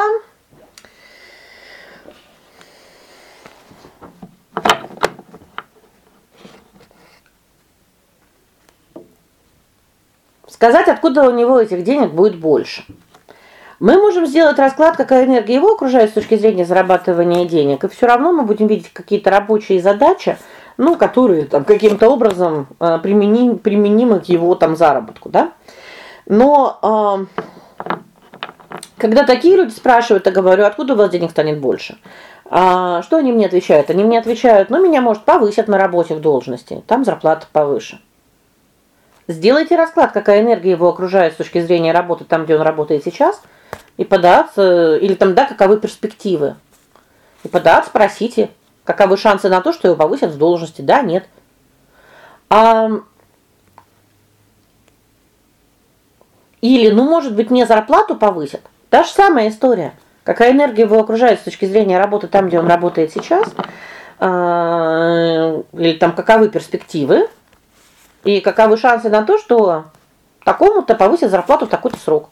сказать, откуда у него этих денег будет больше. Мы можем сделать расклад, какая энергия его окружает с точки зрения зарабатывания денег, и все равно мы будем видеть какие-то рабочие задачи, ну, которые там каким-то образом э, применим, применимы к его там заработку, да? Но э, когда такие люди спрашивают, я говорю: "Откуда у вас денег станет больше?" А что они мне отвечают? Они мне отвечают: "Ну, меня, может, повысят на работе в должности, там зарплата повыше". Сделайте расклад, какая энергия его окружает с точки зрения работы там, где он работает сейчас, и податься или там да, каковы перспективы. И податься, спросите, каковы шансы на то, что его повысят в должности, да, нет. А или, ну, может быть, мне зарплату повысят. Та же самая история. Какая энергия его окружает с точки зрения работы там, где он работает сейчас? А, или там каковы перспективы? И каковы шансы на то, что такому-то повысят зарплату в такой-то срок?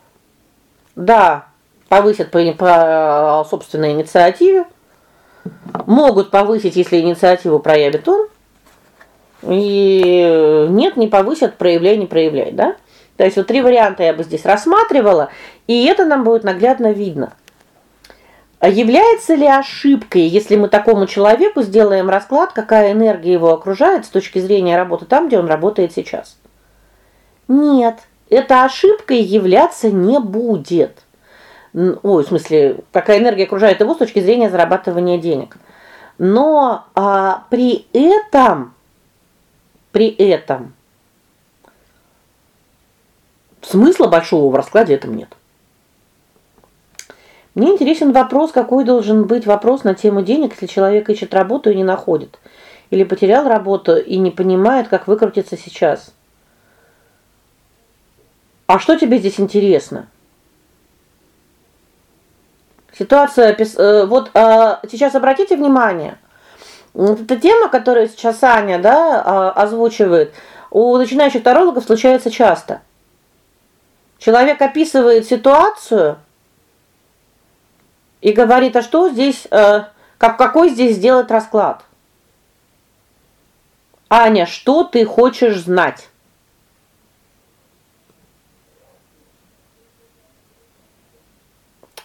Да, повысят по, по собственной инициативе. Могут повысить, если инициативу проявит он. И нет, не повысят, проявляй, не проявляй, да? То есть вот три варианта я бы здесь рассматривала, и это нам будет наглядно видно. А является ли ошибкой, если мы такому человеку сделаем расклад, какая энергия его окружает с точки зрения работы там, где он работает сейчас? Нет, эта ошибкой являться не будет. Ой, в смысле, какая энергия окружает его с точки зрения зарабатывания денег. Но а, при этом при этом смысла большого в раскладе этом нет. Мне интересен вопрос, какой должен быть вопрос на тему денег, если человек ищет работу и не находит, или потерял работу и не понимает, как выкрутиться сейчас. А что тебе здесь интересно? Ситуация э, вот а, сейчас обратите внимание. Вот эта тема, которую сейчас Аня, да, а, озвучивает, у начинающих тарологов случается часто. Человек описывает ситуацию и говорит: "А что здесь, э, как какой здесь сделать расклад?" Аня, что ты хочешь знать?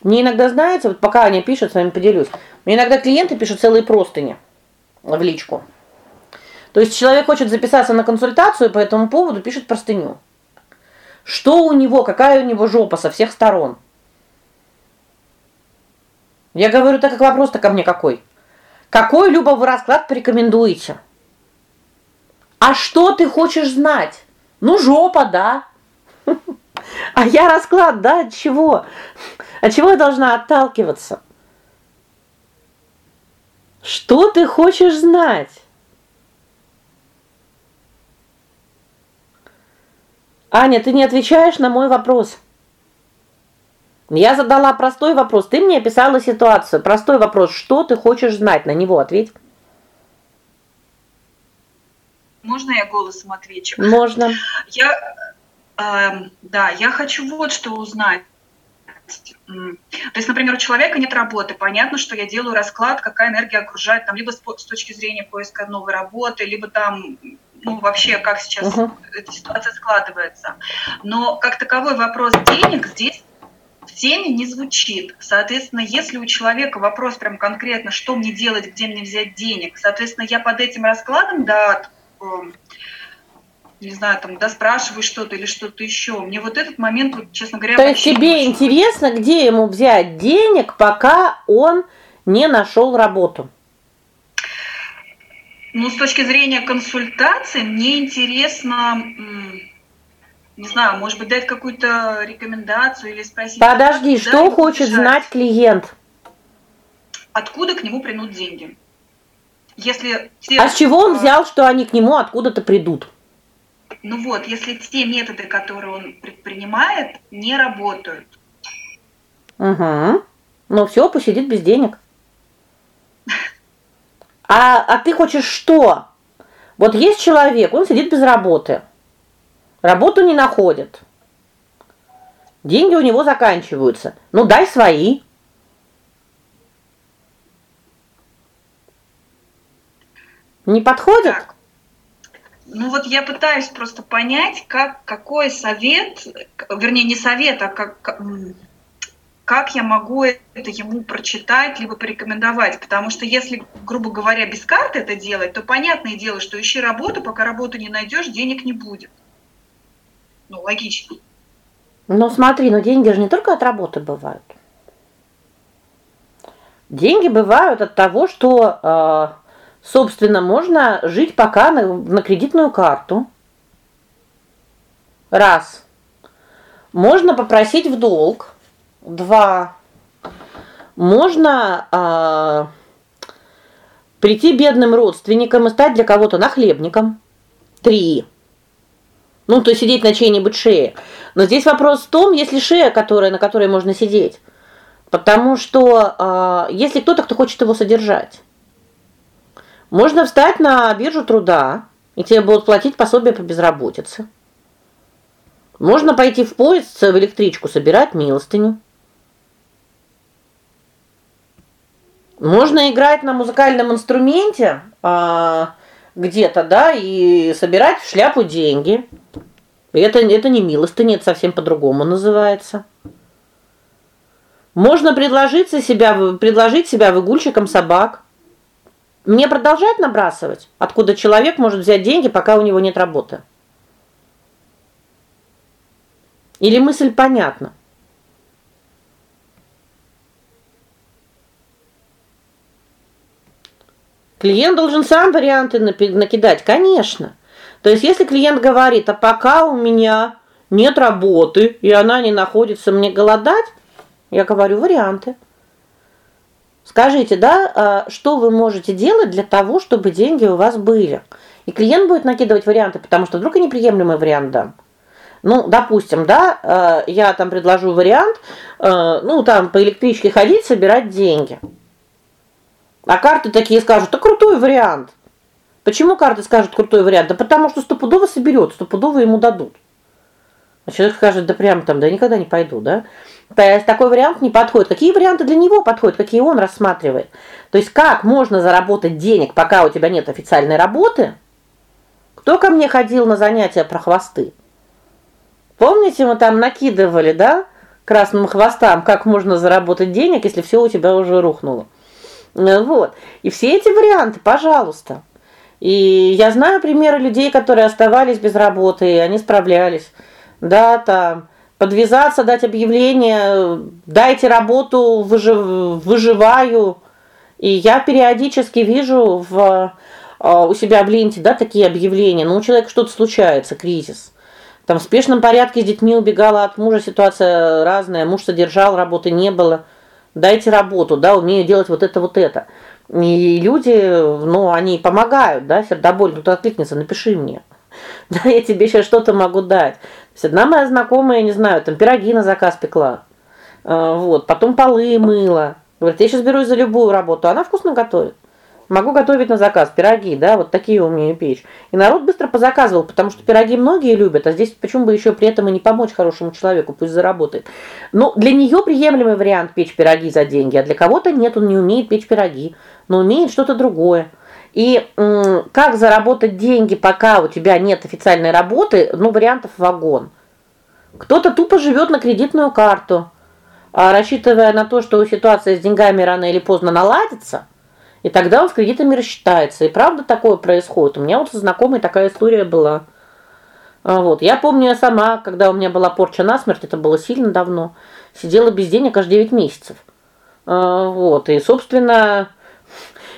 Мне иногда, знаете, вот пока Аня пишет, с вами поделюсь. Мне иногда клиенты пишут целые простыни в личку. То есть человек хочет записаться на консультацию по этому поводу, пишет простыню. Что у него, какая у него жопа со всех сторон? Я говорю, так как вопрос-то ко мне какой? Какой Люба вы расклад порекомендуете? А что ты хочешь знать? Ну, жопа, да. А я расклад, да, от чего? От чего я должна отталкиваться? Что ты хочешь знать? Аня, ты не отвечаешь на мой вопрос. Я задала простой вопрос. Ты мне описала ситуацию. Простой вопрос. Что ты хочешь знать? На него ответь. Можно я голосом отвечу? Можно. Я э, да, я хочу вот что узнать. То есть, например, у человека нет работы, понятно, что я делаю расклад, какая энергия окружает там либо с, с точки зрения поиска новой работы, либо там ну, вообще, как сейчас uh-huh. эта ситуация складывается. Но как таковой вопрос денег здесь теме не звучит. Соответственно, если у человека вопрос прям конкретно, что мне делать, где мне взять денег, соответственно, я под этим раскладом, да, эм, не знаю, там, да, спрашиваю что-то или что-то еще. Мне вот этот момент, вот, честно говоря, То есть тебе интересно, где ему взять денег, пока он не нашел работу? Ну, с точки зрения консультации, мне интересно, не знаю, может быть, дать какую-то рекомендацию или спросить. Подожди, что хочет бежать. знать клиент? Откуда к нему придут деньги? Если те, а с чего он взял, что они к нему откуда-то придут? Ну вот, если те методы, которые он предпринимает, не работают. Угу. Ну все, посидит без денег. А а ты хочешь что? Вот есть человек, он сидит без работы. Работу не находит. Деньги у него заканчиваются. Ну дай свои. Не подходит? Так. Ну вот я пытаюсь просто понять, как какой совет, вернее не совет, а как как я могу это ему прочитать либо порекомендовать, потому что если, грубо говоря, без карты это делать, то понятное дело, что ищи работу, пока работу не найдешь, денег не будет. Ну, логично. Ну, смотри, но деньги же не только от работы бывают. Деньги бывают от того, что э, Собственно, можно жить пока на, на кредитную карту. Раз. Можно попросить в долг. Два. Можно а, прийти бедным родственникам и стать для кого-то нахлебником. Три. Ну, то есть сидеть на чьей-нибудь шее. Но здесь вопрос в том, есть ли шея, которая на которой можно сидеть. Потому что а, если кто-то, кто хочет его содержать. Можно встать на биржу труда, и тебе будут платить пособие по безработице. Можно пойти в поезд, в электричку собирать милостыню. Можно играть на музыкальном инструменте, а, где-то, да, и собирать в шляпу деньги. Это это не милостыня, это совсем по-другому называется. Можно предложить себя, предложить себя выгульщиком собак. Мне продолжать набрасывать, откуда человек может взять деньги, пока у него нет работы? Или мысль понятна? Клиент должен сам варианты накидать, конечно. То есть если клиент говорит: "А пока у меня нет работы, и она не находится, мне голодать?" Я говорю: "Варианты". Скажите, да, а, что вы можете делать для того, чтобы деньги у вас были? И клиент будет накидывать варианты, потому что вдруг я неприемлемый вариант дам. Ну, допустим, да, э, я там предложу вариант, э, ну, там по электричке ходить, собирать деньги. А карты такие скажут: "Да крутой вариант". Почему карты скажут крутой вариант? Да потому что стопудово соберет, стопудово ему дадут. А человек скажет: "Да прям там, да никогда не пойду", да? То есть такой вариант не подходит. Какие варианты для него подходят, какие он рассматривает? То есть как можно заработать денег, пока у тебя нет официальной работы? Кто ко мне ходил на занятия про хвосты? Помните, мы там накидывали, да, красным хвостам, как можно заработать денег, если все у тебя уже рухнуло. Э, вот. И все эти варианты, пожалуйста. И я знаю примеры людей, которые оставались без работы, и они справлялись. Да, там подвязаться, дать объявление, дайте работу, выжив, выживаю. И я периодически вижу в а, у себя в ленте, да, такие объявления. Ну, у человека что-то случается, кризис. Там в спешном порядке с детьми убегала от мужа, ситуация разная, муж содержал, работы не было. Дайте работу, да, умею делать вот это вот это. И люди, ну, они помогают, да, сердоболь, тут откликнется, напиши мне. Да, я тебе сейчас что-то могу дать. То есть одна моя знакомая, не знаю, там пироги на заказ пекла. А, вот, потом полы мыла. Говорит: "Я сейчас берусь за любую работу". Она вкусно готовит. Могу готовить на заказ пироги, да, вот такие умею печь. И народ быстро позаказывал, потому что пироги многие любят, а здесь почему бы еще при этом и не помочь хорошему человеку, пусть заработает. Но для нее приемлемый вариант печь пироги за деньги, а для кого-то нет, он не умеет печь пироги, но умеет что-то другое. И как заработать деньги, пока у тебя нет официальной работы, ну вариантов вагон. Кто-то тупо живет на кредитную карту, а рассчитывая на то, что ситуация с деньгами рано или поздно наладится. И тогда он с кредитами рассчитается. И правда такое происходит. У меня вот со знакомой такая история была. А вот. Я помню я сама, когда у меня была порча насмерть, это было сильно давно, сидела без денег аж 9 месяцев. А вот. И, собственно,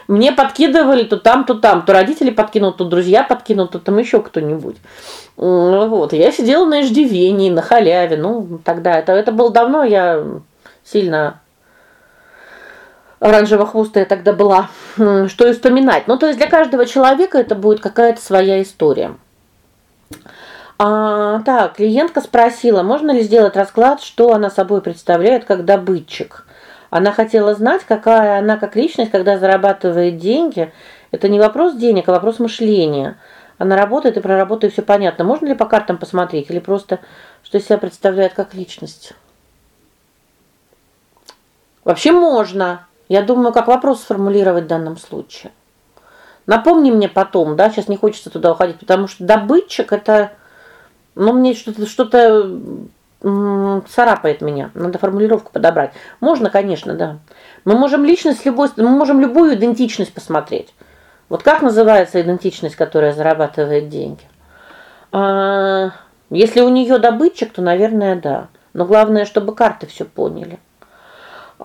мне подкидывали то там, то там, то родители подкинут, то друзья подкинут, то там еще кто-нибудь. Вот. Я сидела на иждивении, на халяве. Ну, тогда это это было давно, я сильно оранжево-хвостая тогда была, что и вспоминать. Ну, то есть для каждого человека это будет какая-то своя история. А, так, клиентка спросила, можно ли сделать расклад, что она собой представляет как добытчик. Она хотела знать, какая она как личность, когда зарабатывает деньги. Это не вопрос денег, а вопрос мышления. Она работает и проработает, все понятно. Можно ли по картам посмотреть или просто что себя представляет как личность? Вообще можно. Я думаю, как вопрос сформулировать в данном случае. Напомни мне потом, да, сейчас не хочется туда уходить, потому что добытчик это ну мне что-то что-то царапает меня. Надо формулировку подобрать. Можно, конечно, да. Мы можем личность любой, мы можем любую идентичность посмотреть. Вот как называется идентичность, которая зарабатывает деньги? А, если у нее добытчик, то, наверное, да. Но главное, чтобы карты все поняли.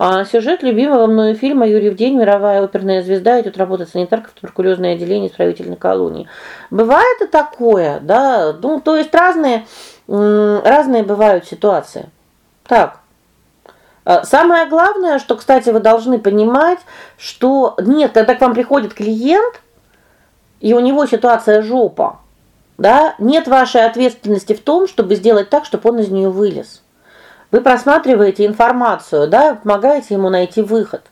А сюжет любимого мною фильма Юрий в день мировая оперная звезда идет работать санитаркой в туберкулезное отделение исправительной колонии. Бывает и такое, да? Ну, то есть разные разные бывают ситуации. Так. А самое главное, что, кстати, вы должны понимать, что нет, когда к вам приходит клиент, и у него ситуация жопа, да? Нет вашей ответственности в том, чтобы сделать так, чтобы он из нее вылез. Вы просматриваете информацию, да, помогаете ему найти выход.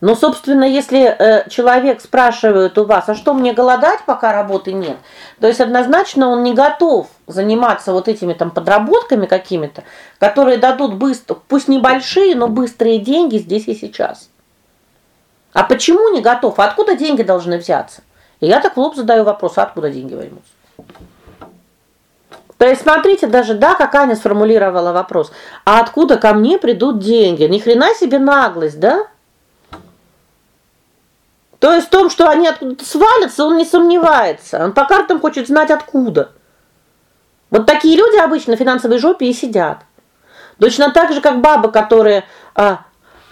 Но, собственно, если э, человек спрашивает у вас: "А что мне голодать, пока работы нет?" То есть однозначно он не готов заниматься вот этими там подработками какими-то, которые дадут быстро, пусть небольшие, но быстрые деньги здесь и сейчас. А почему не готов? Откуда деньги должны взяться? И я так в лоб задаю вопрос: а откуда деньги возьмутся? То есть смотрите, даже да, как Аня сформулировала вопрос. А откуда ко мне придут деньги? Ни хрена себе наглость, да? То есть в том, что они откуда-то свалятся, он не сомневается. Он по картам хочет знать откуда. Вот такие люди обычно в финансовой жопе и сидят. Точно так же, как бабы, которые а,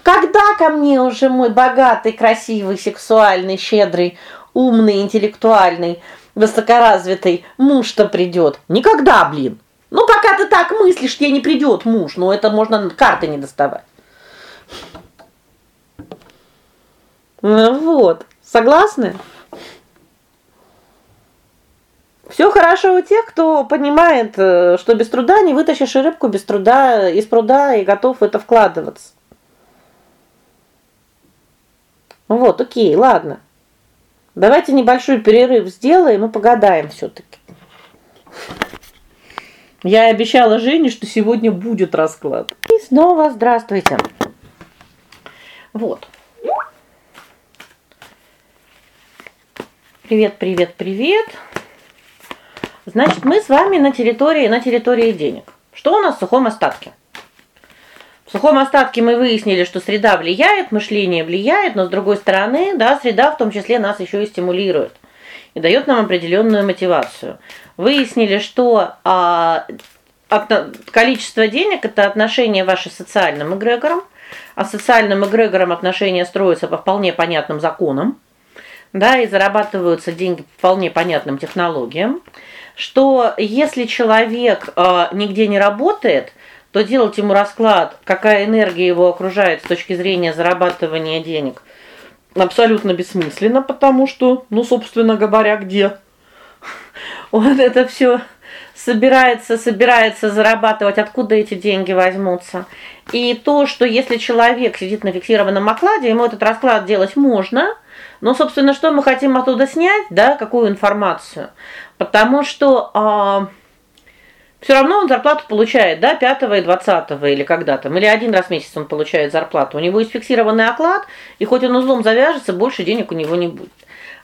когда ко мне уже мой богатый, красивый, сексуальный, щедрый, умный, интеллектуальный высокоразвитый муж-то придет. Никогда, блин. Ну пока ты так мыслишь, тебе не придет муж, но это можно карты не доставать. Ну вот. Согласны? Все хорошо у тех, кто понимает, э, что без труда не вытащишь рыбку без труда из пруда и готов в это вкладываться. Вот, о'кей, ладно. Давайте небольшой перерыв сделаем и погадаем все таки Я обещала Жене, что сегодня будет расклад. И снова здравствуйте. Вот. Привет, привет, привет. Значит, мы с вами на территории на территории денег. Что у нас в сухом остатке? Сухом остатке мы выяснили, что среда влияет, мышление влияет, но с другой стороны, да, среда в том числе нас еще и стимулирует и дает нам определенную мотивацию. Выяснили, что а, количество денег это отношение ваше социальным эгрегором, а социальным эгрегором отношения строятся по вполне понятным законам. Да, и зарабатываются деньги по вполне понятным технологиям, что если человек э, нигде не работает, то делать ему расклад, какая энергия его окружает с точки зрения зарабатывания денег, абсолютно бессмысленно, потому что, ну, собственно говоря, где вот это все собирается, собирается зарабатывать, откуда эти деньги возьмутся. И то, что если человек сидит на фиксированном окладе, ему этот расклад делать можно, но, собственно, что мы хотим оттуда снять, да, какую информацию? Потому что а все равно он зарплату получает, да, 5 и 20 или когда там, или один раз в месяц он получает зарплату. У него есть фиксированный оклад, и хоть он узлом завяжется, больше денег у него не будет.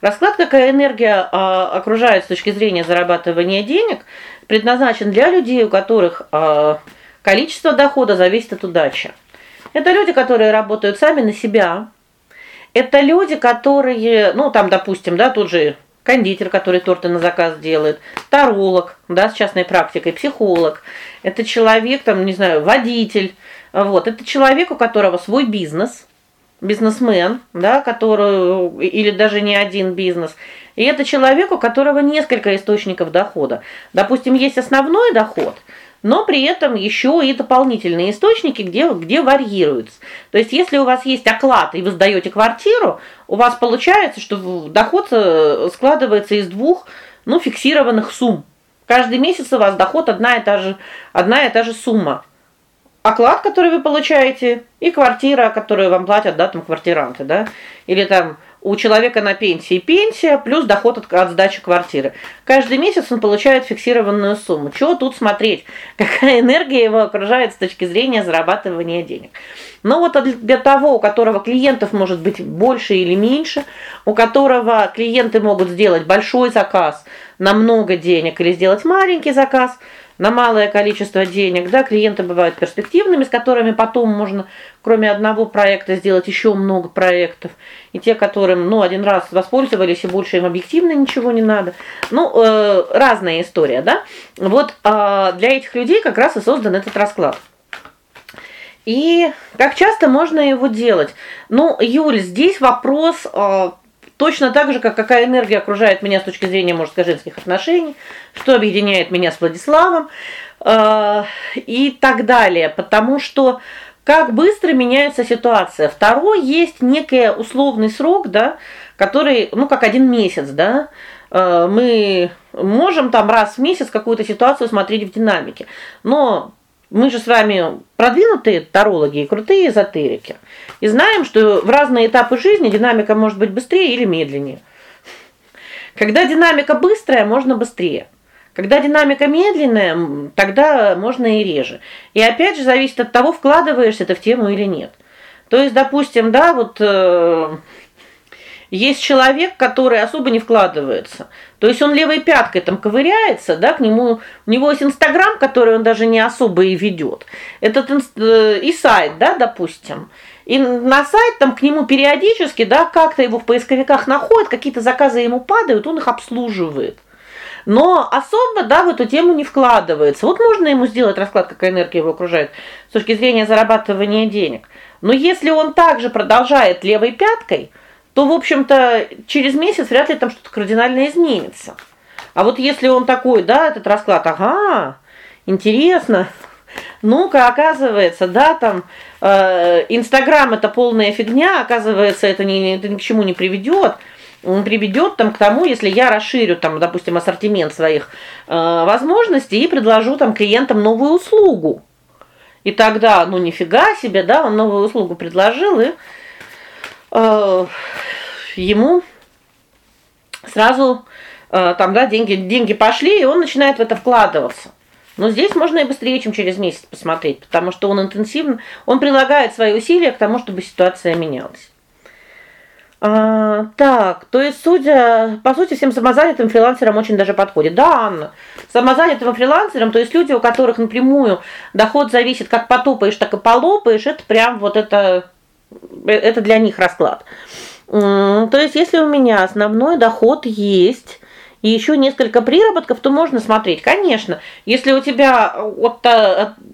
Расклад, какая энергия а, окружает с точки зрения зарабатывания денег, предназначен для людей, у которых а, количество дохода зависит от удачи. Это люди, которые работают сами на себя. Это люди, которые, ну, там, допустим, да, тут же кондитер, который торты на заказ делает, таролог, да, с частной практикой, психолог. Это человек, там, не знаю, водитель. Вот, это человек, у которого свой бизнес, бизнесмен, да, который или даже не один бизнес. И это человек, у которого несколько источников дохода. Допустим, есть основной доход, но при этом еще и дополнительные источники, где где варьируются. То есть если у вас есть оклад и вы сдаете квартиру, у вас получается, что доход э, складывается из двух, ну, фиксированных сумм. Каждый месяц у вас доход одна и та же одна и та же сумма. Оклад, который вы получаете, и квартира, которую вам платят, да, там квартиранты, да? Или там у человека на пенсии пенсия плюс доход от, от сдачи квартиры. Каждый месяц он получает фиксированную сумму. Чего тут смотреть? Какая энергия его окружает с точки зрения зарабатывания денег? Но вот для того, у которого клиентов может быть больше или меньше, у которого клиенты могут сделать большой заказ на много денег или сделать маленький заказ, на малое количество денег, да, клиенты бывают перспективными, с которыми потом можно, кроме одного проекта, сделать еще много проектов. И те, которым, ну, один раз воспользовались и больше им объективно ничего не надо. Ну, э, разная история, да? Вот э, для этих людей как раз и создан этот расклад. И как часто можно его делать? Ну, Юль, здесь вопрос э, Точно так же, как какая энергия окружает меня с точки зрения мужско-женских отношений, что объединяет меня с Владиславом, э, и так далее, потому что как быстро меняется ситуация. Второй есть некий условный срок, да, который, ну, как один месяц, да. Э, мы можем там раз в месяц какую-то ситуацию смотреть в динамике. Но мы же с вами продвинутые тарологи и крутые эзотерики. И знаем, что в разные этапы жизни динамика может быть быстрее или медленнее. Когда динамика быстрая, можно быстрее. Когда динамика медленная, тогда можно и реже. И опять же зависит от того, вкладываешься ты в тему или нет. То есть, допустим, да, вот э, есть человек, который особо не вкладывается. То есть он левой пяткой там ковыряется, да, к нему у него есть Инстаграм, который он даже не особо и ведет. Этот э, и сайт, да, допустим. И на сайт там к нему периодически, да, как-то его в поисковиках находят, какие-то заказы ему падают, он их обслуживает. Но особо, да, в эту тему не вкладывается. Вот можно ему сделать расклад, какая энергия его окружает с точки зрения зарабатывания денег. Но если он также продолжает левой пяткой, то, в общем-то, через месяц вряд ли там что-то кардинально изменится. А вот если он такой, да, этот расклад, ага, интересно. Ну-ка, оказывается, да, там э Инстаграм это полная фигня, оказывается, это ни это ни к чему не приведет. приведет там к тому, если я расширю там, допустим, ассортимент своих э, возможностей и предложу там клиентам новую услугу. И тогда, ну нифига себе, да, он новую услугу предложил и э, ему сразу э, там, да, деньги деньги пошли, и он начинает в это вкладываться. Но здесь можно и быстрее, чем через месяц посмотреть, потому что он интенсивно, он прилагает свои усилия к тому, чтобы ситуация менялась. А, так, то есть, судя, по сути, всем самозанятым фрилансерам очень даже подходит. Да, Анна. Самозанятым фрилансерам, то есть люди, у которых напрямую доход зависит, как потопаешь, так и полопаешь, это прям вот это это для них расклад. То есть, если у меня основной доход есть, и еще несколько приработков, то можно смотреть. Конечно, если у тебя вот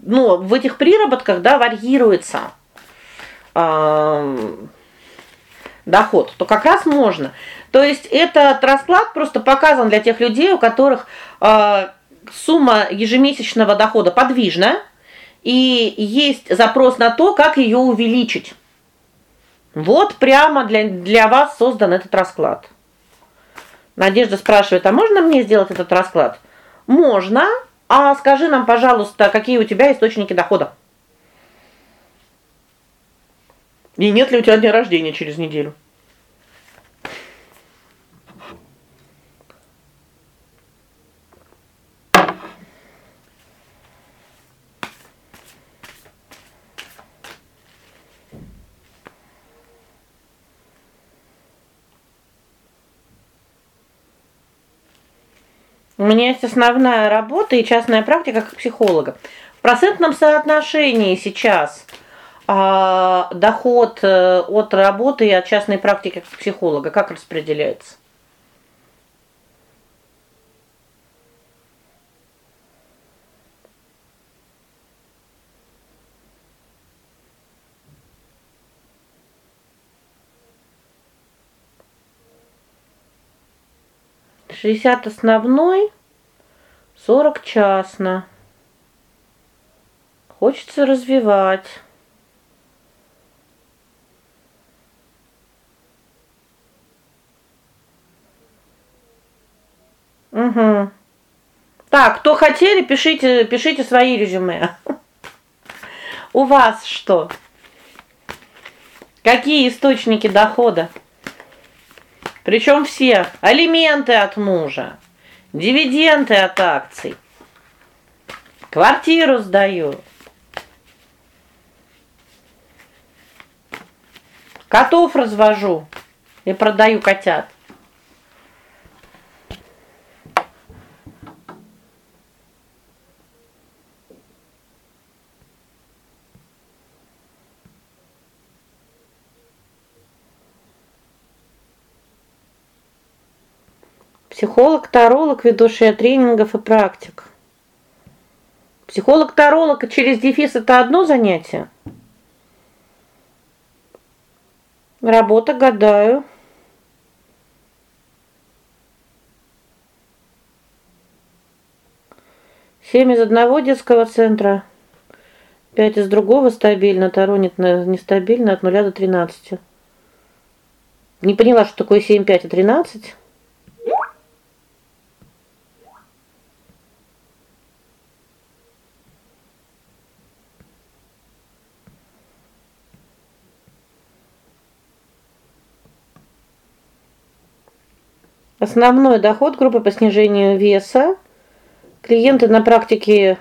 ну, в этих приработках, да, варьируется э, доход, то как раз можно. То есть этот расклад просто показан для тех людей, у которых э, сумма ежемесячного дохода подвижна, и есть запрос на то, как ее увеличить. Вот прямо для для вас создан этот расклад. Надежда спрашивает: "А можно мне сделать этот расклад?" Можно. А скажи нам, пожалуйста, какие у тебя источники дохода? И нет ли у тебя дня рождения через неделю? Меня есть основная работа и частная практика как психолога. В процентном соотношении сейчас а, доход э, от работы и от частной практики как психолога как распределяется? Шестьдесят основной, сорок частно. Хочется развивать. Угу. Так, кто хотели, пишите, пишите свои резюме. У вас что? Какие источники дохода? Причем все: алименты от мужа, дивиденды от акций. Квартиру сдаю. Котов развожу и продаю котят. Психолог, таролог, ведущая тренингов и практик. Психолог, таролог через дефис это одно занятие. Работа, гадаю. Семь из одного детского центра, пять из другого стабильно, таронит нестабильно от 0 до 13. Не поняла, что такое 7, 5 и 13. Основной доход группы по снижению веса. Клиенты на практике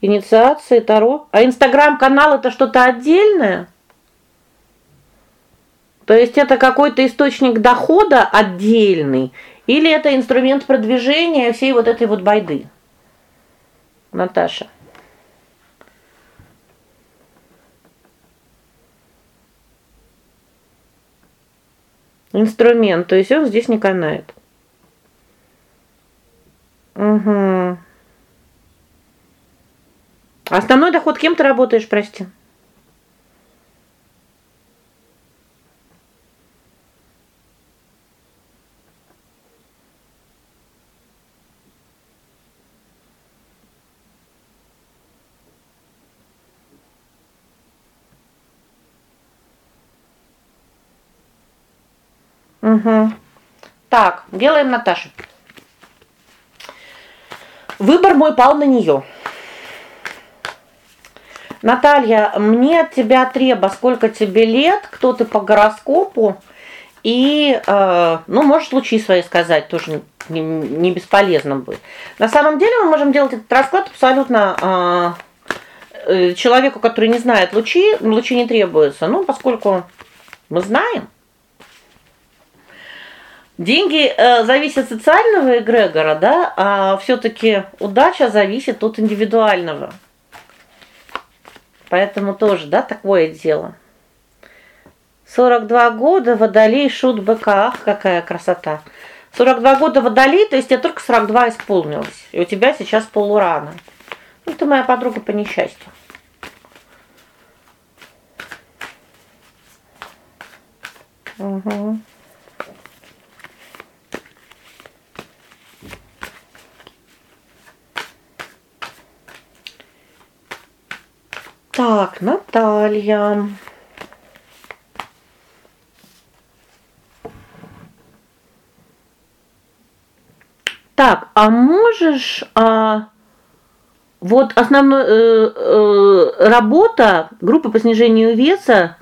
инициации Таро. А Инстаграм-канал это что-то отдельное? То есть это какой-то источник дохода отдельный или это инструмент продвижения всей вот этой вот байды? Наташа инструмент, то есть он здесь не канает. Угу. Основной доход кем ты работаешь, прости? Угу. Так, делаем Наташу. Выбор мой пал на нее. Наталья, мне от тебя треба, сколько тебе лет, кто ты по гороскопу? И э, ну, можешь случаи свои сказать, тоже не, не бесполезно будет. На самом деле мы можем делать этот расклад абсолютно э, э человеку, который не знает лучи, лучи не требуются. Ну, поскольку мы знаем, Деньги э, зависят от социального эгрегора, да, а все таки удача зависит от индивидуального. Поэтому тоже, да, такое дело. 42 года, Водолей, шут быка, ах, какая красота. 42 года Водолей, то есть тебе только 42 исполнилось. И у тебя сейчас полурана. Ну, ты моя подруга по несчастью. Угу. Так, Наталья. Так, а можешь а вот основная э, э, работа группы по снижению веса,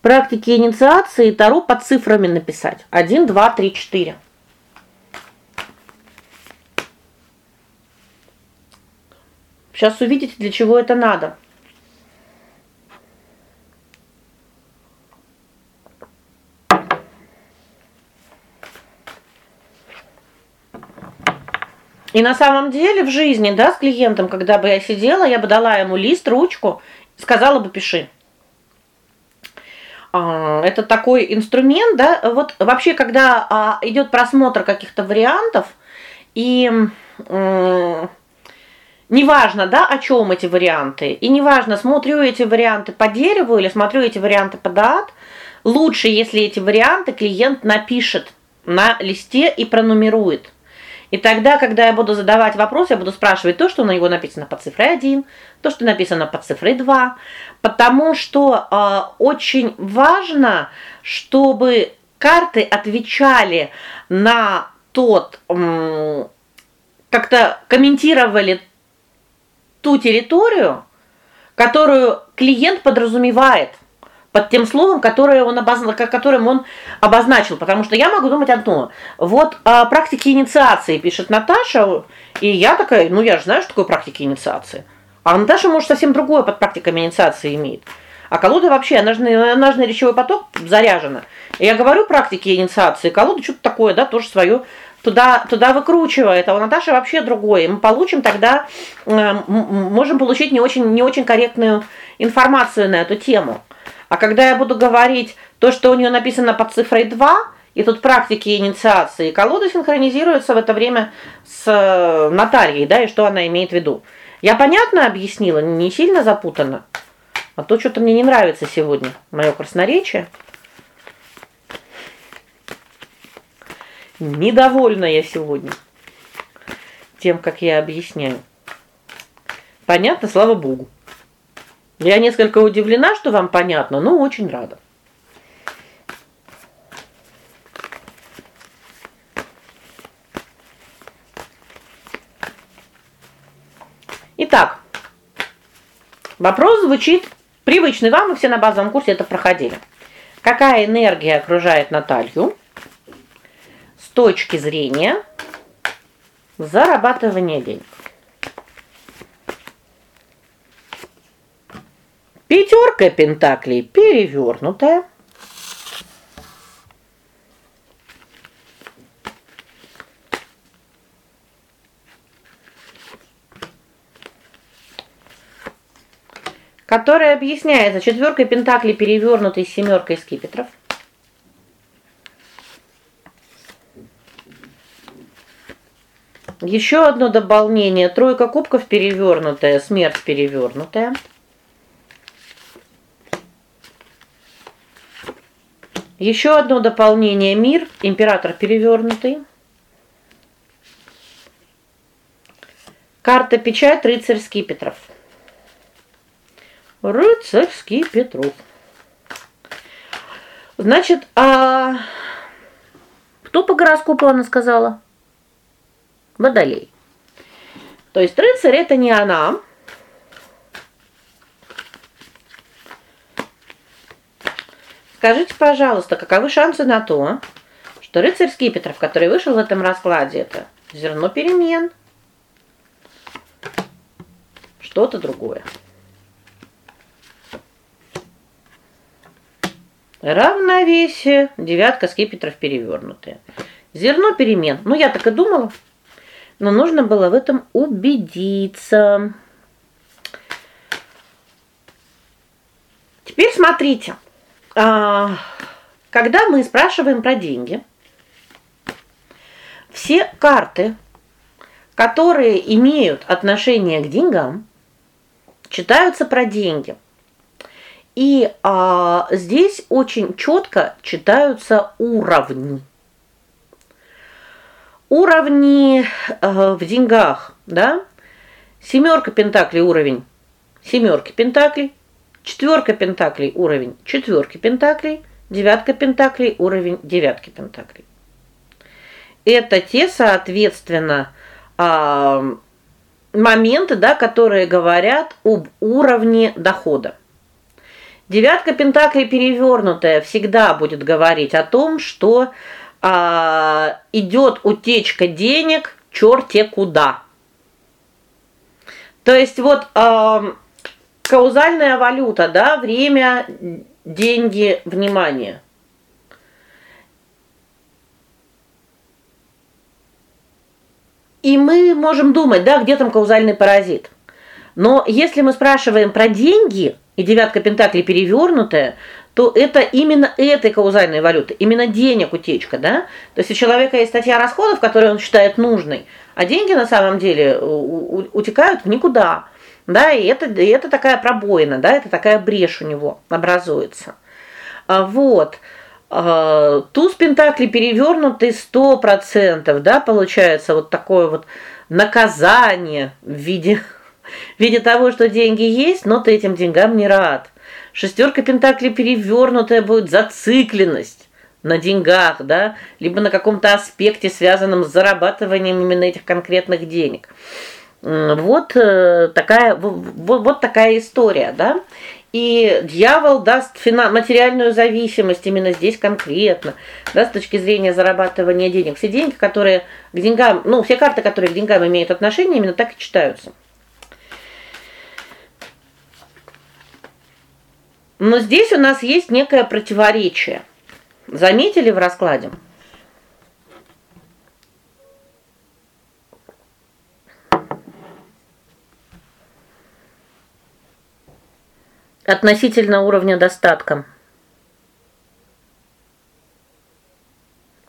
практики инициации Таро под цифрами написать. 1 2 3 4. Сейчас увидите, для чего это надо. И на самом деле в жизни, да, с клиентом, когда бы я сидела, я бы дала ему лист, ручку, сказала бы пиши. А, это такой инструмент, да? Вот вообще, когда а, идет просмотр каких-то вариантов и неважно, да, о чем эти варианты. И неважно, смотрю эти варианты по дереву или смотрю эти варианты по дат, лучше, если эти варианты клиент напишет на листе и пронумерует. И тогда, когда я буду задавать вопрос, я буду спрашивать то, что на него написано под цифрой 1, то, что написано под цифрой 2, потому что э, очень важно, чтобы карты отвечали на тот э, как-то комментировали ту территорию, которую клиент подразумевает под тем словом, которое он обозначил, которым он обозначил, потому что я могу думать одно. Вот о практике инициации пишет Наташа, и я такая, ну я же знаю, что такое практика инициации. А Наташа может совсем другое под практиками инициации имеет. А колода вообще, она же она же на речевой поток заряжена. Я говорю практики инициации, колода что-то такое, да, тоже свое туда туда выкручивает. А у Наташи вообще другое. Мы получим тогда э, можем получить не очень не очень корректную информацию на эту тему. А когда я буду говорить то, что у нее написано под цифрой 2, и тут практики инициации, колоды синхронизируются в это время с э, нотарией, да, и что она имеет в виду. Я понятно объяснила, не сильно запутанно. А то что-то мне не нравится сегодня мое красноречие. Недовольна я сегодня тем, как я объясняю. Понятно, слава богу. Я несколько удивлена, что вам понятно, но очень рада. Итак, вопрос звучит привычный вам, мы все на базовом курсе это проходили. Какая энергия окружает Наталью с точки зрения зарабатывания денег? Пятерка пентаклей перевернутая. которая объясняется четверкой пентаклей перевернутой семеркой скипетров. Еще одно дополнение тройка кубков перевернутая, смерть перевернутая. Еще одно дополнение мир, император перевернутый. Карта печать рыцарь скипетров. Рыцарь скипетров. Значит, а Кто по гороскопу она сказала? Водолей. То есть рыцарь это не она. Скажите, пожалуйста, каковы шансы на то, что рыцарь Скипетров, который вышел в этом раскладе, это зерно перемен, что-то другое. Равновесие, девятка скипетров перевернутая. Зерно перемен. Ну я так и думала. Но нужно было в этом убедиться. Теперь смотрите. А, когда мы спрашиваем про деньги, все карты, которые имеют отношение к деньгам, читаются про деньги. И а, здесь очень четко читаются уровни. Уровни э, в деньгах, да? Семерка пентаклей уровень семерки пентаклей, четверка пентаклей уровень четверки пентаклей, девятка пентаклей уровень девятки пентаклей. Это те, соответственно, а, моменты, да, которые говорят об уровне дохода. Девятка пентаклей перевернутая всегда будет говорить о том, что а, идет утечка денег черте куда. То есть вот а, каузальная валюта, да, время, деньги, внимание. И мы можем думать, да, где там каузальный паразит. Но если мы спрашиваем про деньги, и девятка пентаклей перевернутая, то это именно этой каузальной валюты, именно денег утечка, да? То есть у человека есть статья расходов, которую он считает нужной, а деньги на самом деле утекают в никуда. Да, и это и это такая пробоина, да, это такая брешь у него образуется. А вот. А, туз пентаклей перевернутый 100%, да, получается вот такое вот наказание в виде в виде того, что деньги есть, но ты этим деньгам не рад. Шестерка пентаклей перевернутая будет зацикленность на деньгах, да, либо на каком-то аспекте, связанном с зарабатыванием именно этих конкретных денег. Вот э, такая вот, вот такая история, да? И дьявол даст материальную зависимость именно здесь конкретно, да, с точки зрения зарабатывания денег. Все деньги, которые к деньгам, ну, все карты, которые к деньгам имеют отношение, именно так и читаются. Но здесь у нас есть некое противоречие. Заметили в раскладе? Относительно уровня достатка.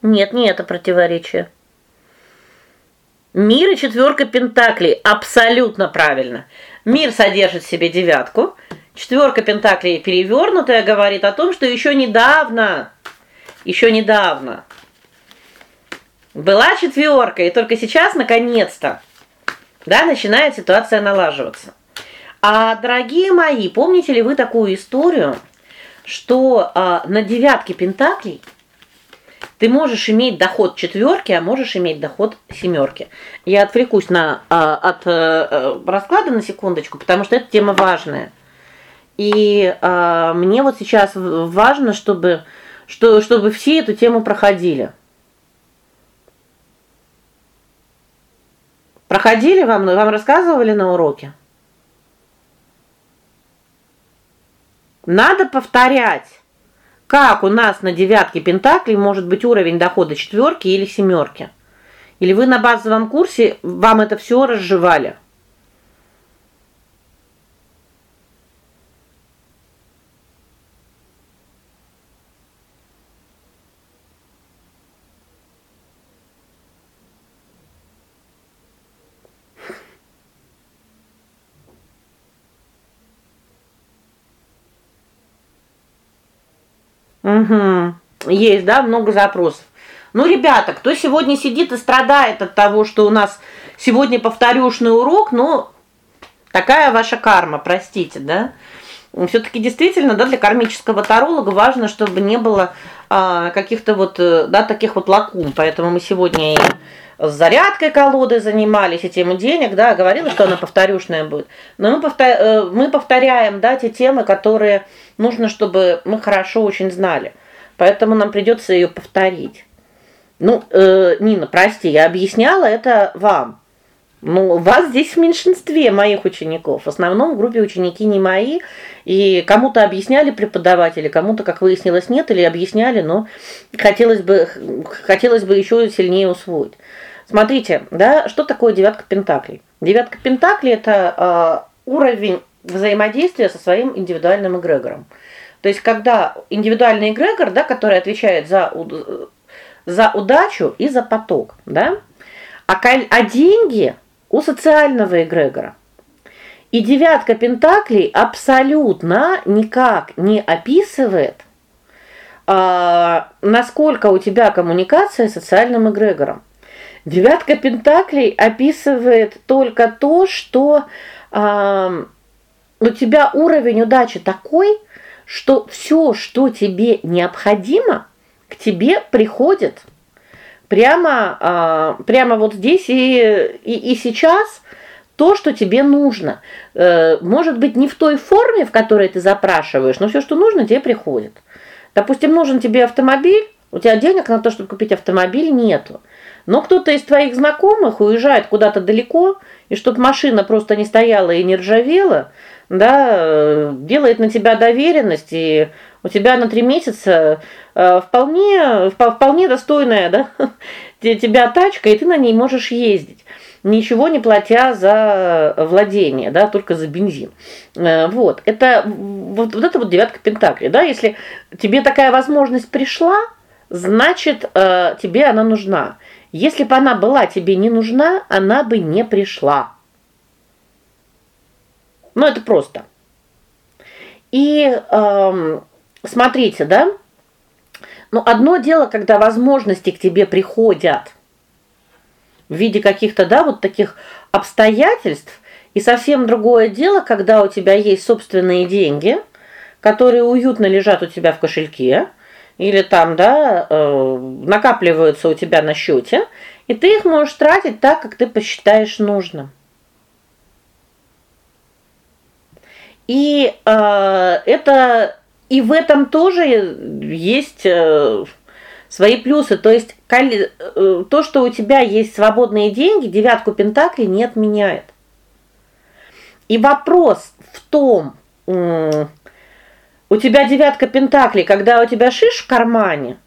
Нет, не это противоречие. Мир и четверка пентаклей абсолютно правильно. Мир содержит в себе девятку, Четверка пентаклей перевернутая говорит о том, что еще недавно, еще недавно была четверка, и только сейчас наконец-то да, начинает ситуация налаживаться. А дорогие мои, помните ли вы такую историю, что а, на девятке пентаклей ты можешь иметь доход четверки, а можешь иметь доход семерки. Я отвлекусь на а, от а, расклада на секундочку, потому что эта тема важная. И а, мне вот сейчас важно, чтобы что чтобы все эту тему проходили. Проходили вам, вам рассказывали на уроке? Надо повторять. Как у нас на девятке пентаклей может быть уровень дохода четверки или семерки? Или вы на базовом курсе вам это все разжевали? Угу. Есть, да, много запросов. Ну, ребята, кто сегодня сидит и страдает от того, что у нас сегодня повторюшный урок, ну, такая ваша карма, простите, да? все таки действительно, да, для кармического таролога важно, чтобы не было а, каких-то вот, э, да, таких вот лакун. Поэтому мы сегодня и с зарядкой колоды занимались, и тему денег, да, говорила, что она повторюшная будет. Но мы повтор... Э, мы повторяем, да, те темы, которые нужно, чтобы мы хорошо очень знали. Поэтому нам придется ее повторить. Ну, э, Нина, прости, я объясняла это вам. Ну, вас здесь в меньшинстве моих учеников. В основном в группе ученики не мои, и кому-то объясняли преподаватели, кому-то, как выяснилось, нет или объясняли, но хотелось бы хотелось бы еще сильнее усвоить. Смотрите, да, что такое девятка пентаклей? Девятка пентаклей это э, уровень взаимодействия со своим индивидуальным эгрегором. То есть когда индивидуальный эгрегор, да, который отвечает за за удачу и за поток, да? А а деньги у социального эгрегора. И девятка пентаклей абсолютно никак не описывает а, насколько у тебя коммуникация с социальным эгрегором. Девятка пентаклей описывает только то, что а, у тебя уровень удачи такой, что все, что тебе необходимо, к тебе приходит прямо а, прямо вот здесь и, и и сейчас то, что тебе нужно. Э, может быть, не в той форме, в которой ты запрашиваешь, но все, что нужно, тебе приходит. Допустим, нужен тебе автомобиль, у тебя денег на то, чтобы купить автомобиль, нету. Но кто-то из твоих знакомых уезжает куда-то далеко, и чтобы машина просто не стояла и не ржавела, да, э, делает на тебя доверенность, и у тебя на три месяца э, вполне вполне достойная, да, тебя тачка, и ты на ней можешь ездить, ничего не платя за владение, да, только за бензин. Э, вот. Это вот, вот это вот девятка пентаклей, да? Если тебе такая возможность пришла, значит, тебе она нужна. Если бы она была тебе не нужна, она бы не пришла. Ну это просто. И эм, смотрите, да? Ну одно дело, когда возможности к тебе приходят в виде каких-то, да, вот таких обстоятельств, и совсем другое дело, когда у тебя есть собственные деньги, которые уютно лежат у тебя в кошельке, или там, да, э, накапливаются у тебя на счете, и ты их можешь тратить так, как ты посчитаешь нужным. И э, это и в этом тоже есть э, свои плюсы. То есть э, то, что у тебя есть свободные деньги, девятку пентаклей не отменяет. И вопрос в том, э, у тебя девятка пентаклей, когда у тебя шиш в кармане,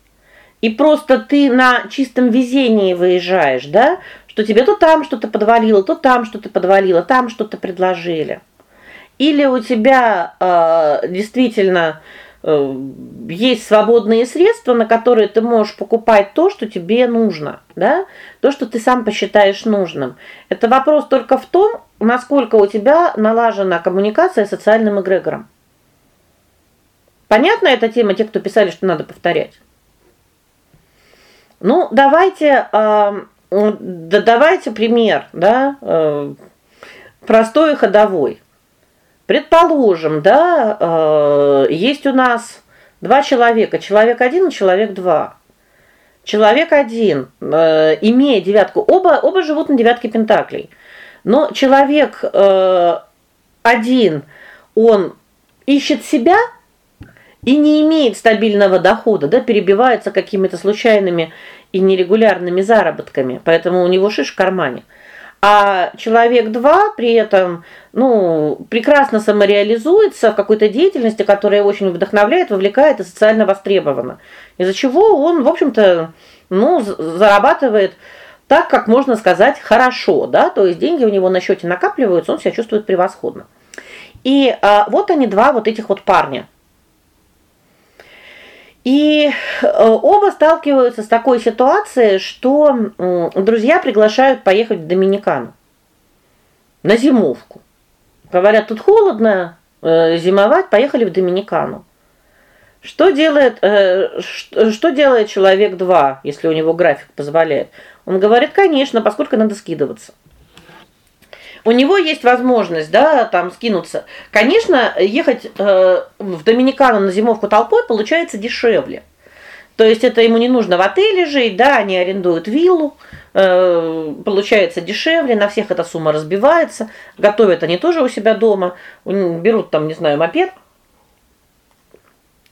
и просто ты на чистом везении выезжаешь, да? Что тебе то там что-то подвалило, то там что-то подвалило, там что-то предложили. Или у тебя э, действительно э, есть свободные средства, на которые ты можешь покупать то, что тебе нужно, да? То, что ты сам посчитаешь нужным. Это вопрос только в том, насколько у тебя налажена коммуникация с социальным эгрегором. Понятна эта тема, те, кто писали, что надо повторять. Ну, давайте э, да давайте пример, да? Э, простой ходовой. Предположим, да, э, есть у нас два человека, человек один и человек два. Человек один, э, имея девятку, оба оба живут на девятке пентаклей. Но человек э, один, он ищет себя и не имеет стабильного дохода, да, перебивается какими-то случайными и нерегулярными заработками, поэтому у него шиш в кармане. А человек два при этом, ну, прекрасно самореализуется в какой-то деятельности, которая очень вдохновляет, вовлекает и социально востребована. Из-за чего он, в общем-то, ну, зарабатывает так, как можно сказать, хорошо, да? То есть деньги у него на счете накапливаются, он себя чувствует превосходно. И а, вот они два вот этих вот парня. И э, оба сталкиваются с такой ситуацией, что друзья приглашают поехать в Доминикану на зимовку. Говорят, тут холодно, э, зимовать, поехали в Доминикану. Что делает э, что делает человек 2, если у него график позволяет? Он говорит: "Конечно, поскольку надо скидываться". У него есть возможность, да, там скинуться. Конечно, ехать э, в Доминикану на зимовку толпой получается дешевле. То есть это ему не нужно в отеле жить, да, они арендуют виллу, э, получается дешевле, на всех эта сумма разбивается. Готовят они тоже у себя дома, берут там, не знаю, мопед,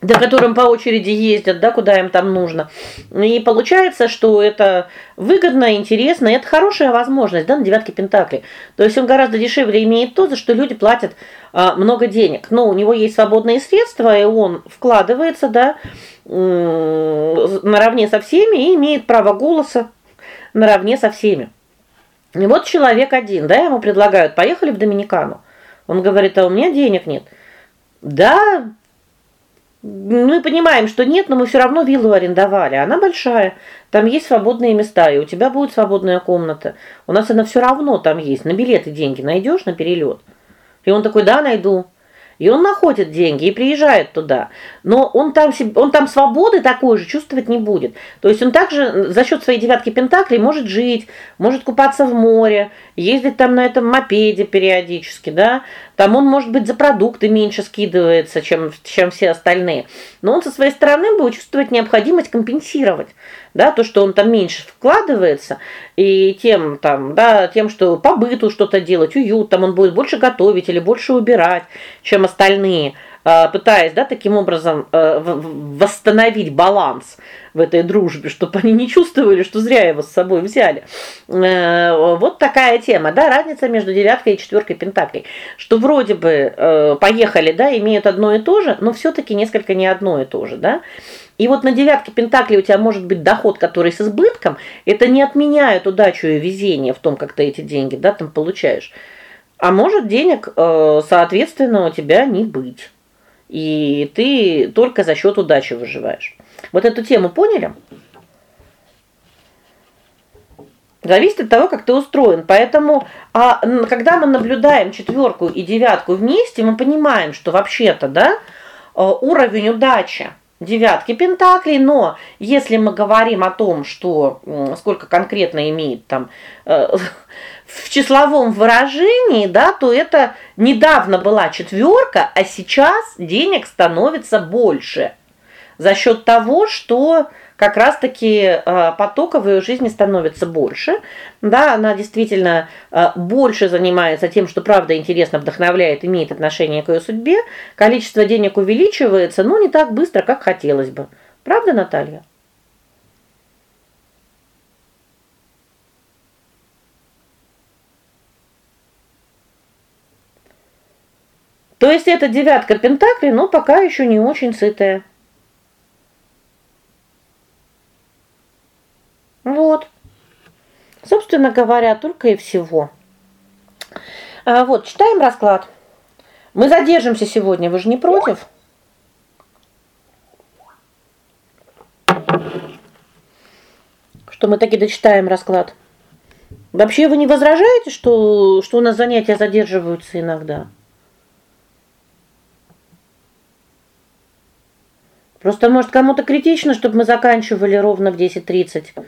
до которым по очереди ездят, да, куда им там нужно. И получается, что это выгодно, интересно, и это хорошая возможность, да, на девятке пентаклей. То есть он гораздо дешевле имеет то, за что люди платят а, много денег. Но у него есть свободные средства, и он вкладывается, да, наравне со всеми и имеет право голоса наравне со всеми. И вот человек один, да, ему предлагают: "Поехали в Доминикану". Он говорит: "А у меня денег нет". Да, мы понимаем, что нет, но мы все равно виллу арендовали. Она большая. Там есть свободные места, и у тебя будет свободная комната. У нас она все равно там есть. На билеты деньги найдешь на перелет?» И он такой: "Да, найду". И он находит деньги и приезжает туда. Но он там он там свободы такой же чувствовать не будет. То есть он также за счет своей девятки пентаклей может жить, может купаться в море, ездить там на этом мопеде периодически, да? Там он, может быть, за продукты меньше скидывается, чем чем все остальные. Но он со своей стороны будет чувствовать необходимость компенсировать, да, то, что он там меньше вкладывается, и тем там, да, тем, что по быту что-то делать, уют, там он будет больше готовить или больше убирать, чем остальные. А, пытаясь, да, таким образом э, восстановить баланс в этой дружбе, чтобы они не чувствовали, что зря его с собой взяли. Э, вот такая тема, да, разница между девяткой и четверкой пентаклей, что вроде бы э, поехали, да, имеют одно и то же, но все таки несколько не одно и то же, да? И вот на девятке пентаклей у тебя может быть доход, который с избытком, это не отменяет удачу и везение в том, как ты эти деньги, да, там получаешь. А может денег, соответственно, у тебя не быть и ты только за счет удачи выживаешь. Вот эту тему поняли? Зависит от того, как ты устроен. Поэтому, а когда мы наблюдаем четверку и девятку вместе, мы понимаем, что вообще-то, да, а, уровень удачи девятки пентаклей, но если мы говорим о том, что сколько конкретно имеет там э, в числовом выражении, да, то это недавно была четверка, а сейчас денег становится больше. За счет того, что как раз-таки э, потока в ее жизни становится больше. Да, она действительно э, больше занимается тем, что правда интересно, вдохновляет, имеет отношение к ее судьбе. Количество денег увеличивается, но не так быстро, как хотелось бы. Правда, Наталья? То есть эта девятка пентаклей, но пока еще не очень сытая. Вот. Собственно говоря, только и всего. А вот, читаем расклад. Мы задержимся сегодня, вы же не против? Что мы таки дочитаем расклад. Вообще вы не возражаете, что что у нас занятия задерживаются иногда? Просто может кому-то критично, чтобы мы заканчивали ровно в 10:30.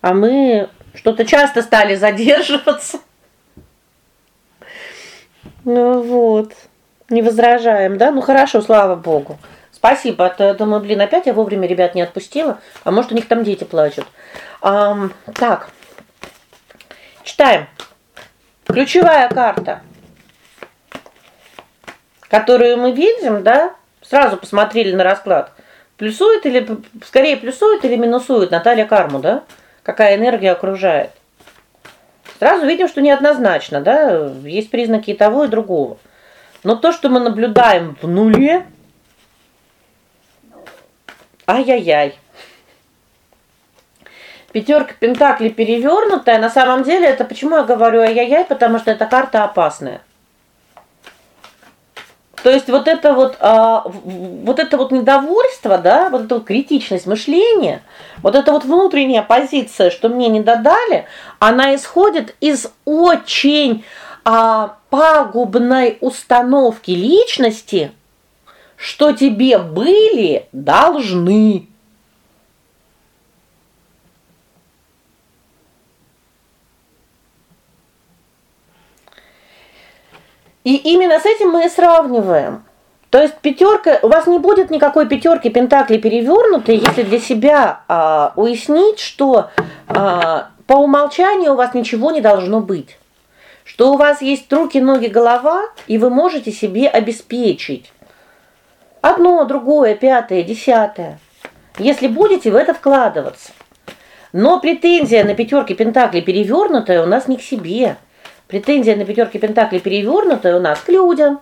А мы что-то часто стали задерживаться. Ну вот. Не возражаем, да? Ну хорошо, слава богу. Спасибо. А думаю, блин, опять я вовремя ребят не отпустила, а может, у них там дети плачут. А, так. Читаем. Ключевая карта, которую мы видим, да? Сразу посмотрели на расклад. Плюсует или скорее плюсует или минусует Наталья карму, да? Какая энергия окружает? Сразу видим, что неоднозначно, да? Есть признаки и того, и другого. Но то, что мы наблюдаем в нуле, ай-яй-яй. Пятерка пентаклей перевернутая, на самом деле это почему я говорю ай-яй-яй, потому что эта карта опасная. То есть вот это вот а, вот это вот недовольство, да, вот эта вот критичность мышления, вот эта вот внутренняя позиция, что мне не додали, она исходит из очень а, пагубной установки личности, что тебе были должны. И именно с этим мы и сравниваем. То есть пятерка, у вас не будет никакой пятерки пентаклей перевернутой, если для себя а, уяснить, что а, по умолчанию у вас ничего не должно быть. Что у вас есть руки, ноги, голова, и вы можете себе обеспечить одно, другое, пятое, десятое. Если будете в это вкладываться. Но претензия на пятерке пентаклей перевернутая у нас не к себе. Претензия на пятерке пентаклей перевернутая у нас к людям,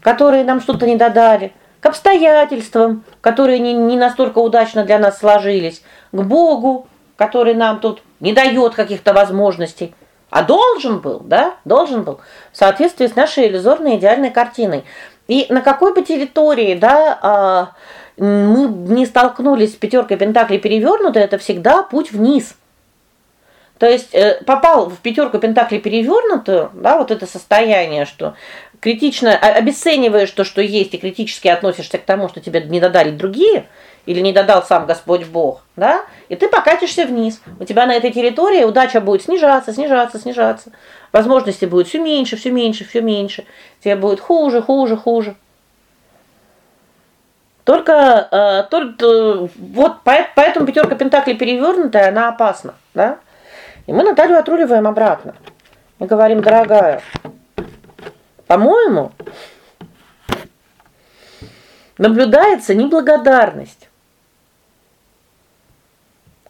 которые нам что-то не додали, к обстоятельствам, которые не не настолько удачно для нас сложились, к Богу, который нам тут не дает каких-то возможностей, а должен был, да? Должен был в соответствии с нашей иллюзорной идеальной картиной. И на какой бы территории, да, а, мы не столкнулись с пятеркой пентаклей перевернутой, это всегда путь вниз. То есть э, попал в пятерку пентаклей перевернутую, да, вот это состояние, что критично обесцениваешь то, что есть, и критически относишься к тому, что тебе не додали другие или не додал сам Господь Бог, да? И ты покатишься вниз. У тебя на этой территории удача будет снижаться, снижаться, снижаться. Возможности будет все меньше, все меньше, все меньше. Тебе будет хуже, хуже, хуже. Только э, только вот поэтому пятерка пентаклей перевернутая, она опасна, да? И мы Наталью отруливаем обратно. Мы говорим: "Дорогая, по-моему, наблюдается неблагодарность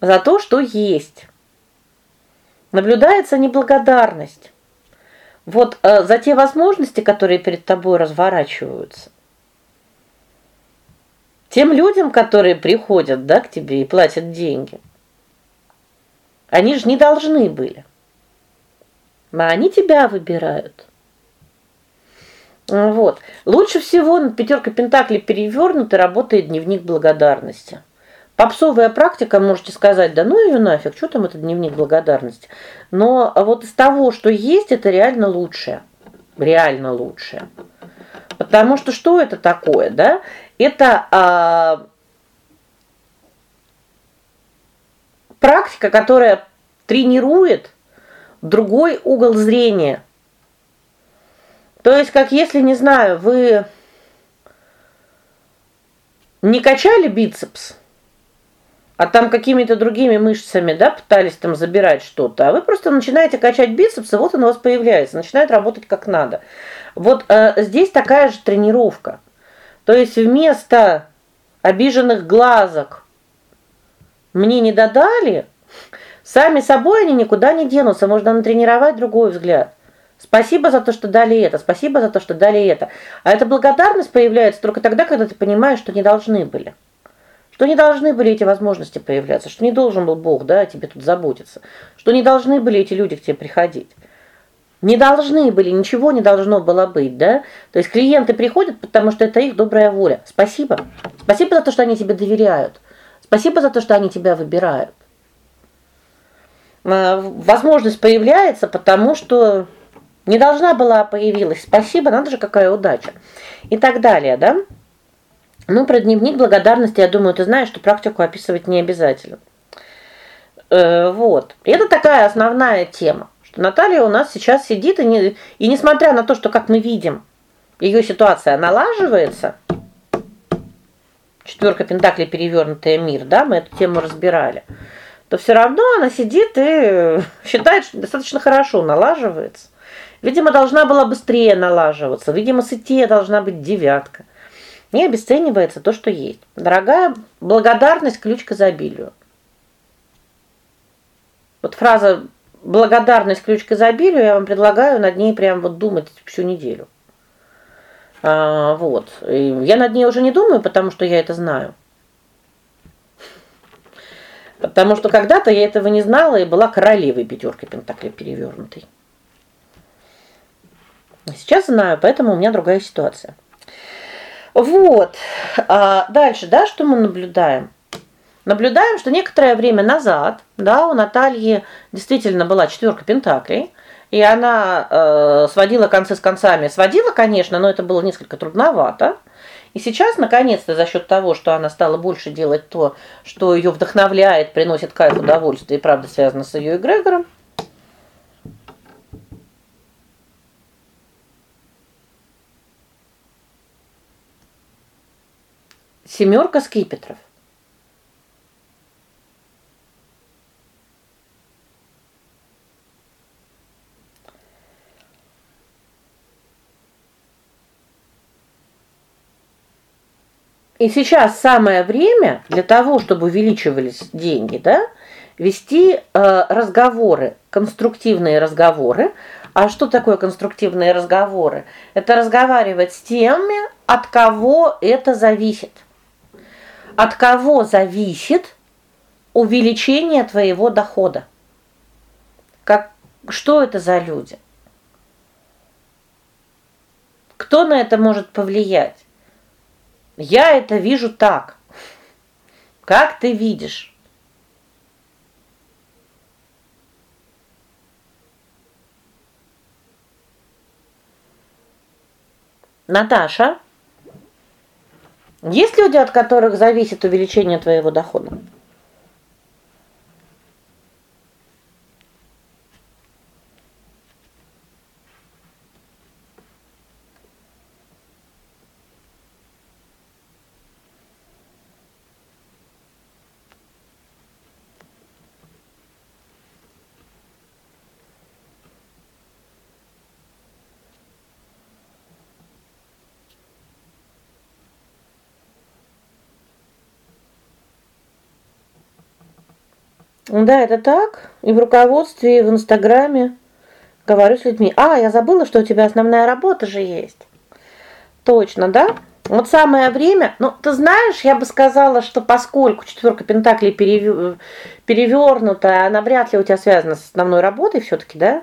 за то, что есть. Наблюдается неблагодарность. Вот э, за те возможности, которые перед тобой разворачиваются. Тем людям, которые приходят, да, к тебе и платят деньги. Они же не должны были. А они тебя выбирают. Вот. Лучше всего на пятерка пентаклей перевернутой работает дневник благодарности. Попсовая практика, можете сказать: "Да ну ее нафиг, что там этот дневник благодарности?" Но вот из того, что есть, это реально лучшее. Реально лучшее. Потому что что это такое, да? Это а, практика, которая тренирует другой угол зрения. То есть, как если, не знаю, вы не качали бицепс, а там какими-то другими мышцами, да, пытались там забирать что-то, а вы просто начинаете качать бицепс, и вот он у вас появляется, начинает работать как надо. Вот э, здесь такая же тренировка. То есть вместо обиженных глазок мне не додали, сами собой они никуда не денутся, можно натренировать другой взгляд. Спасибо за то, что дали это, спасибо за то, что дали это. А эта благодарность появляется только тогда, когда ты понимаешь, что не должны были. Что не должны были эти возможности появляться, что не должен был Бог, да, о тебе тут заботиться. Что не должны были эти люди к тебе приходить. Не должны были, ничего не должно было быть, да? То есть клиенты приходят, потому что это их добрая воля. Спасибо. Спасибо за то, что они тебе доверяют. Спасибо за то, что они тебя выбирают. А, возможность появляется, потому что не должна была появилась. Спасибо, надо же какая удача. И так далее, да? Ну, про дневник благодарности, я думаю, ты знаешь, что практику описывать не обязательно. Э, вот. Это такая основная тема, что Наталья у нас сейчас сидит и не и несмотря на то, что как мы видим, ее ситуация налаживается. Четверка пентаклей перевернутая мир, да, мы эту тему разбирали. То все равно она сидит и считает, что достаточно хорошо налаживается. Видимо, должна была быстрее налаживаться. Видимо, с идеей должна быть девятка. Не обесценивается то, что есть. Дорогая, благодарность ключ к изобилию. Вот фраза благодарность ключ к изобилию, я вам предлагаю над ней прям вот думать всю неделю. А, вот. И я над ней уже не думаю, потому что я это знаю. Потому что когда-то я этого не знала и была королевой пятерки пентаклей перевернутой. Сейчас знаю, поэтому у меня другая ситуация. Вот. А дальше, да, что мы наблюдаем? Наблюдаем, что некоторое время назад, да, у Натальи действительно была четверка пентаклей, и она э, сводила концы с концами. Сводила, конечно, но это было несколько трудновато. И сейчас наконец-то за счет того, что она стала больше делать то, что ее вдохновляет, приносит кайф, удовольствие и правда связано с ее эгрегором. Семерка скипетров. И сейчас самое время для того, чтобы увеличивались деньги, да, вести э, разговоры, конструктивные разговоры. А что такое конструктивные разговоры? Это разговаривать с теми, от кого это зависит. От кого зависит увеличение твоего дохода? Как что это за люди? Кто на это может повлиять? Я это вижу так. Как ты видишь? Наташа, есть люди, от которых зависит увеличение твоего дохода? Да, это так. И в руководстве, и в Инстаграме говорю с людьми: "А, я забыла, что у тебя основная работа же есть". Точно, да? Вот самое время. Ну, ты знаешь, я бы сказала, что поскольку четверка пентаклей перевер... перевернута, она вряд ли у тебя связана с основной работой все таки да?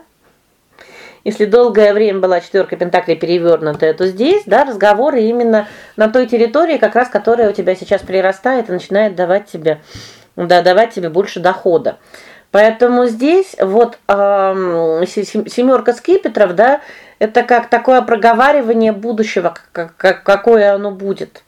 Если долгое время была четверка пентаклей перевернутая, то здесь, да, разговоры именно на той территории, как раз которая у тебя сейчас прирастает и начинает давать тебе да, давать тебе больше дохода. Поэтому здесь вот э, семерка скипетров, да, это как такое проговаривание будущего, как какое оно будет.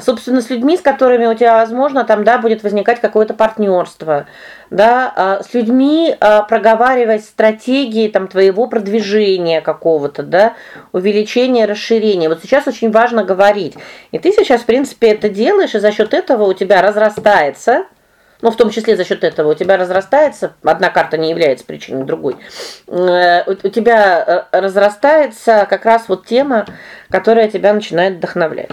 Собственно, с людьми, с которыми у тебя, возможно, там, да, будет возникать какое-то партнерство, да, а с людьми а, проговаривать стратегии там твоего продвижения какого-то, да, увеличения, расширения. Вот сейчас очень важно говорить. И ты сейчас, в принципе, это делаешь, и за счет этого у тебя разрастается ну, в том числе за счет этого у тебя разрастается, одна карта не является причиной другой. Э, у тебя э, разрастается как раз вот тема, которая тебя начинает вдохновлять.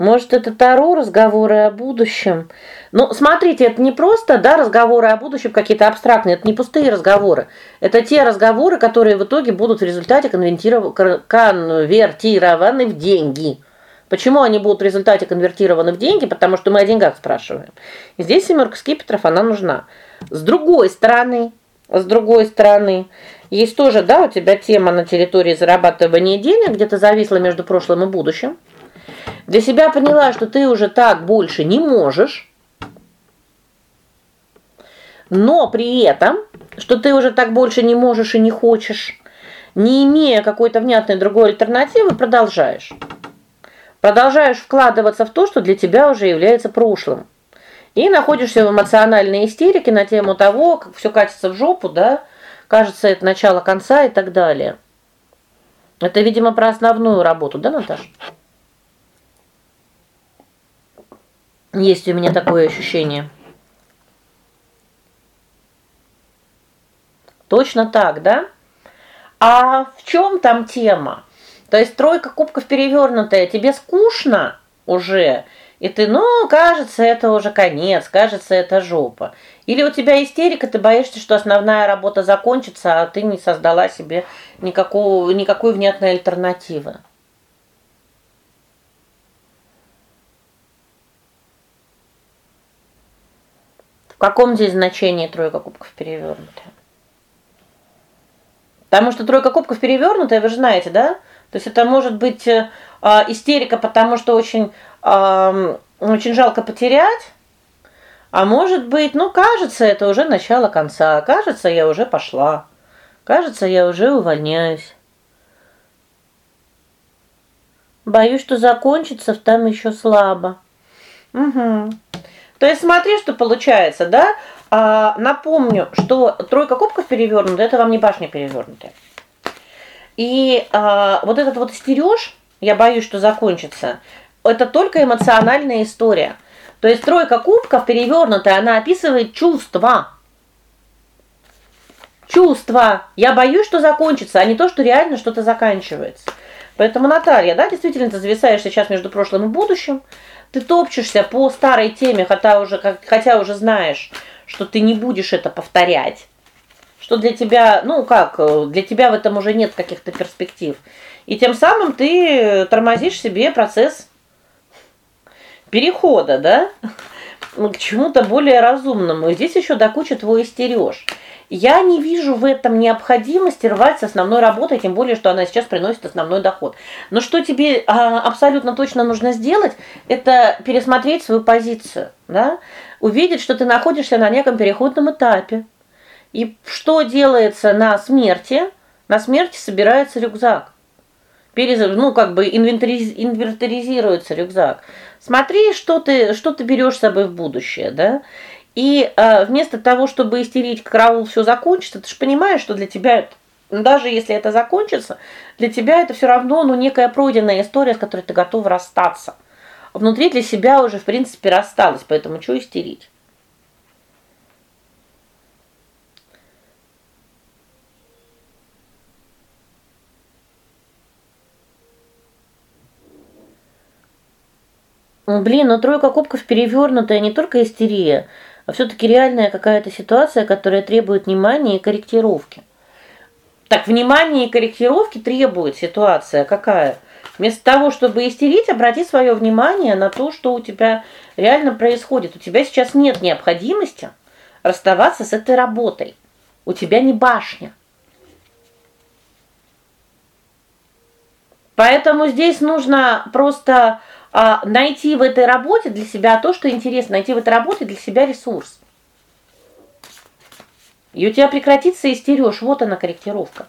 Может, это Таро разговоры о будущем. Ну, смотрите, это не просто, да, разговоры о будущем какие-то абстрактные, это не пустые разговоры. Это те разговоры, которые в итоге будут в результате конвертированы в деньги. Почему они будут в результате конвертированы в деньги? Потому что мы о деньгах спрашиваем. И здесь семерка скипетров, она нужна. С другой стороны, с другой стороны, есть тоже, да, у тебя тема на территории зарабатывания денег, где то зависла между прошлым и будущим. Для себя поняла, что ты уже так больше не можешь. Но при этом, что ты уже так больше не можешь и не хочешь, не имея какой-то внятной другой альтернативы, продолжаешь. Продолжаешь вкладываться в то, что для тебя уже является прошлым. И находишься в эмоциональной истерике на тему того, как все катится в жопу, да? Кажется, это начало конца и так далее. Это, видимо, про основную работу, да, Наташа? Есть у меня такое ощущение. Точно так, да? А в чем там тема? То есть тройка кубков перевернутая, тебе скучно уже, и ты, ну, кажется, это уже конец, кажется, это жопа. Или у тебя истерика, ты боишься, что основная работа закончится, а ты не создала себе никакого никакой внятной альтернативы. В каком здесь значении тройка кубков перевернутая? Потому что тройка кубков перевернутая, вы же знаете, да? То есть это может быть э, а, истерика, потому что очень э, очень жалко потерять, а может быть, ну, кажется, это уже начало конца. Кажется, я уже пошла. Кажется, я уже увольняюсь. Боюсь, что закончится там еще слабо. Угу. То есть смотри, что получается, да? А, напомню, что тройка кубков перевернута это вам не башня перевернутая. И а, вот этот вот стереж, Я боюсь, что закончится. Это только эмоциональная история. То есть тройка кубков перевернутая, она описывает чувства. Чувства. Я боюсь, что закончится, а не то, что реально что-то заканчивается. Поэтому, Наталья, да, действительно ты зависаешь сейчас между прошлым и будущим. Ты топчешься по старой теме, хотя уже хотя уже знаешь, что ты не будешь это повторять. Что для тебя, ну как, для тебя в этом уже нет каких-то перспектив. И тем самым ты тормозишь себе процесс перехода, да? к чему-то более разумному. И здесь еще до кучи твой истерешь. Я не вижу в этом необходимости рвать с основной работой, тем более что она сейчас приносит основной доход. Но что тебе а, абсолютно точно нужно сделать это пересмотреть свою позицию, да? Увидеть, что ты находишься на неком переходном этапе. И что делается на смерти? На смерти собирается рюкзак. Перез, ну, как бы инвентариз, инвентаризируется рюкзак. Смотри, что ты что ты берешь с собой в будущее, да? И э, вместо того, чтобы истерить, караул все закончится, ты же понимаешь, что для тебя даже если это закончится, для тебя это все равно, ну, некая пройденная история, с которой ты готов расстаться. Внутри для себя уже, в принципе, рассталась, поэтому что истерить? Блин, ну тройка кубков перевернутая не только истерия, а все таки реальная какая-то ситуация, которая требует внимания и корректировки. Так, внимание и корректировки требует ситуация какая? Вместо того, чтобы истерить, обрати свое внимание на то, что у тебя реально происходит. У тебя сейчас нет необходимости расставаться с этой работой. У тебя не башня. Поэтому здесь нужно просто найти в этой работе для себя то, что интересно, найти в этой работе для себя ресурс. И у тебя прекратится истерёж, вот она корректировка.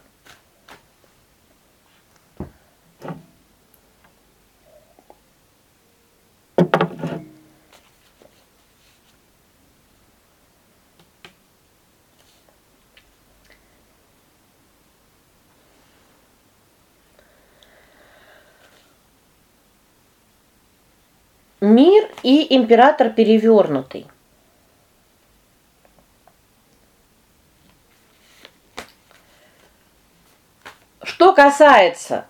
Мир и император перевернутый. Что касается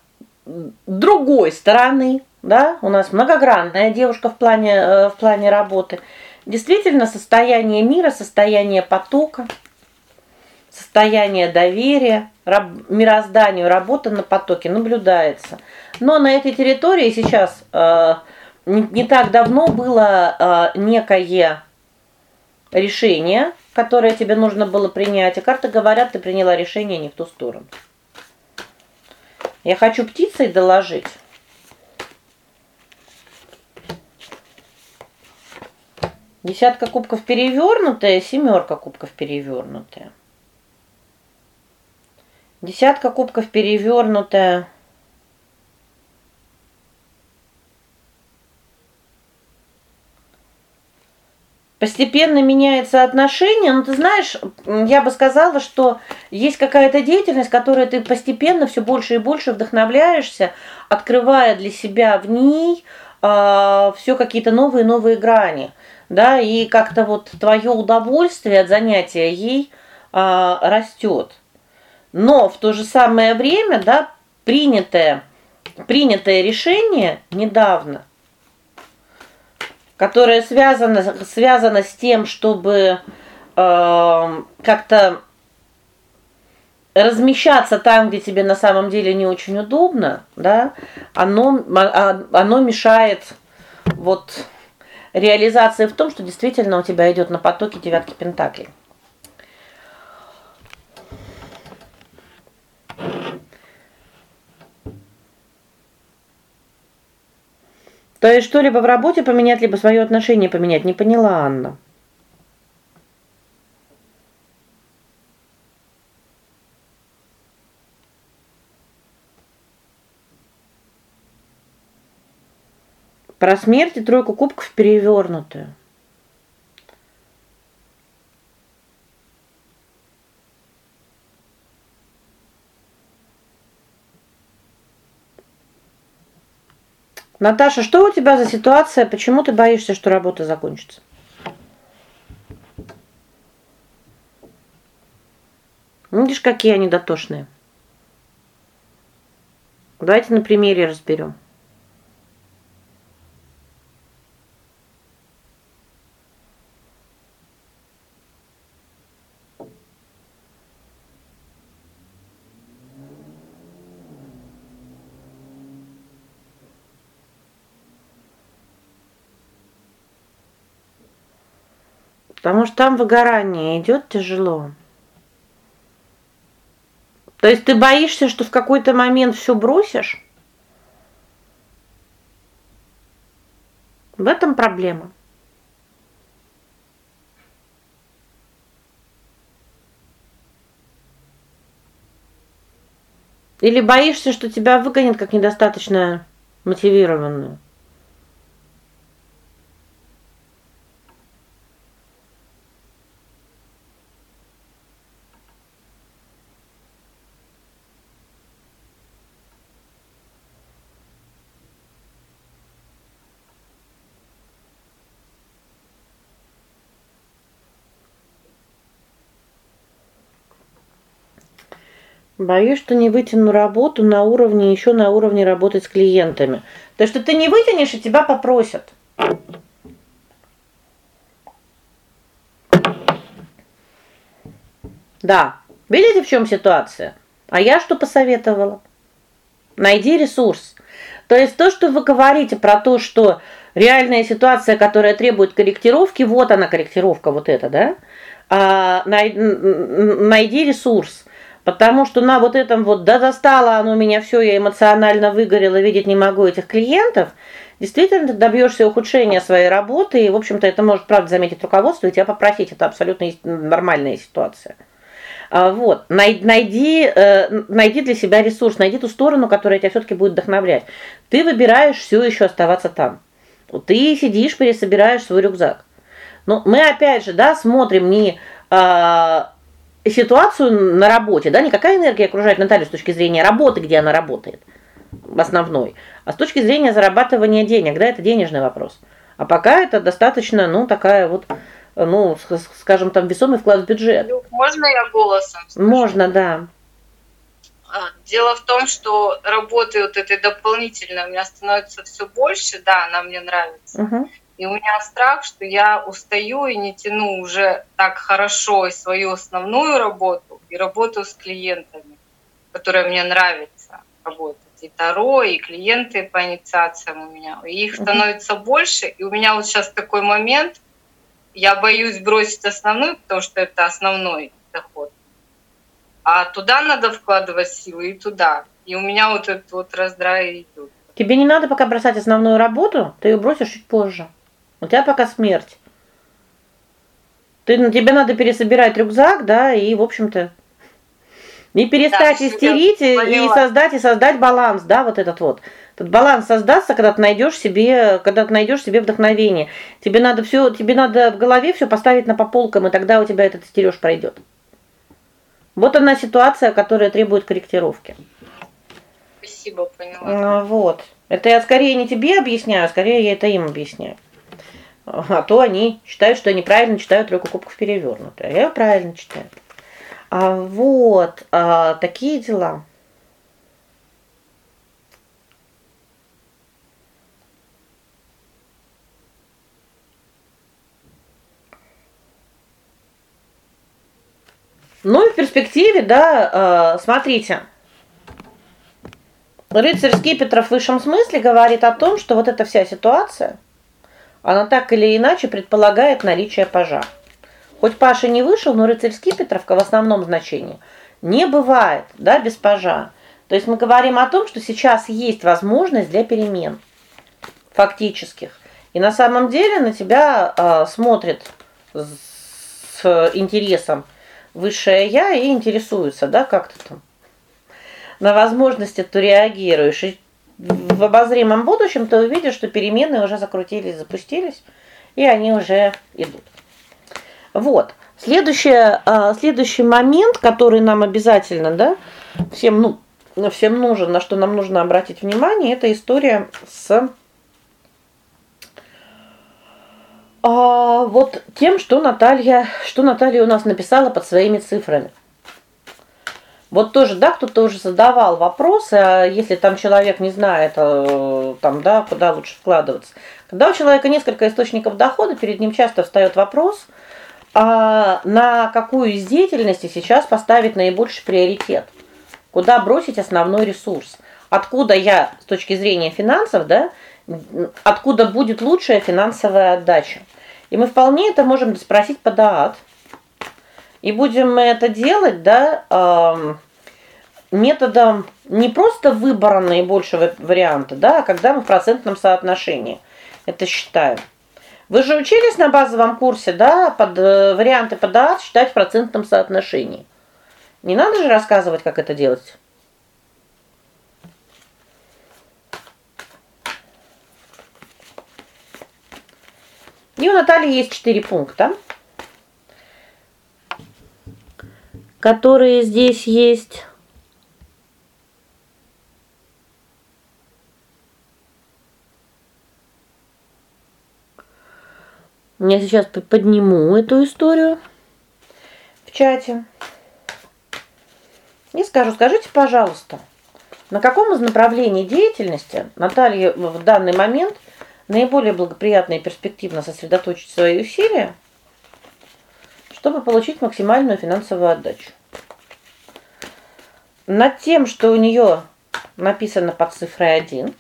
другой стороны, да, у нас многогранная девушка в плане э, в плане работы. Действительно, состояние мира, состояние потока, состояние доверия, раб, мирозданию, работа на потоке наблюдается. Но на этой территории сейчас э, не, не так давно было э, некое решение, которое тебе нужно было принять, а карты говорят, ты приняла решение не в ту сторону. Я хочу птицей доложить. Десятка кубков перевернутая, семерка кубков перевернутая. Десятка кубков перевернутая. Постепенно меняется отношение, но ты знаешь, я бы сказала, что есть какая-то деятельность, которой ты постепенно все больше и больше вдохновляешься, открывая для себя в ней э, все какие-то новые новые грани, да, и как-то вот твое удовольствие от занятия ей э, растет. Но в то же самое время, да, принятое принятое решение недавно которая связана связана с тем, чтобы э, как-то размещаться там, где тебе на самом деле не очень удобно, да? Оно а, оно мешает вот реализации в том, что действительно у тебя идет на потоке девятки пентаклей. То есть что-либо в работе поменять, либо свое отношение поменять, не поняла Анна. Про смерть и тройку кубков перевернутую. Наташа, что у тебя за ситуация? Почему ты боишься, что работа закончится? Видишь, какие они дотошные. Давайте на примере разберем. Потому что там выгорание идет тяжело. То есть ты боишься, что в какой-то момент все бросишь? В этом проблема. Или боишься, что тебя выгонят как недостаточно мотивированную? Боюсь, что не вытяну работу на уровне, еще на уровне работать с клиентами. То, что ты не вытянешь, и тебя попросят. Да. Видите, в чем ситуация? А я что посоветовала? Найди ресурс. То есть то, что вы говорите про то, что реальная ситуация, которая требует корректировки, вот она корректировка вот эта, да? А найди ресурс. Потому что на вот этом вот да достало оно меня все, я эмоционально выгорела, видеть не могу этих клиентов. Действительно, ты добьешься ухудшения своей работы, и, в общем-то, это может правда заметить руководство и тебя попросить, это абсолютно нормальная ситуация. А, вот, найди э, найди для себя ресурс, найди ту сторону, которая тебя все таки будет вдохновлять. Ты выбираешь все еще оставаться там. Ты сидишь, пересобираешь свой рюкзак. Но мы опять же, да, смотрим не а, ситуацию на работе, да, не какая энергия окружает Наталью с точки зрения работы, где она работает, основной, а с точки зрения зарабатывания денег, да, это денежный вопрос. А пока это достаточно, ну, такая вот, ну, скажем, там весомый вклад в бюджет. Можно я голосом? Скажу? Можно, да. А, дело в том, что работы вот этой дополнительной у меня становится все больше, да, она мне нравится. Угу. И у меня страх, что я устаю и не тяну уже так хорошо и свою основную работу, и работу с клиентами, которая мне нравится работать. И Таро, и клиенты по инициациям у меня. И их становится больше. И у меня вот сейчас такой момент, я боюсь бросить основную, потому что это основной доход. А туда надо вкладывать силы и туда. И у меня вот этот вот раздрай идет. Тебе не надо пока бросать основную работу, ты ее бросишь чуть позже. У тебя пока смерть. Ты на тебе надо пересобирать рюкзак, да, и, в общем-то, не перестать да, истерить и создать и создать баланс, да, вот этот вот. Этот баланс создастся, когда ты найдешь себе, когда ты найдешь себе вдохновение. Тебе надо все, тебе надо в голове все поставить на по полкам, и тогда у тебя этот истерёж пройдет. Вот она ситуация, которая требует корректировки. Спасибо, поняла. Вот. Это я скорее не тебе объясняю, а скорее я это им объясняю. А то они считают, что я неправильно читаю тройку кубков перевернутую. А я правильно читаю. А вот, а, такие дела. Ну и в перспективе, да, э, смотрите. Рыцарь Скипетров в высшем смысле говорит о том, что вот эта вся ситуация она так или иначе предполагает наличие пажа. Хоть Паша не вышел, но рыцарь Скипетровка в основном значении не бывает, да, без пажа. То есть мы говорим о том, что сейчас есть возможность для перемен фактических. И на самом деле на тебя э, смотрит с интересом высшее я и интересуется, да, как ты там на возможности ты реагируешь. И в обозримом будущем ты увидишь, что перемены уже закрутились, запустились, и они уже идут. Вот. следующий а, следующий момент, который нам обязательно, да, всем, ну, всем нужен, на что нам нужно обратить внимание, это история с а, вот тем, что Наталья, что Наталья у нас написала под своими цифрами. Вот тоже, да, кто-то уже задавал вопросы, а если там человек не знает, э, там, да, куда лучше вкладываться. Когда у человека несколько источников дохода, перед ним часто встает вопрос, а на какую из деятельностей сейчас поставить наибольший приоритет? Куда бросить основной ресурс? Откуда я с точки зрения финансов, да, откуда будет лучшая финансовая отдача? И мы вполне это можем спросить по даат. И будем мы это делать, да, методом не просто выбора наибольшего варианта, да, а когда мы в процентном соотношении это считаем. Вы же учились на базовом курсе, да, под э, варианты по ДААТ считать в процентном соотношении. Не надо же рассказывать, как это делать. И у Натальи есть четыре пункта, которые здесь есть. Я сейчас подниму эту историю в чате. И скажу, скажите, пожалуйста, на каком из направлений деятельности Наталья в данный момент наиболее благоприятно и перспективно сосредоточить свои усилия, чтобы получить максимальную финансовую отдачу? Над тем, что у нее написано под цифрой 1,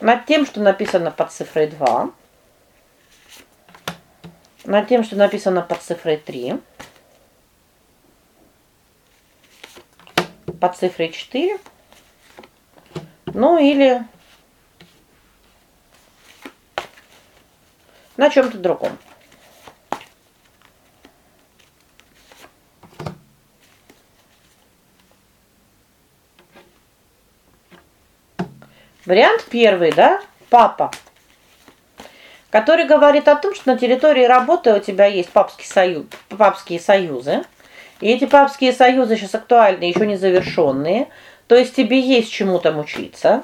над тем, что написано под цифрой 2, над тем, что написано под цифрой 3, под цифрой 4, ну или на чем то другом. Вариант первый, да? Папа. Который говорит о том, что на территории работы у тебя есть папский союз, папские союзы. И эти папские союзы сейчас актуальны, еще не завершенные. То есть тебе есть чему там учиться.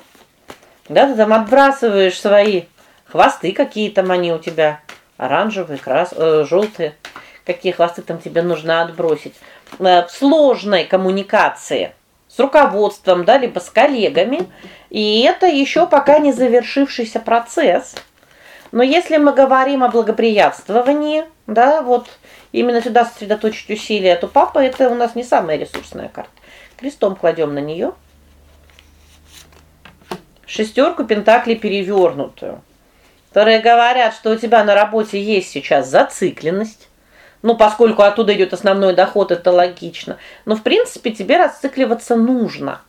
Да, ты там отбрасываешь свои хвосты, какие там они у тебя, оранжевые, крас, э, желтые. Какие хвосты там тебе нужно отбросить. Э, в сложной коммуникации с руководством, да, либо с коллегами. И это еще пока не завершившийся процесс. Но если мы говорим о благоприятствовании, да, вот именно сюда сосредоточить усилия, то папа это у нас не самая ресурсная карта. Крестом кладем на нее. Шестерку пентаклей перевернутую, которые говорят, что у тебя на работе есть сейчас зацикленность, ну, поскольку оттуда идет основной доход, это логично. Но в принципе тебе расцикливаться нужно.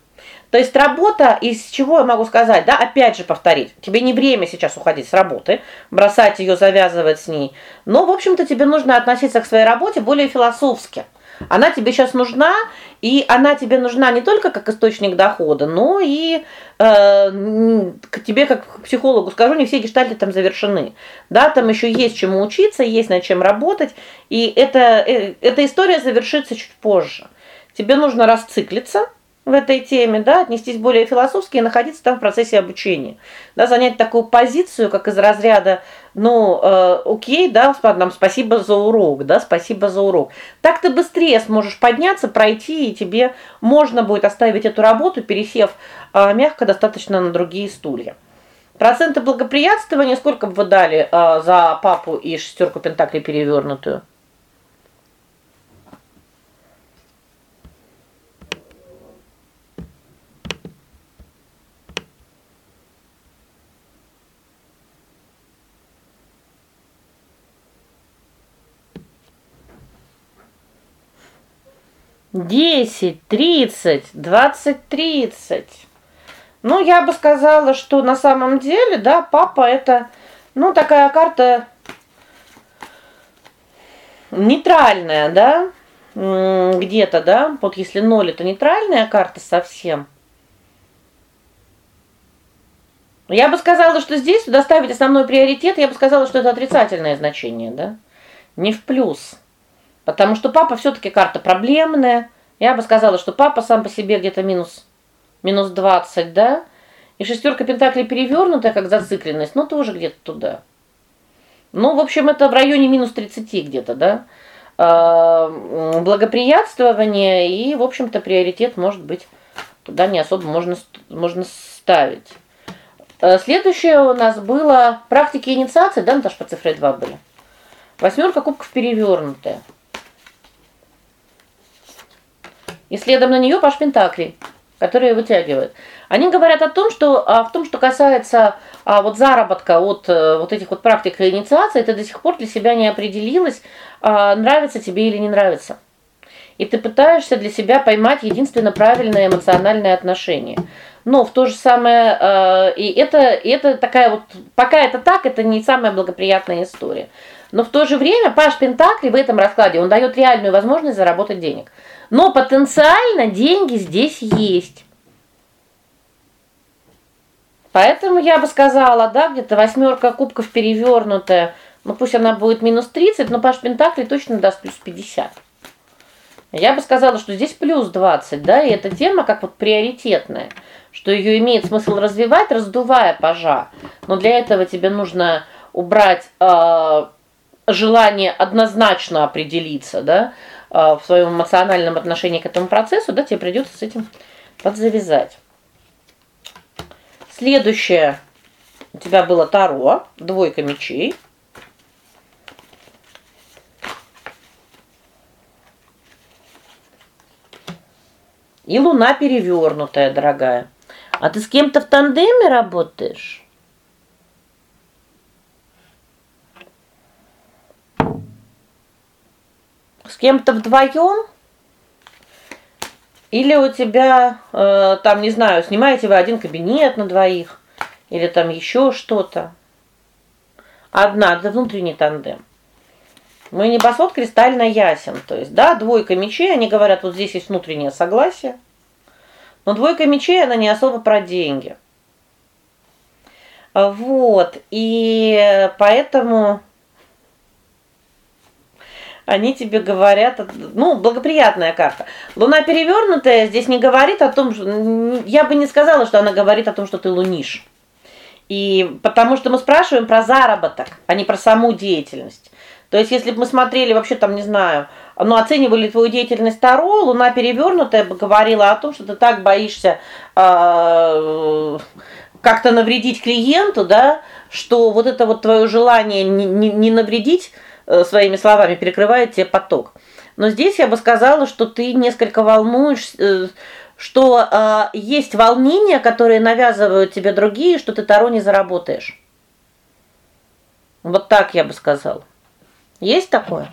То есть работа, из чего я могу сказать, да, опять же повторить. Тебе не время сейчас уходить с работы, бросать ее, завязывать с ней. Но, в общем-то, тебе нужно относиться к своей работе более философски. Она тебе сейчас нужна, и она тебе нужна не только как источник дохода, но и э, к тебе как к психологу скажу, не все гештальты там завершены. Да, там еще есть чему учиться, есть над чем работать, и это э, эта история завершится чуть позже. Тебе нужно расциклиться, в этой теме, да, отнестись более философски и находиться там в процессе обучения. Да, занять такую позицию, как из разряда, ну, э, о'кей, да, нам спасибо за урок, да, спасибо за урок. Так ты быстрее сможешь подняться, пройти, и тебе можно будет оставить эту работу, пересев э, мягко достаточно на другие стулья. Проценты благоприятствования сколько бы вы дали э, за папу и шестерку пентаклей перевернутую? Десять, тридцать, двадцать, тридцать. Ну, я бы сказала, что на самом деле, да, папа это ну такая карта нейтральная, да? Где-то, да? Вот если ноль это нейтральная карта совсем. Я бы сказала, что здесь сюда ставить основной приоритет, я бы сказала, что это отрицательное значение, да? Не в плюс. Потому что папа все таки карта проблемная. Я бы сказала, что папа сам по себе где-то минус минус 20, да? И шестерка пентаклей перевернутая, как зацикленность, ну тоже где-то туда. Ну, в общем, это в районе минус 30 где-то, да? А, благоприятствование и, в общем-то, приоритет может быть туда не особо можно можно ставить. Э, следующее у нас было практики инициации, да, Наташа, по цифре 2 были. Восьмерка кубков перевернутая. И следом на нее паш пентаклей, которые вытягивают. Они говорят о том, что а, в том, что касается а, вот заработка от а, вот этих вот практик инициации, ты до сих пор для себя не определилась, а, нравится тебе или не нравится. И ты пытаешься для себя поймать единственно правильное эмоциональное отношение. Но в то же самое э, и это это такая вот пока это так, это не самая благоприятная история. Но в то же время Паш Пентакли в этом раскладе, он дает реальную возможность заработать денег. Но потенциально деньги здесь есть. Поэтому я бы сказала, да, где-то восьмерка кубков перевернутая. Ну пусть она будет минус 30, но Паш Пентакли точно даст плюс 50. Я бы сказала, что здесь плюс 20, да, и эта тема как вот приоритетная, что ее имеет смысл развивать, раздувая пажа. Но для этого тебе нужно убрать э, желание однозначно определиться, да, в своем эмоциональном отношении к этому процессу, да, тебе придется с этим подзавязать. Следующее у тебя было Таро, двойка мечей. И луна перевернутая, дорогая. А ты с кем-то в тандеме работаешь? Кем-то вдвоем? Или у тебя э, там, не знаю, снимаете вы один кабинет на двоих или там еще что-то. Одна, это внутренний тандем. Мой небосвод кристально ясен, то есть, да, двойка мечей, они говорят, вот здесь есть внутреннее согласие. Но двойка мечей она не особо про деньги. Вот. И поэтому они тебе говорят, ну, благоприятная карта. Луна перевернутая здесь не говорит о том, что я бы не сказала, что она говорит о том, что ты лунишь. И потому что мы спрашиваем про заработок, а не про саму деятельность. То есть если бы мы смотрели вообще там, не знаю, ну оценивали твою деятельность Таро, Луна перевернутая бы говорила о том, что ты так боишься э, как-то навредить клиенту, да, что вот это вот твое желание не, не, не навредить своими словами перекрывает тебе поток. Но здесь я бы сказала, что ты несколько волнуешься, э, что э, есть волнения, которые навязывают тебе другие, что ты таро не заработаешь. Вот так я бы сказала. Есть такое?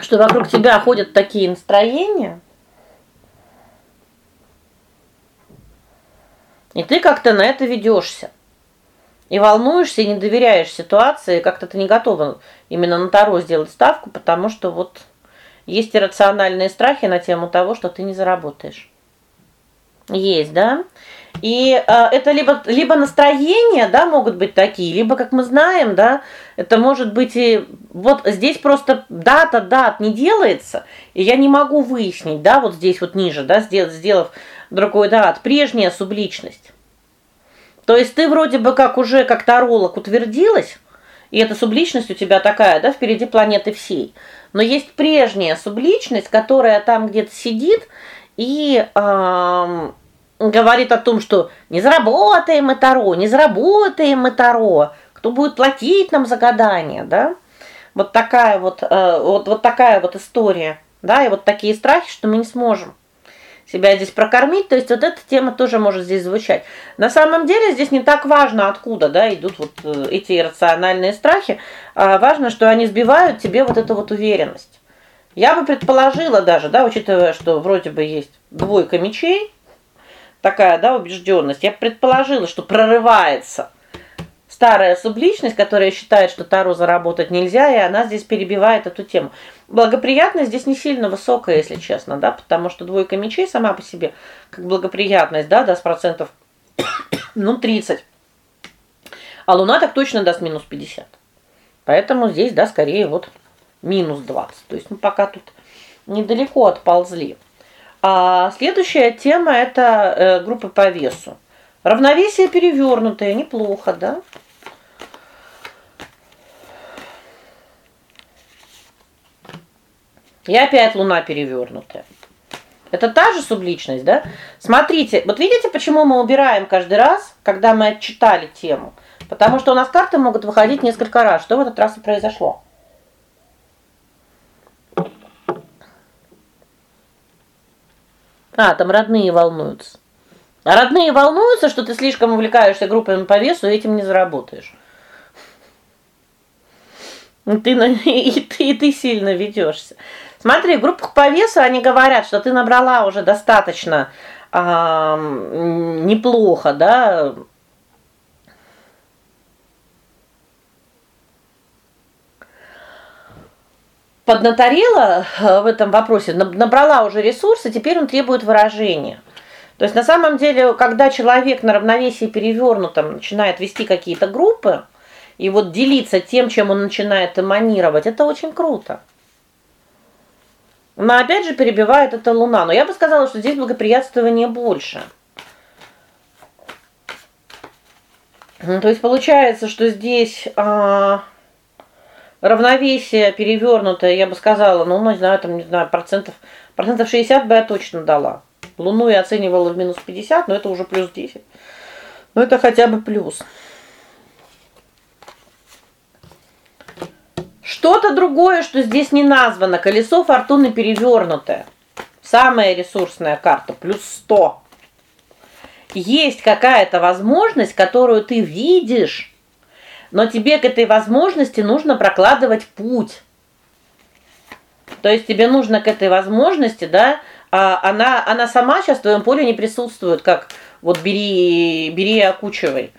Что вокруг тебя ходят такие настроения? И ты как-то на это ведешься и волнуешься, и не доверяешь ситуации, как-то ты не готова именно на Таро сделать ставку, потому что вот есть иррациональные страхи на тему того, что ты не заработаешь. Есть, да? И э, это либо либо настроения, да, могут быть такие, либо, как мы знаем, да, это может быть и вот здесь просто дата дат не делается, и я не могу выяснить, да, вот здесь вот ниже, да, сделав, сделав другой дат, прежняя субличность. То есть ты вроде бы как уже как таролог утвердилась, и эта субличность у тебя такая, да, впереди планеты всей. Но есть прежняя субличность, которая там где-то сидит и э, говорит о том, что не заработаем мы таро, не заработаем мы таро. Кто будет платить нам за гадание, да? Вот такая вот э, вот вот такая вот история, да, и вот такие страхи, что мы не сможем себя здесь прокормить, то есть вот эта тема тоже может здесь звучать. На самом деле здесь не так важно, откуда, да, идут вот э, эти иррациональные страхи, а важно, что они сбивают тебе вот эту вот уверенность. Я бы предположила даже, да, учитывая, что вроде бы есть двойка мечей, такая, да, убежденность. Я предположила, что прорывается старая субличность, которая считает, что Таро заработать нельзя, и она здесь перебивает эту тему. Благоприятность здесь не сильно высокая, если честно, да, потому что двойка мечей сама по себе как благоприятность, да, даст процентов ну 30. А Луна так точно даст минус 50. Поэтому здесь, да, скорее вот минус 20. То есть мы пока тут недалеко отползли. А следующая тема это э, группа по весу. Равновесие перевернутое, неплохо, да? И опять луна перевернутая. Это та же субличность, да? Смотрите, вот видите, почему мы убираем каждый раз, когда мы отчитали тему? Потому что у нас карты могут выходить несколько раз. Что в этот раз и произошло? А, там родные волнуются. А родные волнуются, что ты слишком увлекаешься группами по весу, и этим не заработаешь. И ты и ты, и ты сильно ведешься. Смотри, в группах по весу они говорят, что ты набрала уже достаточно а, неплохо, да? Поднаторела э, в этом вопросе, набрала уже ресурсы, теперь он требует выражения. То есть на самом деле, когда человек на равновесии перевернутом начинает вести какие-то группы и вот делиться тем, чем он начинает эманировать, это очень круто. Но опять же перебивает это Луна. Но я бы сказала, что здесь благоприятствование больше. Ну, то есть получается, что здесь а, равновесие перевернутое, я бы сказала, ну, не знаю, там, не знаю, процентов процентов 60 бы я точно дала. Луну я оценивала в минус 50, но это уже плюс 10. Но это хотя бы плюс. Что-то другое, что здесь не названо. Колесо фортуны перевернутое. Самая ресурсная карта плюс 100. Есть какая-то возможность, которую ты видишь, но тебе к этой возможности нужно прокладывать путь. То есть тебе нужно к этой возможности, да, а она она сама сейчас в твоем поле не присутствует, как вот бери бери окучивай.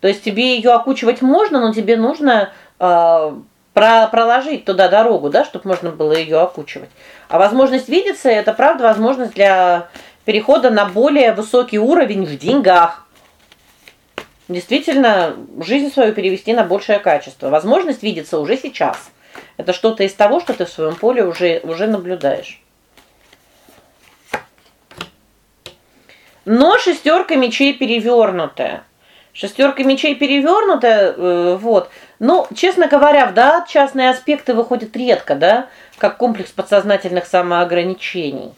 То есть тебе ее окучивать можно, но тебе нужно э, про проложить туда дорогу, да, чтобы можно было ее окучивать. А возможность видеться это правда возможность для перехода на более высокий уровень в деньгах. Действительно, жизнь свою перевести на большее качество. Возможность видеться уже сейчас. Это что-то из того, что ты в своем поле уже уже наблюдаешь. Но шестерка мечей перевернутая. Шестерка мечей перевернутая, э, вот. Ну, честно говоря, да, частные аспекты выходят редко, да, как комплекс подсознательных самоограничений.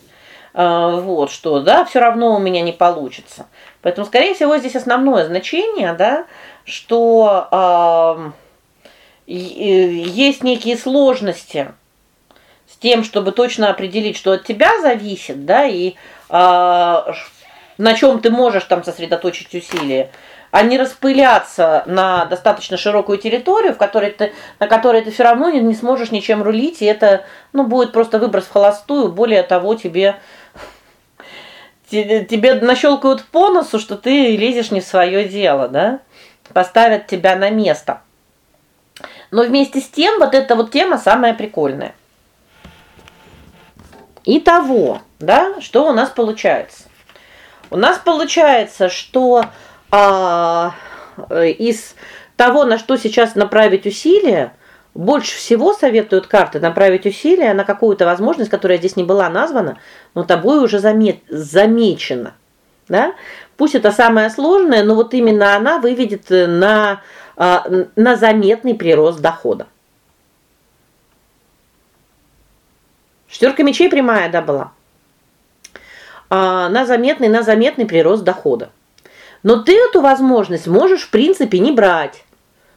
А, вот что, да, все равно у меня не получится. Поэтому, скорее всего, здесь основное значение, да, что э, есть некие сложности с тем, чтобы точно определить, что от тебя зависит, да, и э, на чем ты можешь там сосредоточить усилия а не распыляться на достаточно широкую территорию, в которой ты на которой ты равно не, сможешь ничем рулить, и это, ну, будет просто выброс в холостую, более того, тебе тебе нащелкают по носу, что ты лезешь не в свое дело, да? Поставят тебя на место. Но вместе с тем вот эта вот тема самая прикольная. Итого, да, что у нас получается? У нас получается, что а э, из того, на что сейчас направить усилия, больше всего советуют карты направить усилия на какую-то возможность, которая здесь не была названа, но тобой уже замет, замечена. Да? Пусть это самое сложное, но вот именно она выведет на а, на заметный прирост дохода. Шестерка мечей прямая да была. А, на заметный, на заметный прирост дохода. Но ты эту возможность можешь, в принципе, не брать.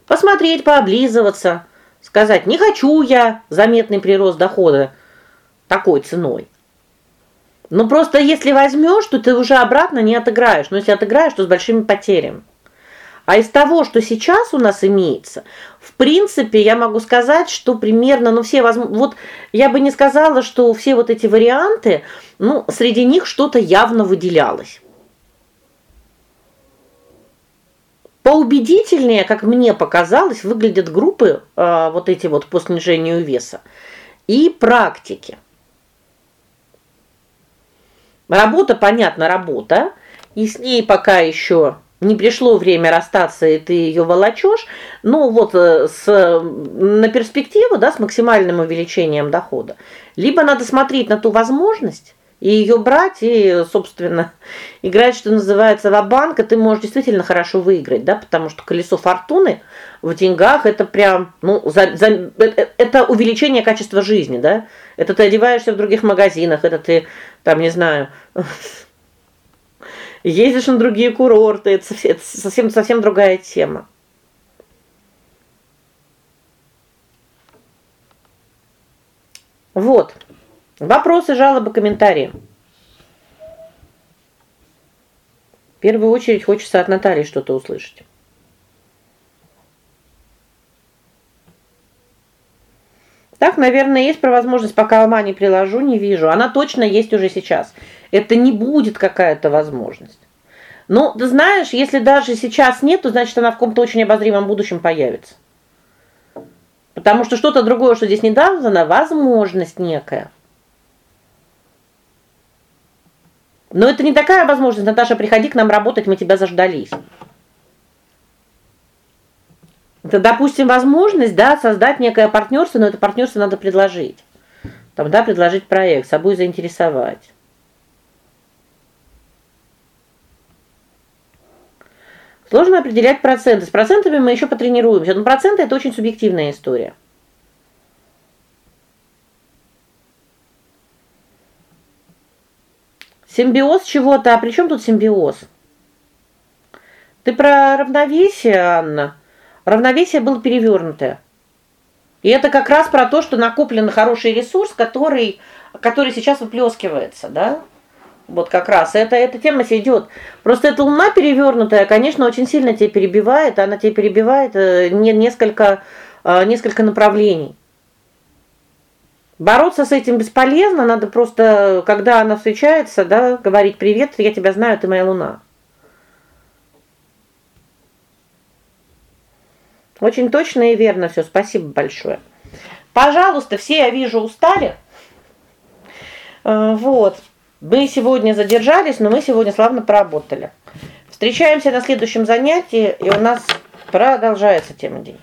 Посмотреть, пооблизываться, сказать: "Не хочу я заметный прирост дохода такой ценой". Но просто если возьмешь, то ты уже обратно не отыграешь. Но если отыграешь, то с большими потерями. А из того, что сейчас у нас имеется, в принципе, я могу сказать, что примерно, ну все возможно, вот я бы не сказала, что все вот эти варианты, ну, среди них что-то явно выделялось. Поубедительнее, как мне показалось, выглядят группы э, вот эти вот по снижению веса и практики. Работа, понятно, работа, и с ней пока еще не пришло время расстаться, и ты ее волочешь, но вот э, с на перспективу, да, с максимальным увеличением дохода. Либо надо смотреть на ту возможность И ее брать и, собственно, играть, что называется, в банк и ты можешь действительно хорошо выиграть, да, потому что колесо фортуны в деньгах это прям, ну, за, за это, это увеличение качества жизни, да? Это ты одеваешься в других магазинах, это ты там, не знаю, ездишь на другие курорты, это совсем совсем другая тема. Вот. Вопросы, жалобы, комментарии. В первую очередь хочется от Натальи что-то услышать. Так, наверное, есть про возможность, пока ума не приложу, не вижу. Она точно есть уже сейчас. Это не будет какая-то возможность. Но ты знаешь, если даже сейчас нет, то значит она в каком-то очень обозримом будущем появится. Потому что что-то другое, что здесь не дано, возможность некая. Но это не такая возможность, Наташа, приходи к нам работать, мы тебя заждались. Это, допустим, возможность, да, создать некое партнерство, но это партнерство надо предложить. Там, да, предложить проект, собой заинтересовать. Сложно определять проценты. С процентами мы еще потренируемся. Но проценты это очень субъективная история. Симбиоз чего-то, а при чем тут симбиоз? Ты про равновесие, Анна? Равновесие было перевернутое. И это как раз про то, что накоплен хороший ресурс, который который сейчас выплескивается, да? Вот как раз это эта тема идет. Просто эта луна перевернутая, конечно, очень сильно тебя перебивает, она тебя перебивает э, не несколько э, несколько направлений. Бороться с этим бесполезно, надо просто, когда она встречается, да, говорить: "Привет, я тебя знаю, ты моя луна". Очень точно и верно все. Спасибо большое. Пожалуйста, все, я вижу, устали. Э, вот. Мы сегодня задержались, но мы сегодня славно поработали. Встречаемся на следующем занятии, и у нас продолжается тема день.